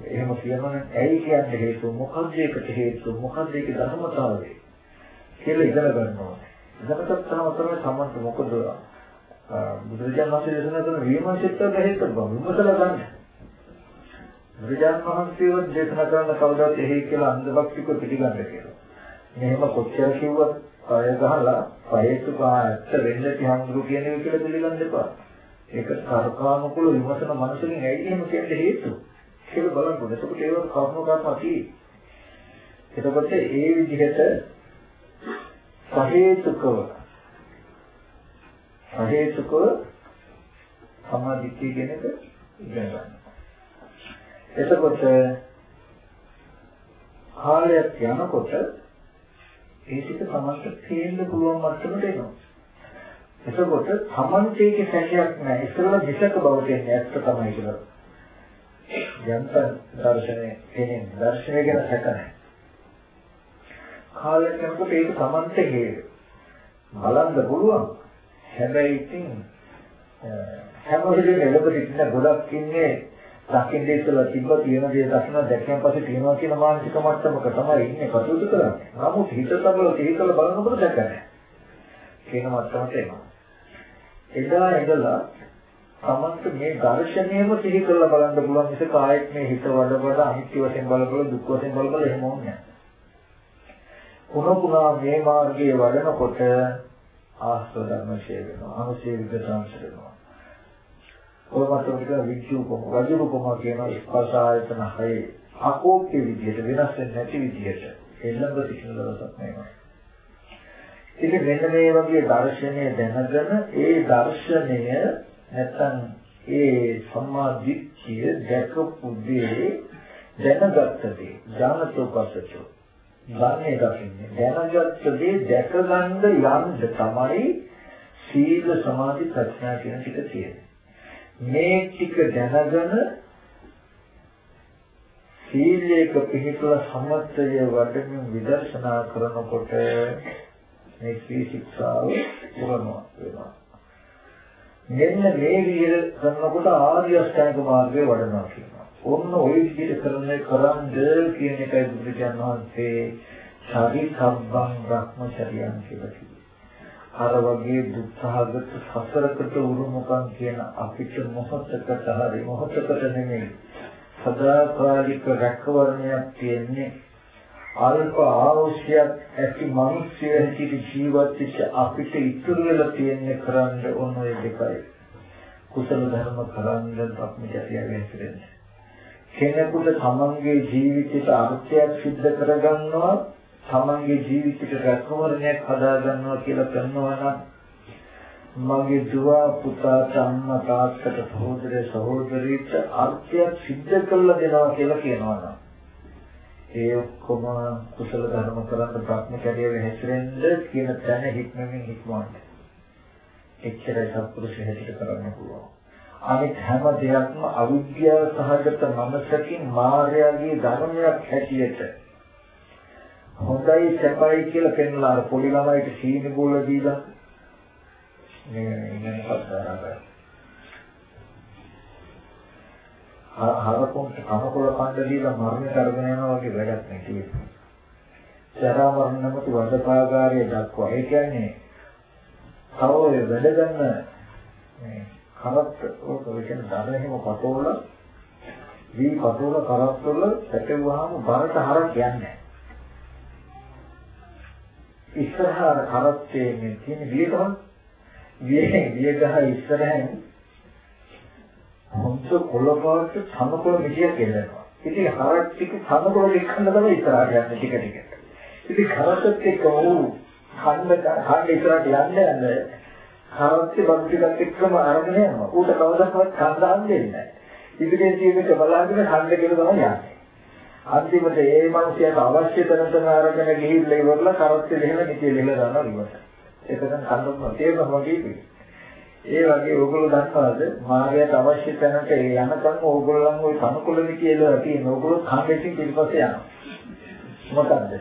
එහෙම කියනවනම් ඇයි කියන්නේ හේතුව? මොකක්ද ඒකට හේතුව? මොකක්ද ඒකේ ධර්මතාවය කියලා ඉගෙන ගන්න ඕනේ. ඉගෙන ගත්තාම තමයි සම්මත මොකද? බුදුරජාණන් වහන්සේ දේශනා කරන විමර්ශිත හේතුව විමසලා ගන්න. බුදුජානක මහන්සියව දේශනා කරන කවදාවත් එහි කියලා අන්ධභක්තික පිළිගන්න කියලා. මෙහෙම කොච්චර කිව්වත් අය ගහලා පහේතු පාට වෙන්න තියම්දුරු කියන එක කියලා පිළිගන්න එපා. ඒක සර්කානුකූල විමසන මනසකින් ඇයි එහෙම කියන්නේ හේතු කියලා බලන්න ඕනේ. එතකොට ඒක කර්ම කර්ම තියෙයි. එතකොට ඒ විදිහට සහේතුකව සහේතුකව සමාධිත්‍ය කියන එක ඉගෙන ගන්න. එතකොට කාලයක් යනකොට ඒ ටික තමන්ට තේරෙන්න පුළුවන් මට්ටමට එනවා. එතකොට තමන්ටේක සැකයක් නැහැ. ඉස්සෙල්ලා විසක බව කියන්නේ ඇත්ත තමයි කියලා. යන්ත දර්ශනේ එන්නේ දර්ශනය ගැන සැක නැහැ. කාලයක් යනකොට ඒක තමන්ට හේතු. බලන්න පුළුවන්. හැබැයි ඉතින් හැම වෙලේම එළඹ සිටින ගොඩක් ඉන්නේ දකින්න ඉස්සලා තිබ්බ තියෙන දේ දකින්න දැක්කන් පස්සේ තියෙනවා කියන මානසික මට්ටමක තමයි ඉන්නේ කටයුතු කරන්නේ. නමුත් හිත තබල තීකල බලනකොට දැක නැහැ. කියන මට්ටමට එනවා. එදා ඉඳලා තමන්ට මේ දර්ශනයම සිහි කරලා බලන්න පුළුවන් මිසක ආයෙත් මේ හිත වඩ වඩ අනිත්‍ය වශයෙන් බල බල දුක් වශයෙන් බල බල එහෙම ඕනේ නැහැ. පුනපුනා මේ මාර්ගයේ වඩනකොට ආස්ව ධර්ම ශේ වෙනවා. අනුශේ විගතාංශ වෙනවා. ඔය මතක විචුපම රජුපම කියන ස්පර්ශ ආයතන හයේ අකෝප්‍ය විදියට වෙනස් වෙන්නේ නැති විදියට එළඹ සිටින දවසක් නෙමෙයි. ඉතින් මෙන්න මේ වගේ දර්ශනය දැනගෙන ඒ දර්ශනය නැත්තම් ඒ සම්මා දිට්ඨිය දැකපු දේ දැනගත්ත දේ ඥානතෝ පස්සචෝ ධර්මයේ දකින්නේ දැනගත්ත දේ දැකගන්න යන්න තමයි සීල සමාධි ප්‍රඥා කියන ටික තියෙන්නේ. මේ ටික දැනගෙන සීලයක පිහිටලා සමත්ය වඩමින් විදර්ශනා කරනකොට මේ සී ශික්ෂාව පුරනවා වෙනවා. මෙන්න මේ විදිහට කරනකොට ආර්ය අෂ්ටාංග මාර්ගය වඩනවා කියනවා. ඔන්න ওই විදිහට කරන්නේ කරන්ද කියන එකයි බුදුරජාණන් වහන්සේ ශරීරබ්බං බ්‍රහ්මචර්යයන් කියලා කිව්වේ. අර වගේ දුක්ඛාගත සසරකට උරුමකම් කියන අපිට මොහොතකට හරි මොහොතකට නෙමෙයි. සදාකාලික රැකවරණයක් තියෙන්නේ අල්ප ආවශ්‍යයක් ඇති මිනිස්සු හැටියට ජීවත් වෙච්ච අපිට ඉතුරු වෙලා තියෙන්නේ කරන්න ඕන ඔය දෙකයි. කුසල ධර්ම කරන්න අපමිටිය වෙන්නේ කෙනෙකුට තමන්ගේ ජීවිතයට අර්ථයක් සිද්ධ කරගන්නවා තමන්ගේ ජීවිතේට රැකවරණයක් හදා ගන්නවා කියලා කරනවා නම් මගේ දුව පුතාට අම්මා තාත්තට සහෝදර සහෝදරීට අර්ථයක් සිද්ධ කරලා දෙනවා කියලා කියනවා නම් ඒ ඔක්කොම කුසල ධර්ම කරන්න ප්‍රඥාකරිය වෙහෙසෙන්න කියන තැන හික්මමින් හික්මවන්න. එච්චරයි සත්පුරුෂ හැටියට කරන්න පුළුවන්. අනිත් හැම දෙයක්ම අවිද්‍යාව සහගත මනසකින් මායාවේ ධර්මයක් හැටියට හොඳයි සැපයි කියලා පෙන්වලා අර පොඩි ළමයිට සීනි බෝල දීලා මේ ඉන්නේ පස්සාරා හරකොන්ට කනකොල කන්න දීලා මරණයට අරගෙන යනවා වගේ වැඩක් නේ කියන්නේ. ජරා මරණ නැමැති වදකාගාරය දක්වා. ඒ කියන්නේ තව ඔය වැඩ ගන්න මේ කරත් ඔක වෙන දර එහෙම පතෝල වී පතෝල කරත් වල පැටවුවාම බරට හරක් යන්නේ ඉස්සරහා කරත්තේ මේ තියෙන වියගහ වියේ වියගහ ඉස්සරහින් හොඳ කොළපාට සමකොළ මිටියක් එල්ලනවා. ඉතින් හරක් ටික සමකොළ එක්කන්න තමයි ඉස්සරහට යන්නේ ටික ටික. ඉතින් කරත්තත් එක්ක ඌ ඛණ්ඩ ඛණ්ඩ ඉස්සරහට යන්නේ නැහැ. කරත්තේ බඩු ටිකත් එක්කම අරගෙන යනවා. ඌට කවදාවත් කන්දාන් දෙන්නේ නැහැ. ඉදිරියෙන් තියෙන බලාගෙන ඛණ්ඩ කියලා තමයි යන්නේ. අන්තිමට ඒ මනුස්සයාට අවශ්‍ය තැනට අරගෙන ගිහිල්ලා ඉවරලා කරත්තේ දෙහෙම නිතිය දෙල දානවා ඉවරයි. ඒකෙන් කන්දම තේරෙනවා වගේ ඒ වගේ ඕගොල්ලෝ දන්නවද මාර්ගයට අවශ්‍ය තැනට යනකම් ඕගොල්ලන් ওই කනකොළනි කියලා තියෙන ඕගොල්ලෝ කන්දෙකින් පිටිපස්සේ යනවා. මොකද්ද?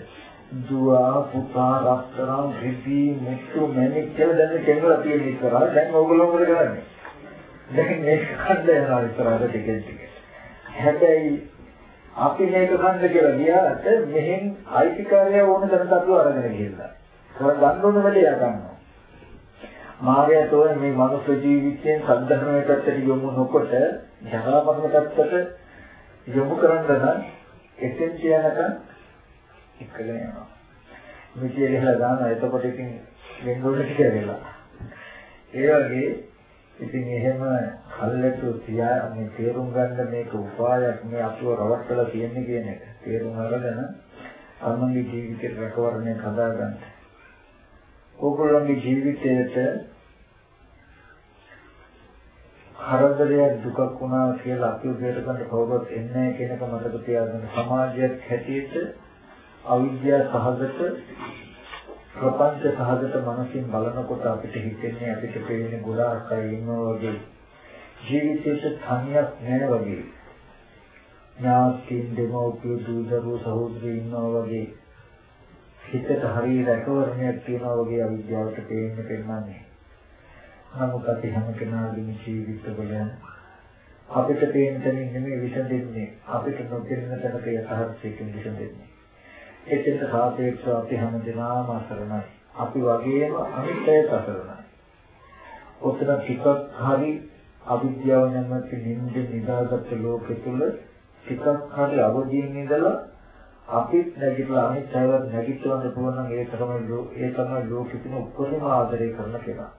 දුව පුතා රත්තරන් රිපි මුතු මැණික් කියලා දැන් කෙනෙකුලා තියෙන ඉස්සරහ දැන් ඕගොල්ලෝ මොකද කරන්නේ? දැන් මේක කන්ද යනවා ඉස්සරහට ටික ටික. හැබැයි අපි මේක කන්ද කියලා ගියාට මෙහෙන් අයිතිකාරය ඕන තරමට අපි අරගෙන ගිහිල්ලා. ඒක ගන්න ඕන වැඩේ යගන්නවා. මායයට ඔය මේ මනුස්ස ජීවිතයෙන් සද්ධර්මයේ පැත්තට යොමු නොකොට ජරා මරණ පැත්තට යොමු කරන්න නම් එතෙන් කියනකම් එක්කගෙන යනවා. මිටිය ගහලා දානවා එතකොට ඉතින් වෙන්නෝට කියලා. ඒ වගේ ඉතින් එහෙම කල්ැතු තියා මේ තේරුම් ගන්න මේක උපායක් මේ අපිව රවට්ටලා තියෙන්නේ කියන එක. තේරුම් අරගෙන තමන්ගේ ජීවිතේ රැකවරණය හදාගන්න. ඕගොල්ලන්ගේ ජීවිතයට කරදරයක් දුකක් වුණා කියලා අපි උදේට ගන්න කවුරුත් එන්නේ නැහැ කියන එක මතක තියාගන්න සමාජයක් හැටියට අවිද්‍යාව සහගත ප්‍රපංච සහගත මනසින් බලනකොට අපිට හිතෙන්නේ අපිට පේන්නේ ගොඩාක් අය ඉන්නවා වගේ. ජීවිතයේ තනියක් නැහැ වගේ. ඥාතින් දෙමෝපිය දූ දරුවෝ සහෝදරයෝ ඉන්නවා වගේ. හිතට හරිය රැකවරණයක් තියනවා වගේ අවිද්‍යාවට පේන්න පෙන්නන්නේ. නමුත් අපි හැම කෙනාගේම ජීවිතවල අපිට පේන තැනින් නෙමෙයි විසඳෙන්නේ. අපිට නොදෙන්න තැනක යථාර්ථයෙන් විසඳෙන්නේ. ඒකෙන්ට සාපේක්ෂව අපි හැම දිනම අසරණයි. අපි වගේම අනිත් අයත් අසරණයි. ඔතන ටිකක් හරි අවිද්‍යාව නැමැති නිින්ද නිදාගත් ලෝකෙ තුල ටිකක් හරි අවදීන් ඉඳලා අපිත් නැගිටලා අනිත් අයවත් නැගිටවන්න පුළුවන් නම් ඒ තමයි ඒ තමයි ලෝකෙ තියෙන උපරිම ආදරය කරන කෙනා.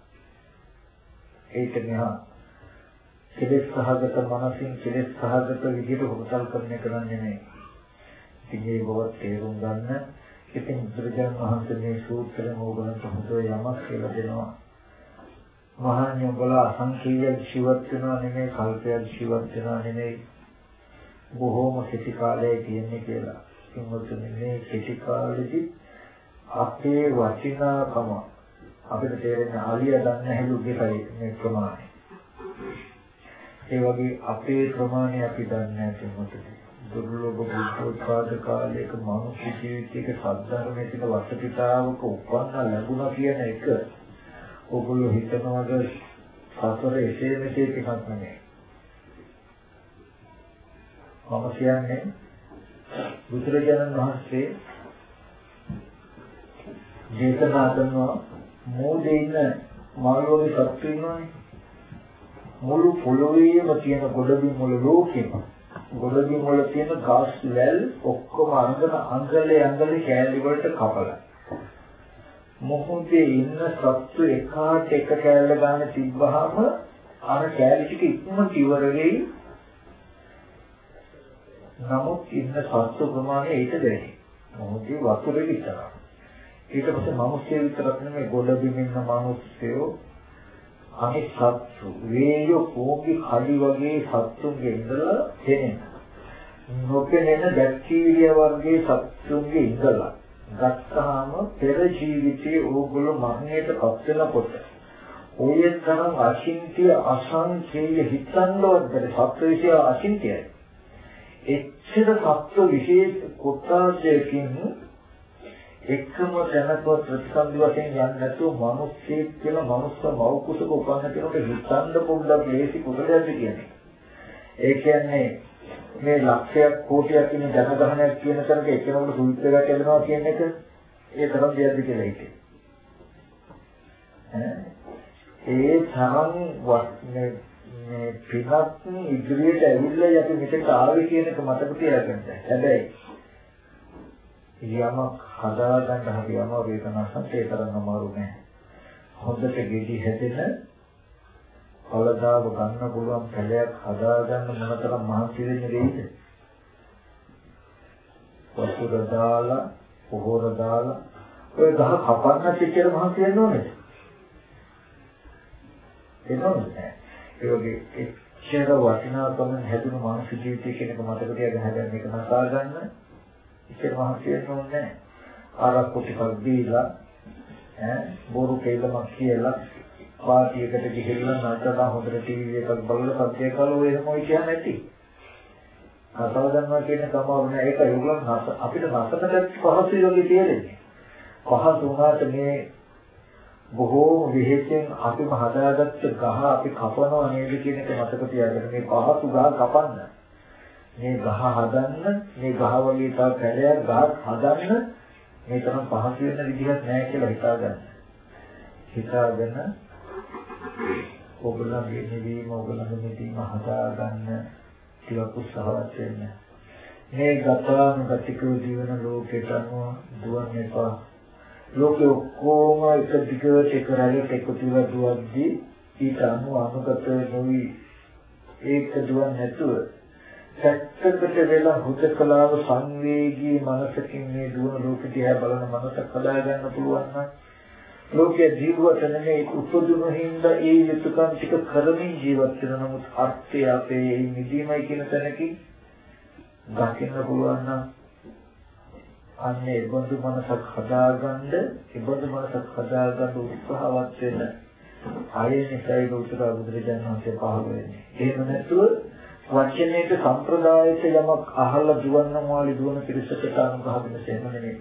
ඒක මෙහා කෙලෙස් සහගත මනසින් කෙලෙස් සහගත විදිහට හොරතල් කරන එක නෙමෙයි. ඉතින් මේ බව තේරුම් ගන්න ඉතින් බුදුරජාණන් වහන්සේ මේ සූත්‍රයෙන් ඕගලන්ට හොඳ යමක් කියලා දෙනවා. මහාන්‍ය උඹලා අසංකීය ජීවත් වෙනවා නෙමෙයි කල්පයක් ජීවත් වෙනවා නෙමෙයි බොහෝම කෙටි කාලයක තියෙන්නේ කියලා. ඉතින් මොකද මේ කෙටි කාලෙදි අපේ වචිනාකම අපිට තේරෙන්නේ ආලිය දන්න හැලු දෙකයි මේ ප්‍රමාණය. ඒ වගේ අපේ ප්‍රමාණය අපි දන්නේ නැති මොකද? දුර්ලභ බුද්ධෝත්පාද කාලයක මානව ජීවිතයක සද්ධර්මයේ තියෙන වටපිටාවක උපන්න ලැබුණා කියන එක ඔගොල්ලෝ හිතනවාද සසර එසේ මෙසේ ටිකක් නෙමෙයි. මම කියන්නේ බුදුරජාණන් වහන්සේ දේශනා කරනවා මෝදේ ඉන්න මාළෝගේ සත්තු ඉන්නවනේ. මුළු පොළොවේම තියෙන ගොඩබිම් වල ලෝකෙම ගොඩබිම් වල තියෙන ගස් වැල් ඔක්කොම අංගන අංගලේ අංගලේ කෑලි වලට කපලා. මොහොතේ ඉන්න සත්තු එකාට එක කෑල්ල ගන්න තිබ්බහම අර කෑලි ටික ඉක්මනට ඉවර වෙයි. නමුත් ඉන්න සත්තු ප්‍රමාණය ඊට දැනේ. මොහොතේ වතුරේ විතරයි. ඊට පස්සේ මිනිස්සු විතරක් නෙමෙයි ගොඩබිම් ඉන්න මිනිස්සුયો අනිත් සත්තු වේයෝ කෝකි කඩි වගේ සත්තුන්ගේ ඉඳලා දෙනෙන. නොපෙනෙන බැක්ටීරියා වර්ගයේ සත්තුන්ගේ ඉඳලා. ගත්තාම පෙර ජීවිතයේ ඕගොල්ලෝ මරණයට පත් වෙනකොට ඔය තරම් අචින්ත්‍ය අසංකේය හිතන්නවත් බැරි සත්ත්ව විශ්ය අචින්ත්‍යයි. එච්චර සත්ත්ව විශේෂ කොටසකින් එකම තැනක ප්‍රතිසන්දි වශයෙන් යන්නේ නැතුව මිනිස්සෙක් කියලා මනුස්ස මව කුසක උපන්න කෙනෙකුට හිතන්න පොඩ්ඩක් ලේසි කුසලයක්ද කියන්නේ. ඒ කියන්නේ මේ ලක්ෂයක් කෝටියක් කියන ජනගහනයක් කියන තැනක එක්කෙනෙකුට සුවිත් එකක් එනවා කියන එක ඒ තරම් දෙයක්ද කියලා හිතේ. ඒ තරම් මේ මේ පිටත් ඉදිරියට ඇවිල්ලා අපි මෙතෙන්ට ආවේ කියන එක මතක තියාගන්න. හැබැයි යමක් හදාගන්න හරියම වේදනා සංකේ තරම් අමාරු නෑ. හොඳට ගෙඩි හැදෙන කවදාව ගන්න පුළුවන් පැලයක් හදාගන්න මොනතරම් මහන්සි වෙන්නේ වෙයිද? වතුර දාලා, පොහොර දාලා ඔය ගහ කපන්න සිච්චර මහන්සි වෙන්න ඕනේ. එනෝනේ. ඒ වගේ එච්චර වටිනාකම හැදුණු මානසික ජීවිතය කියන එක මතක තියාගෙන හැදෙන්න එක නසා ගන්න එච්චර මහන්සි වෙන්න ඕනේ නැහැ. ආරක්කු ටිකක් දීලා ඈ බොරු කේලමක් කියලා පාටියකට ගිහිල්ලා නැත්නම් හොඳට ටීවී එකක් බලලා සත්‍ය කාලෝ එහෙම ඔය කියන්නේ නැති. කතාව ගන්නවා කියන කමාව නෑ ඒක ඒගොල්ලන් නැස අපිට නැසකට පහසුයි වගේ තේරෙන්නේ. පහසු වුණාට මේ බොහෝ විහෙතෙන් අපිම හදාගත්ත ගහ අපි කපනවා නේද කියන එක මතක තියාගන්න. මේ පහසු ගහ කපන්න. මේ ගහ හදන්න, මේ ගහ වගේ තව පැලයක් ගහක් හදන්න මේ තරම් පහසු වෙන විදිහක් නෑ කියලා හිතාගන්න. හිතාගෙන ඔයගොල්ලන්ගේ නිවීම ඔයගොල්ලන්ගේ නිවීම හදාගන්න ටිකක් උත්සාහවත් වෙන්න. මේ ගතානුගතික ජීවන ලෝකයට අනුව දුවන්න එපා. ලෝකෙ ඔක්කොම එක දිගට එක රැළියට එකතු වෙලා දුවද්දී ඊට අනුව අනුගත නොවි ඒක දුවන්නේ නැතුව සැත්තකට වෙලා හුදකලාව සංවේගී මනසකින් මේ දුවන ලෝකෙ දිහා බලන මනසක් හදාගන්න පුළුවන් නම් ලෝකයේ ජීවිත නෙමෙයි උපදුණු හින්දා ඒ යුතුයකම් ටික කරමින් ජීවත් වෙන නමුත් අර්ථය අපේ නිදීමයි කියන තැනකින් දකින්න පුළුවන් නම් අන්නේ බඳු මනසක් හදාගන්න ඉබඳු මනසක් හදාගන්න උත්සාහවත් වෙන ආයෙනිසයි උත්තර බුදුරජාණන් වහන්සේ පහළ වෙන්නේ. එහෙම නැතුව වචනයේට සම්ප්‍රදායට යමක් අහලා දුවන්න මාළි දුවන පිරිසකට අනුග්‍රහ වෙන සේම නෙමෙයි.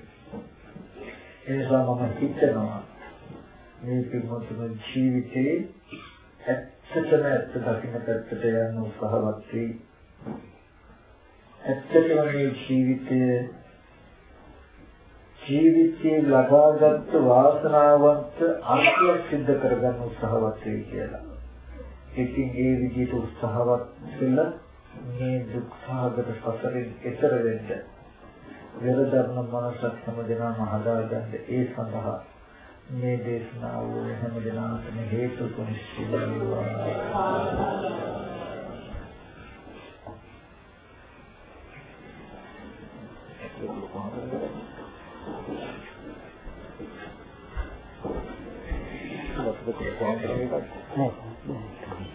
ඒ නිසා මම හිතනවා මේ පින්වත්තුන් ජීවිතේ ඇත්තටම ඇත්ත දකින්න පැත්තට යන්න උත්සාහවත් වෙයි. ඇත්තටම මේ ජීවිතය ජීවිතේ ලබාගත් වාසනාවන්ත අර්ථයක් සිද්ධ කරගන්න උත්සාහවත් වෙයි කියලා. ඉතින් ඒ විදිහට උත්සාහවත් වෙලා මේ දුක්ඛාගත සසරෙන් එතර වෙන්න වෙරදර්ම මනසක් හැමදෙනාම හදාගන්න ඒ සඳහා මේ දේශනාව හැම දිනකටම හේතු කුනිස්සු වේවා. Thank you.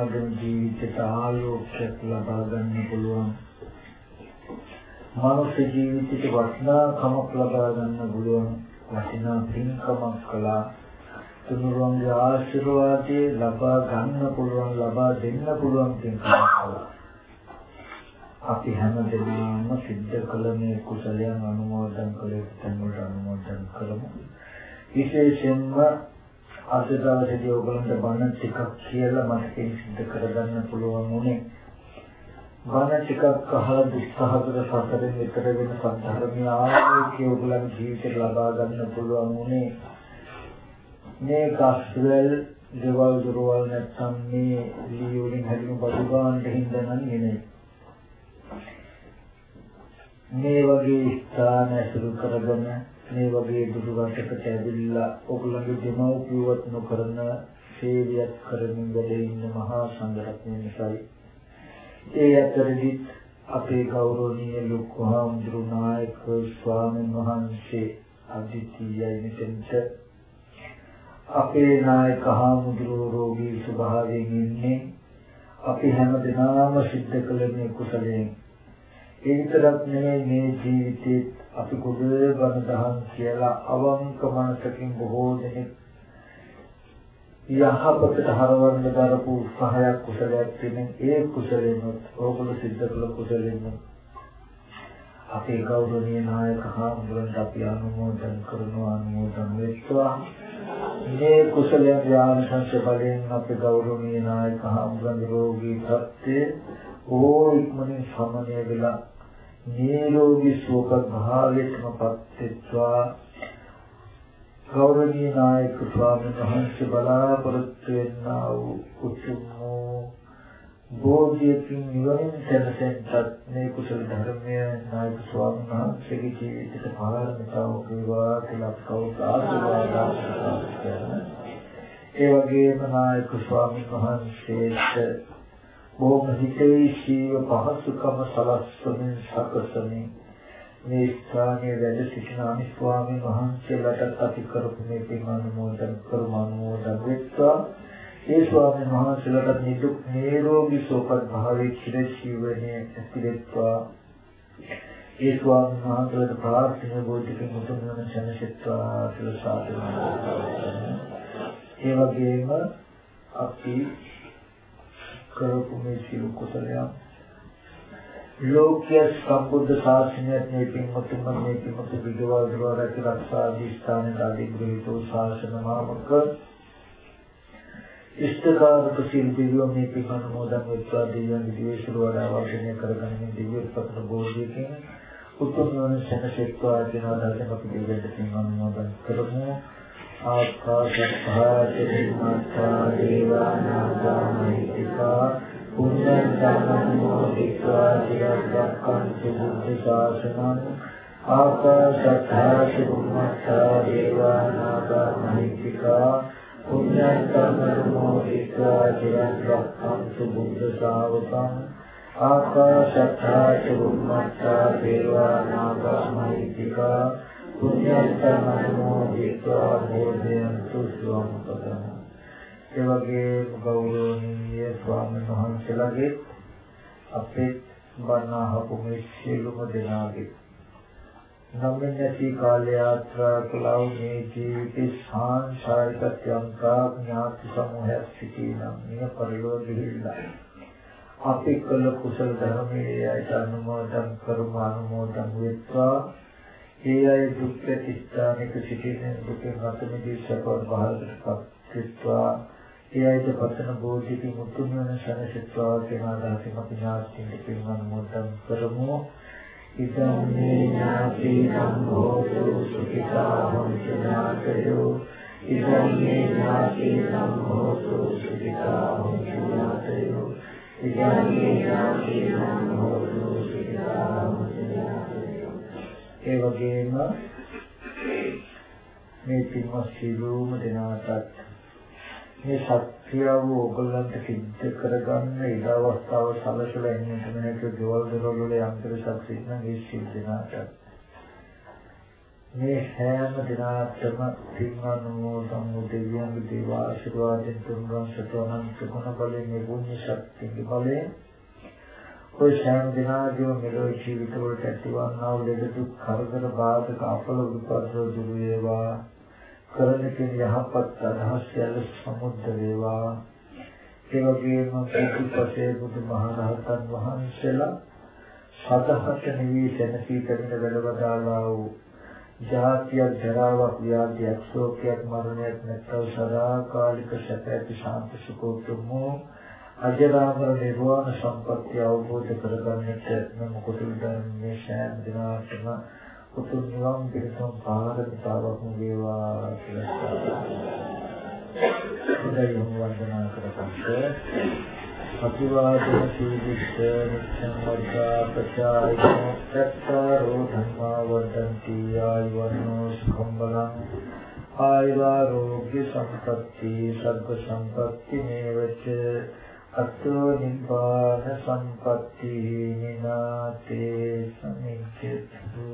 දිනාගෙන ජීවිතයට ආලෝකයක් ලබා ගන්න පුළුවන්. මානව ජීවිතයට වටිනාකමක් ලබා ගන්න පුළුවන් වටිනා පින්කමක් කළා. තුනුරුවන්ගේ ආශිර්වාදයේ ලබා ගන්න පුළුවන් ලබා දෙන්න පුළුවන් පින්කමක් කළා. අපි හැම දෙනාම සිද්ධ කළ මේ කුසලයන් අනුමෝදන් කළ යුතු තැන්වලට අනුමෝදන් කරමු. විශේෂයෙන්ම අද දවසේදී ඔයගලන්ට බණ ටිකක් කියලා මට සිද්ධ කරගන්න පුළුවන් උනේ. බණ ටිකක් අහලා දුක්ඛහතර සසරෙන් එතර වෙන සත්‍යර්මී ආලෝකය ඔයගලන් ජීවිතේ ලබා ගන්න පුළුවන් උනේ. මේ ගස්වල දේවල් දරවල් නැත්නම් මේ ලියුලින් හැදුණු බඩු ගන්න හින්දා නම් නෙමෙයි. මේ වගේ ස්ථාන ඇසුරු කරගෙන මේ වගේ දුරු රටකට ඇවිල්ලා ඔගලගේ දෙමව්පියවත් නොකරන සේවයක් කරමින් වැඩ ඉන්න මහා සංඝරත්නය නිසායි. ඒ අතරදී අපේ ගෞරවනීය ලොකුහාමුදුරු නායක ස්වාමීන් වහන්සේ අදිතියයි මෙතෙන්ට අපේ නායක හාමුදුරුවෝ රෝගී ස්වභාවයෙන් ඉන්නේ අපි හැම දිනම සිද්ධ කළ මේ කුසලයෙන් ඒ විතරක් නෙමෙයි මේ ජීවිතේ අපි කුඩ බණ දහම් කියලා අවංක මනසකින් බොහෝ දෙනෙක් යහපතට හරවන්න දරපු උත්සාහයක් කුසලයක් තියෙන ඒ කුසලෙන්නොත් ඕගොල්ලෝ සිද්ධ කළ කුසලෙන්නොත් අපේ ගෞරවනීය නායක හාමුදුරන්ට අපි අනුමෝදන් කරනවා අනුමෝදන් වෙත්වා. මේ කුසලයන් ඥාන සංශ බලයෙන් අපේ ගෞරවනීය නායක හාමුදුරන් රෝගී සත්‍ය ඕ ඉක්මනින් සමනය වෙලා නිරෝගී සුවපත් භාවයටම පත්වෙත්වා ගෞරවනීය නායක ස්වාමීන් වහන්සේ බලාපොරොත්තු වෙනා වූ උතුම් බෝධියකින් නිවනින් දැනසෙන්ටත් මේ කුසල ධර්මය නායක ස්වාමීන් වහන්සේගේ ජීවිතයට පාරමිතාව වේවා කියලා කවුරුත් ආශිර්වාද කරනවා. ඒ වගේම නායක ස්වාමීන් වහන්සේට බොහොම හිතේ ශීව පහසුකම සලස්වමින් සකසමින් මේ ස්ථානයේ වැඩ සිටින අනිත් ස්වාමීන් වහන්සේලාට අපි කරපු මේ පින් අනුමෝදන් කරමු අනුමෝදන් වෙත්වා. ඒ ස්වාමීන් වහන්සේලාට නිදුක් නිරෝගී සුවපත් භාවයේ චිරජීවනයේ ඇතිවෙත්වා. ඒ ස්වාමීන් වහන්සේලාට ප්‍රාර්ථනා බෝධිකින් මුතුන් වන සැනසෙත්වා කියලා සාදු ඒ වගේම අපි කරපු මේ සියලු කුසලයන් ලෝකයේ සම්බුද්ධ ශාසනයත් මේ පින්වතුන් මේ පින්වතු විදවල් දරවා රැකී ආදී ස්ථානයේ ආදී ගෘහීතෝ ශාසන නාමක ඉෂ්ඨකාරක සිල්පියෝ මේ පින් මොදන් වෙත්වා දෙවියන් දිවේශුර වඩා වර්ධනය කරගනිමින් දිව්‍ය පතන බෝධියකින් උතුම් වන සැනසෙත්වා කියන අදහසෙන් අපි දෙවියන්ට පින් මොදන් කරමු. आत्मसत्भातिमात्मा देवानाथा महितिका पुण्यन्तमन्मोदित्वा चिरदक्कं सुबुद्धिशासनम् आत्मसत्था सुबुमत्था देवानाथा महितिका पुण्यन्तमन्मोदित्वा चिरदक्कं सुबुद्धशावकम् आत्मसत्था सुबुमत्था देवानाथा महितिका චුම්මත්තා දේවානාගාමිතිකා පුඤ්ඤන්තමෝදිत्वा බෝධයන්තු ස්වම්පදං ඒ වගේ ගෞරවනීය ස්වාමීන් වහන්සේලාගේ අපේ බණ අහපු මේ සියලුම දෙනාගේ නම්ෙන් නැති කාල යාත්‍රා කළා මේ ජීවිතේ සාංශාරික යන්ත්‍රා ඥාති සමූහයක් සිටිනම් මිය පරිලෝකෙහිලා අපි කළ කුසල ධර්මයේ අයට අනුමෝදන් කරමු අනුමෝදන් වෙත්වා ඒ අය දුක් ප්‍රතිස්ථානික සිටින දුකෙන් අත මිදී සපවත් භාගයටපත් වෙත්වා ඒ අයට පතන බෝධිති මුතුන් වන සනසත්වා කියන අදහසින් අපි ඥාතිින් පින් අනුමෝදන් කරමු ඉදම් මේ ඥාතිනම් හෝතු සුඛිතා හොන්තු ඥාතයෝ ඉදම් මේ ඒ වගේම මේ පින්වත් සියලුම දෙනාටත් මේ සත්‍යව ඕගොල්ලන්ට සිද්ධ කරගන්න ඉඩ අවස්ථාව සලසලා ඉන්නට නැති දේවල් දරවල වල යන්ත්‍ර ශක්තිය නම් ඒ සිද්ධාට මේ හැම දිනාටම තින් අනුමෝදන් වූ දෙවියන්ගේ දේව ආශිර්වාදයෙන් තුන්වන් සතවනන් සුගුණ බලයෙන් මේ පුණ්‍ය ශක්තිය බලයෙන් ඔය සෑම දිනාගේම මෙලොව ජීවිතවලට ඇතිවන්නා වූ ලෙඩ දුක් කරදර බාධක අපල විපත් දුරු වේවා. කරන කෙන යහපත් අදහස් සියල්ල සමුද්ද වේවා. ඒ වගේම බුදුපසේ බුදුමහරහතන් වහන්සේලා සතහත නිවි සැනසී කරන වැඩවදාලා වූ ජාතියක් ජරාවක් ව්‍යාධියක් ශෝකයක් මරණයක් නැත්නම් සදාකාලික සැප ඇති ශාන්ත සුඛෝතුමෝ අජරාමර නිර්වාණ සම්පත්‍ය අවබෝධ කරගන්නට මම කුසල ධර්මයේ සෑම දිනකටම උතුම් නිවන් පිණිසම පාරමිතාවක් වේවා කියලා හොඳයි වන්දනා කරපන්ට අතිවාදන සීදිස්ස නිච්ඡං වර්ගා පචායෝ චත්තාරෝ ධම්මා වර්ධන්ති ආයුවන්නෝ සුඛං බලං ආයුරෝග්‍ය සම්පatti සබ්බ සම්පatti මේවච අතෝ නිබ්බාන සම්පatti නිනාතේ සමිච්ඡතු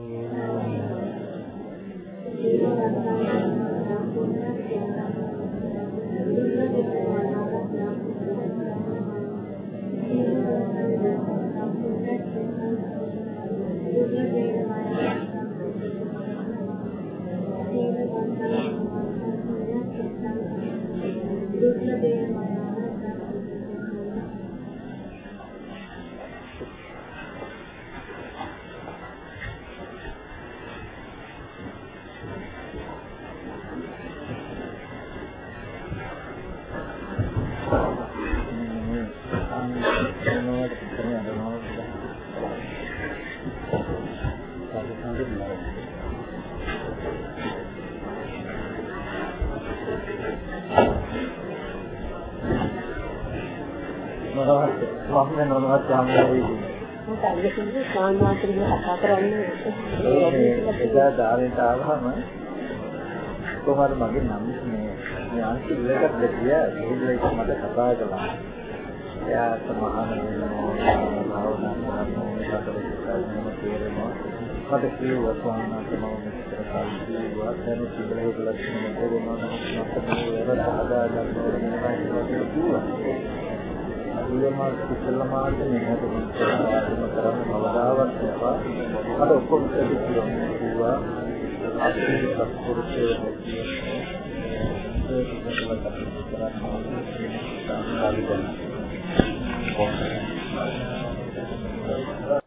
කතා කරන්නේ
ඒ එදා දානෙට ආවම කොහොමද මගේ නම් මේ මේ අන්ති ඉලකට දෙවිය ගිහිල්ලා ඉත මට කතා කළා. එයාට මහාන වෙනවා භාවනා කරනවා සතර සිතාගෙන තේරෙනවා. මට කිව්වා ස්වාමීන් වහන්සේ මම මෙච්චර කාලෙ කිව්වා දැන් සිදුලේ ලක්ෂණ මත වෙනවා නම් මට මේ වල ආදා ගන්න ඕනේ කියලා කිව්වා. ඊළඟ කුසල මාර්ග මෙහෙට කරන්න කවදාවත් එපා. මට ඔක්කොම කිව්වා. අපේ සත්පුරුෂයෝ ඒක කරන්නේ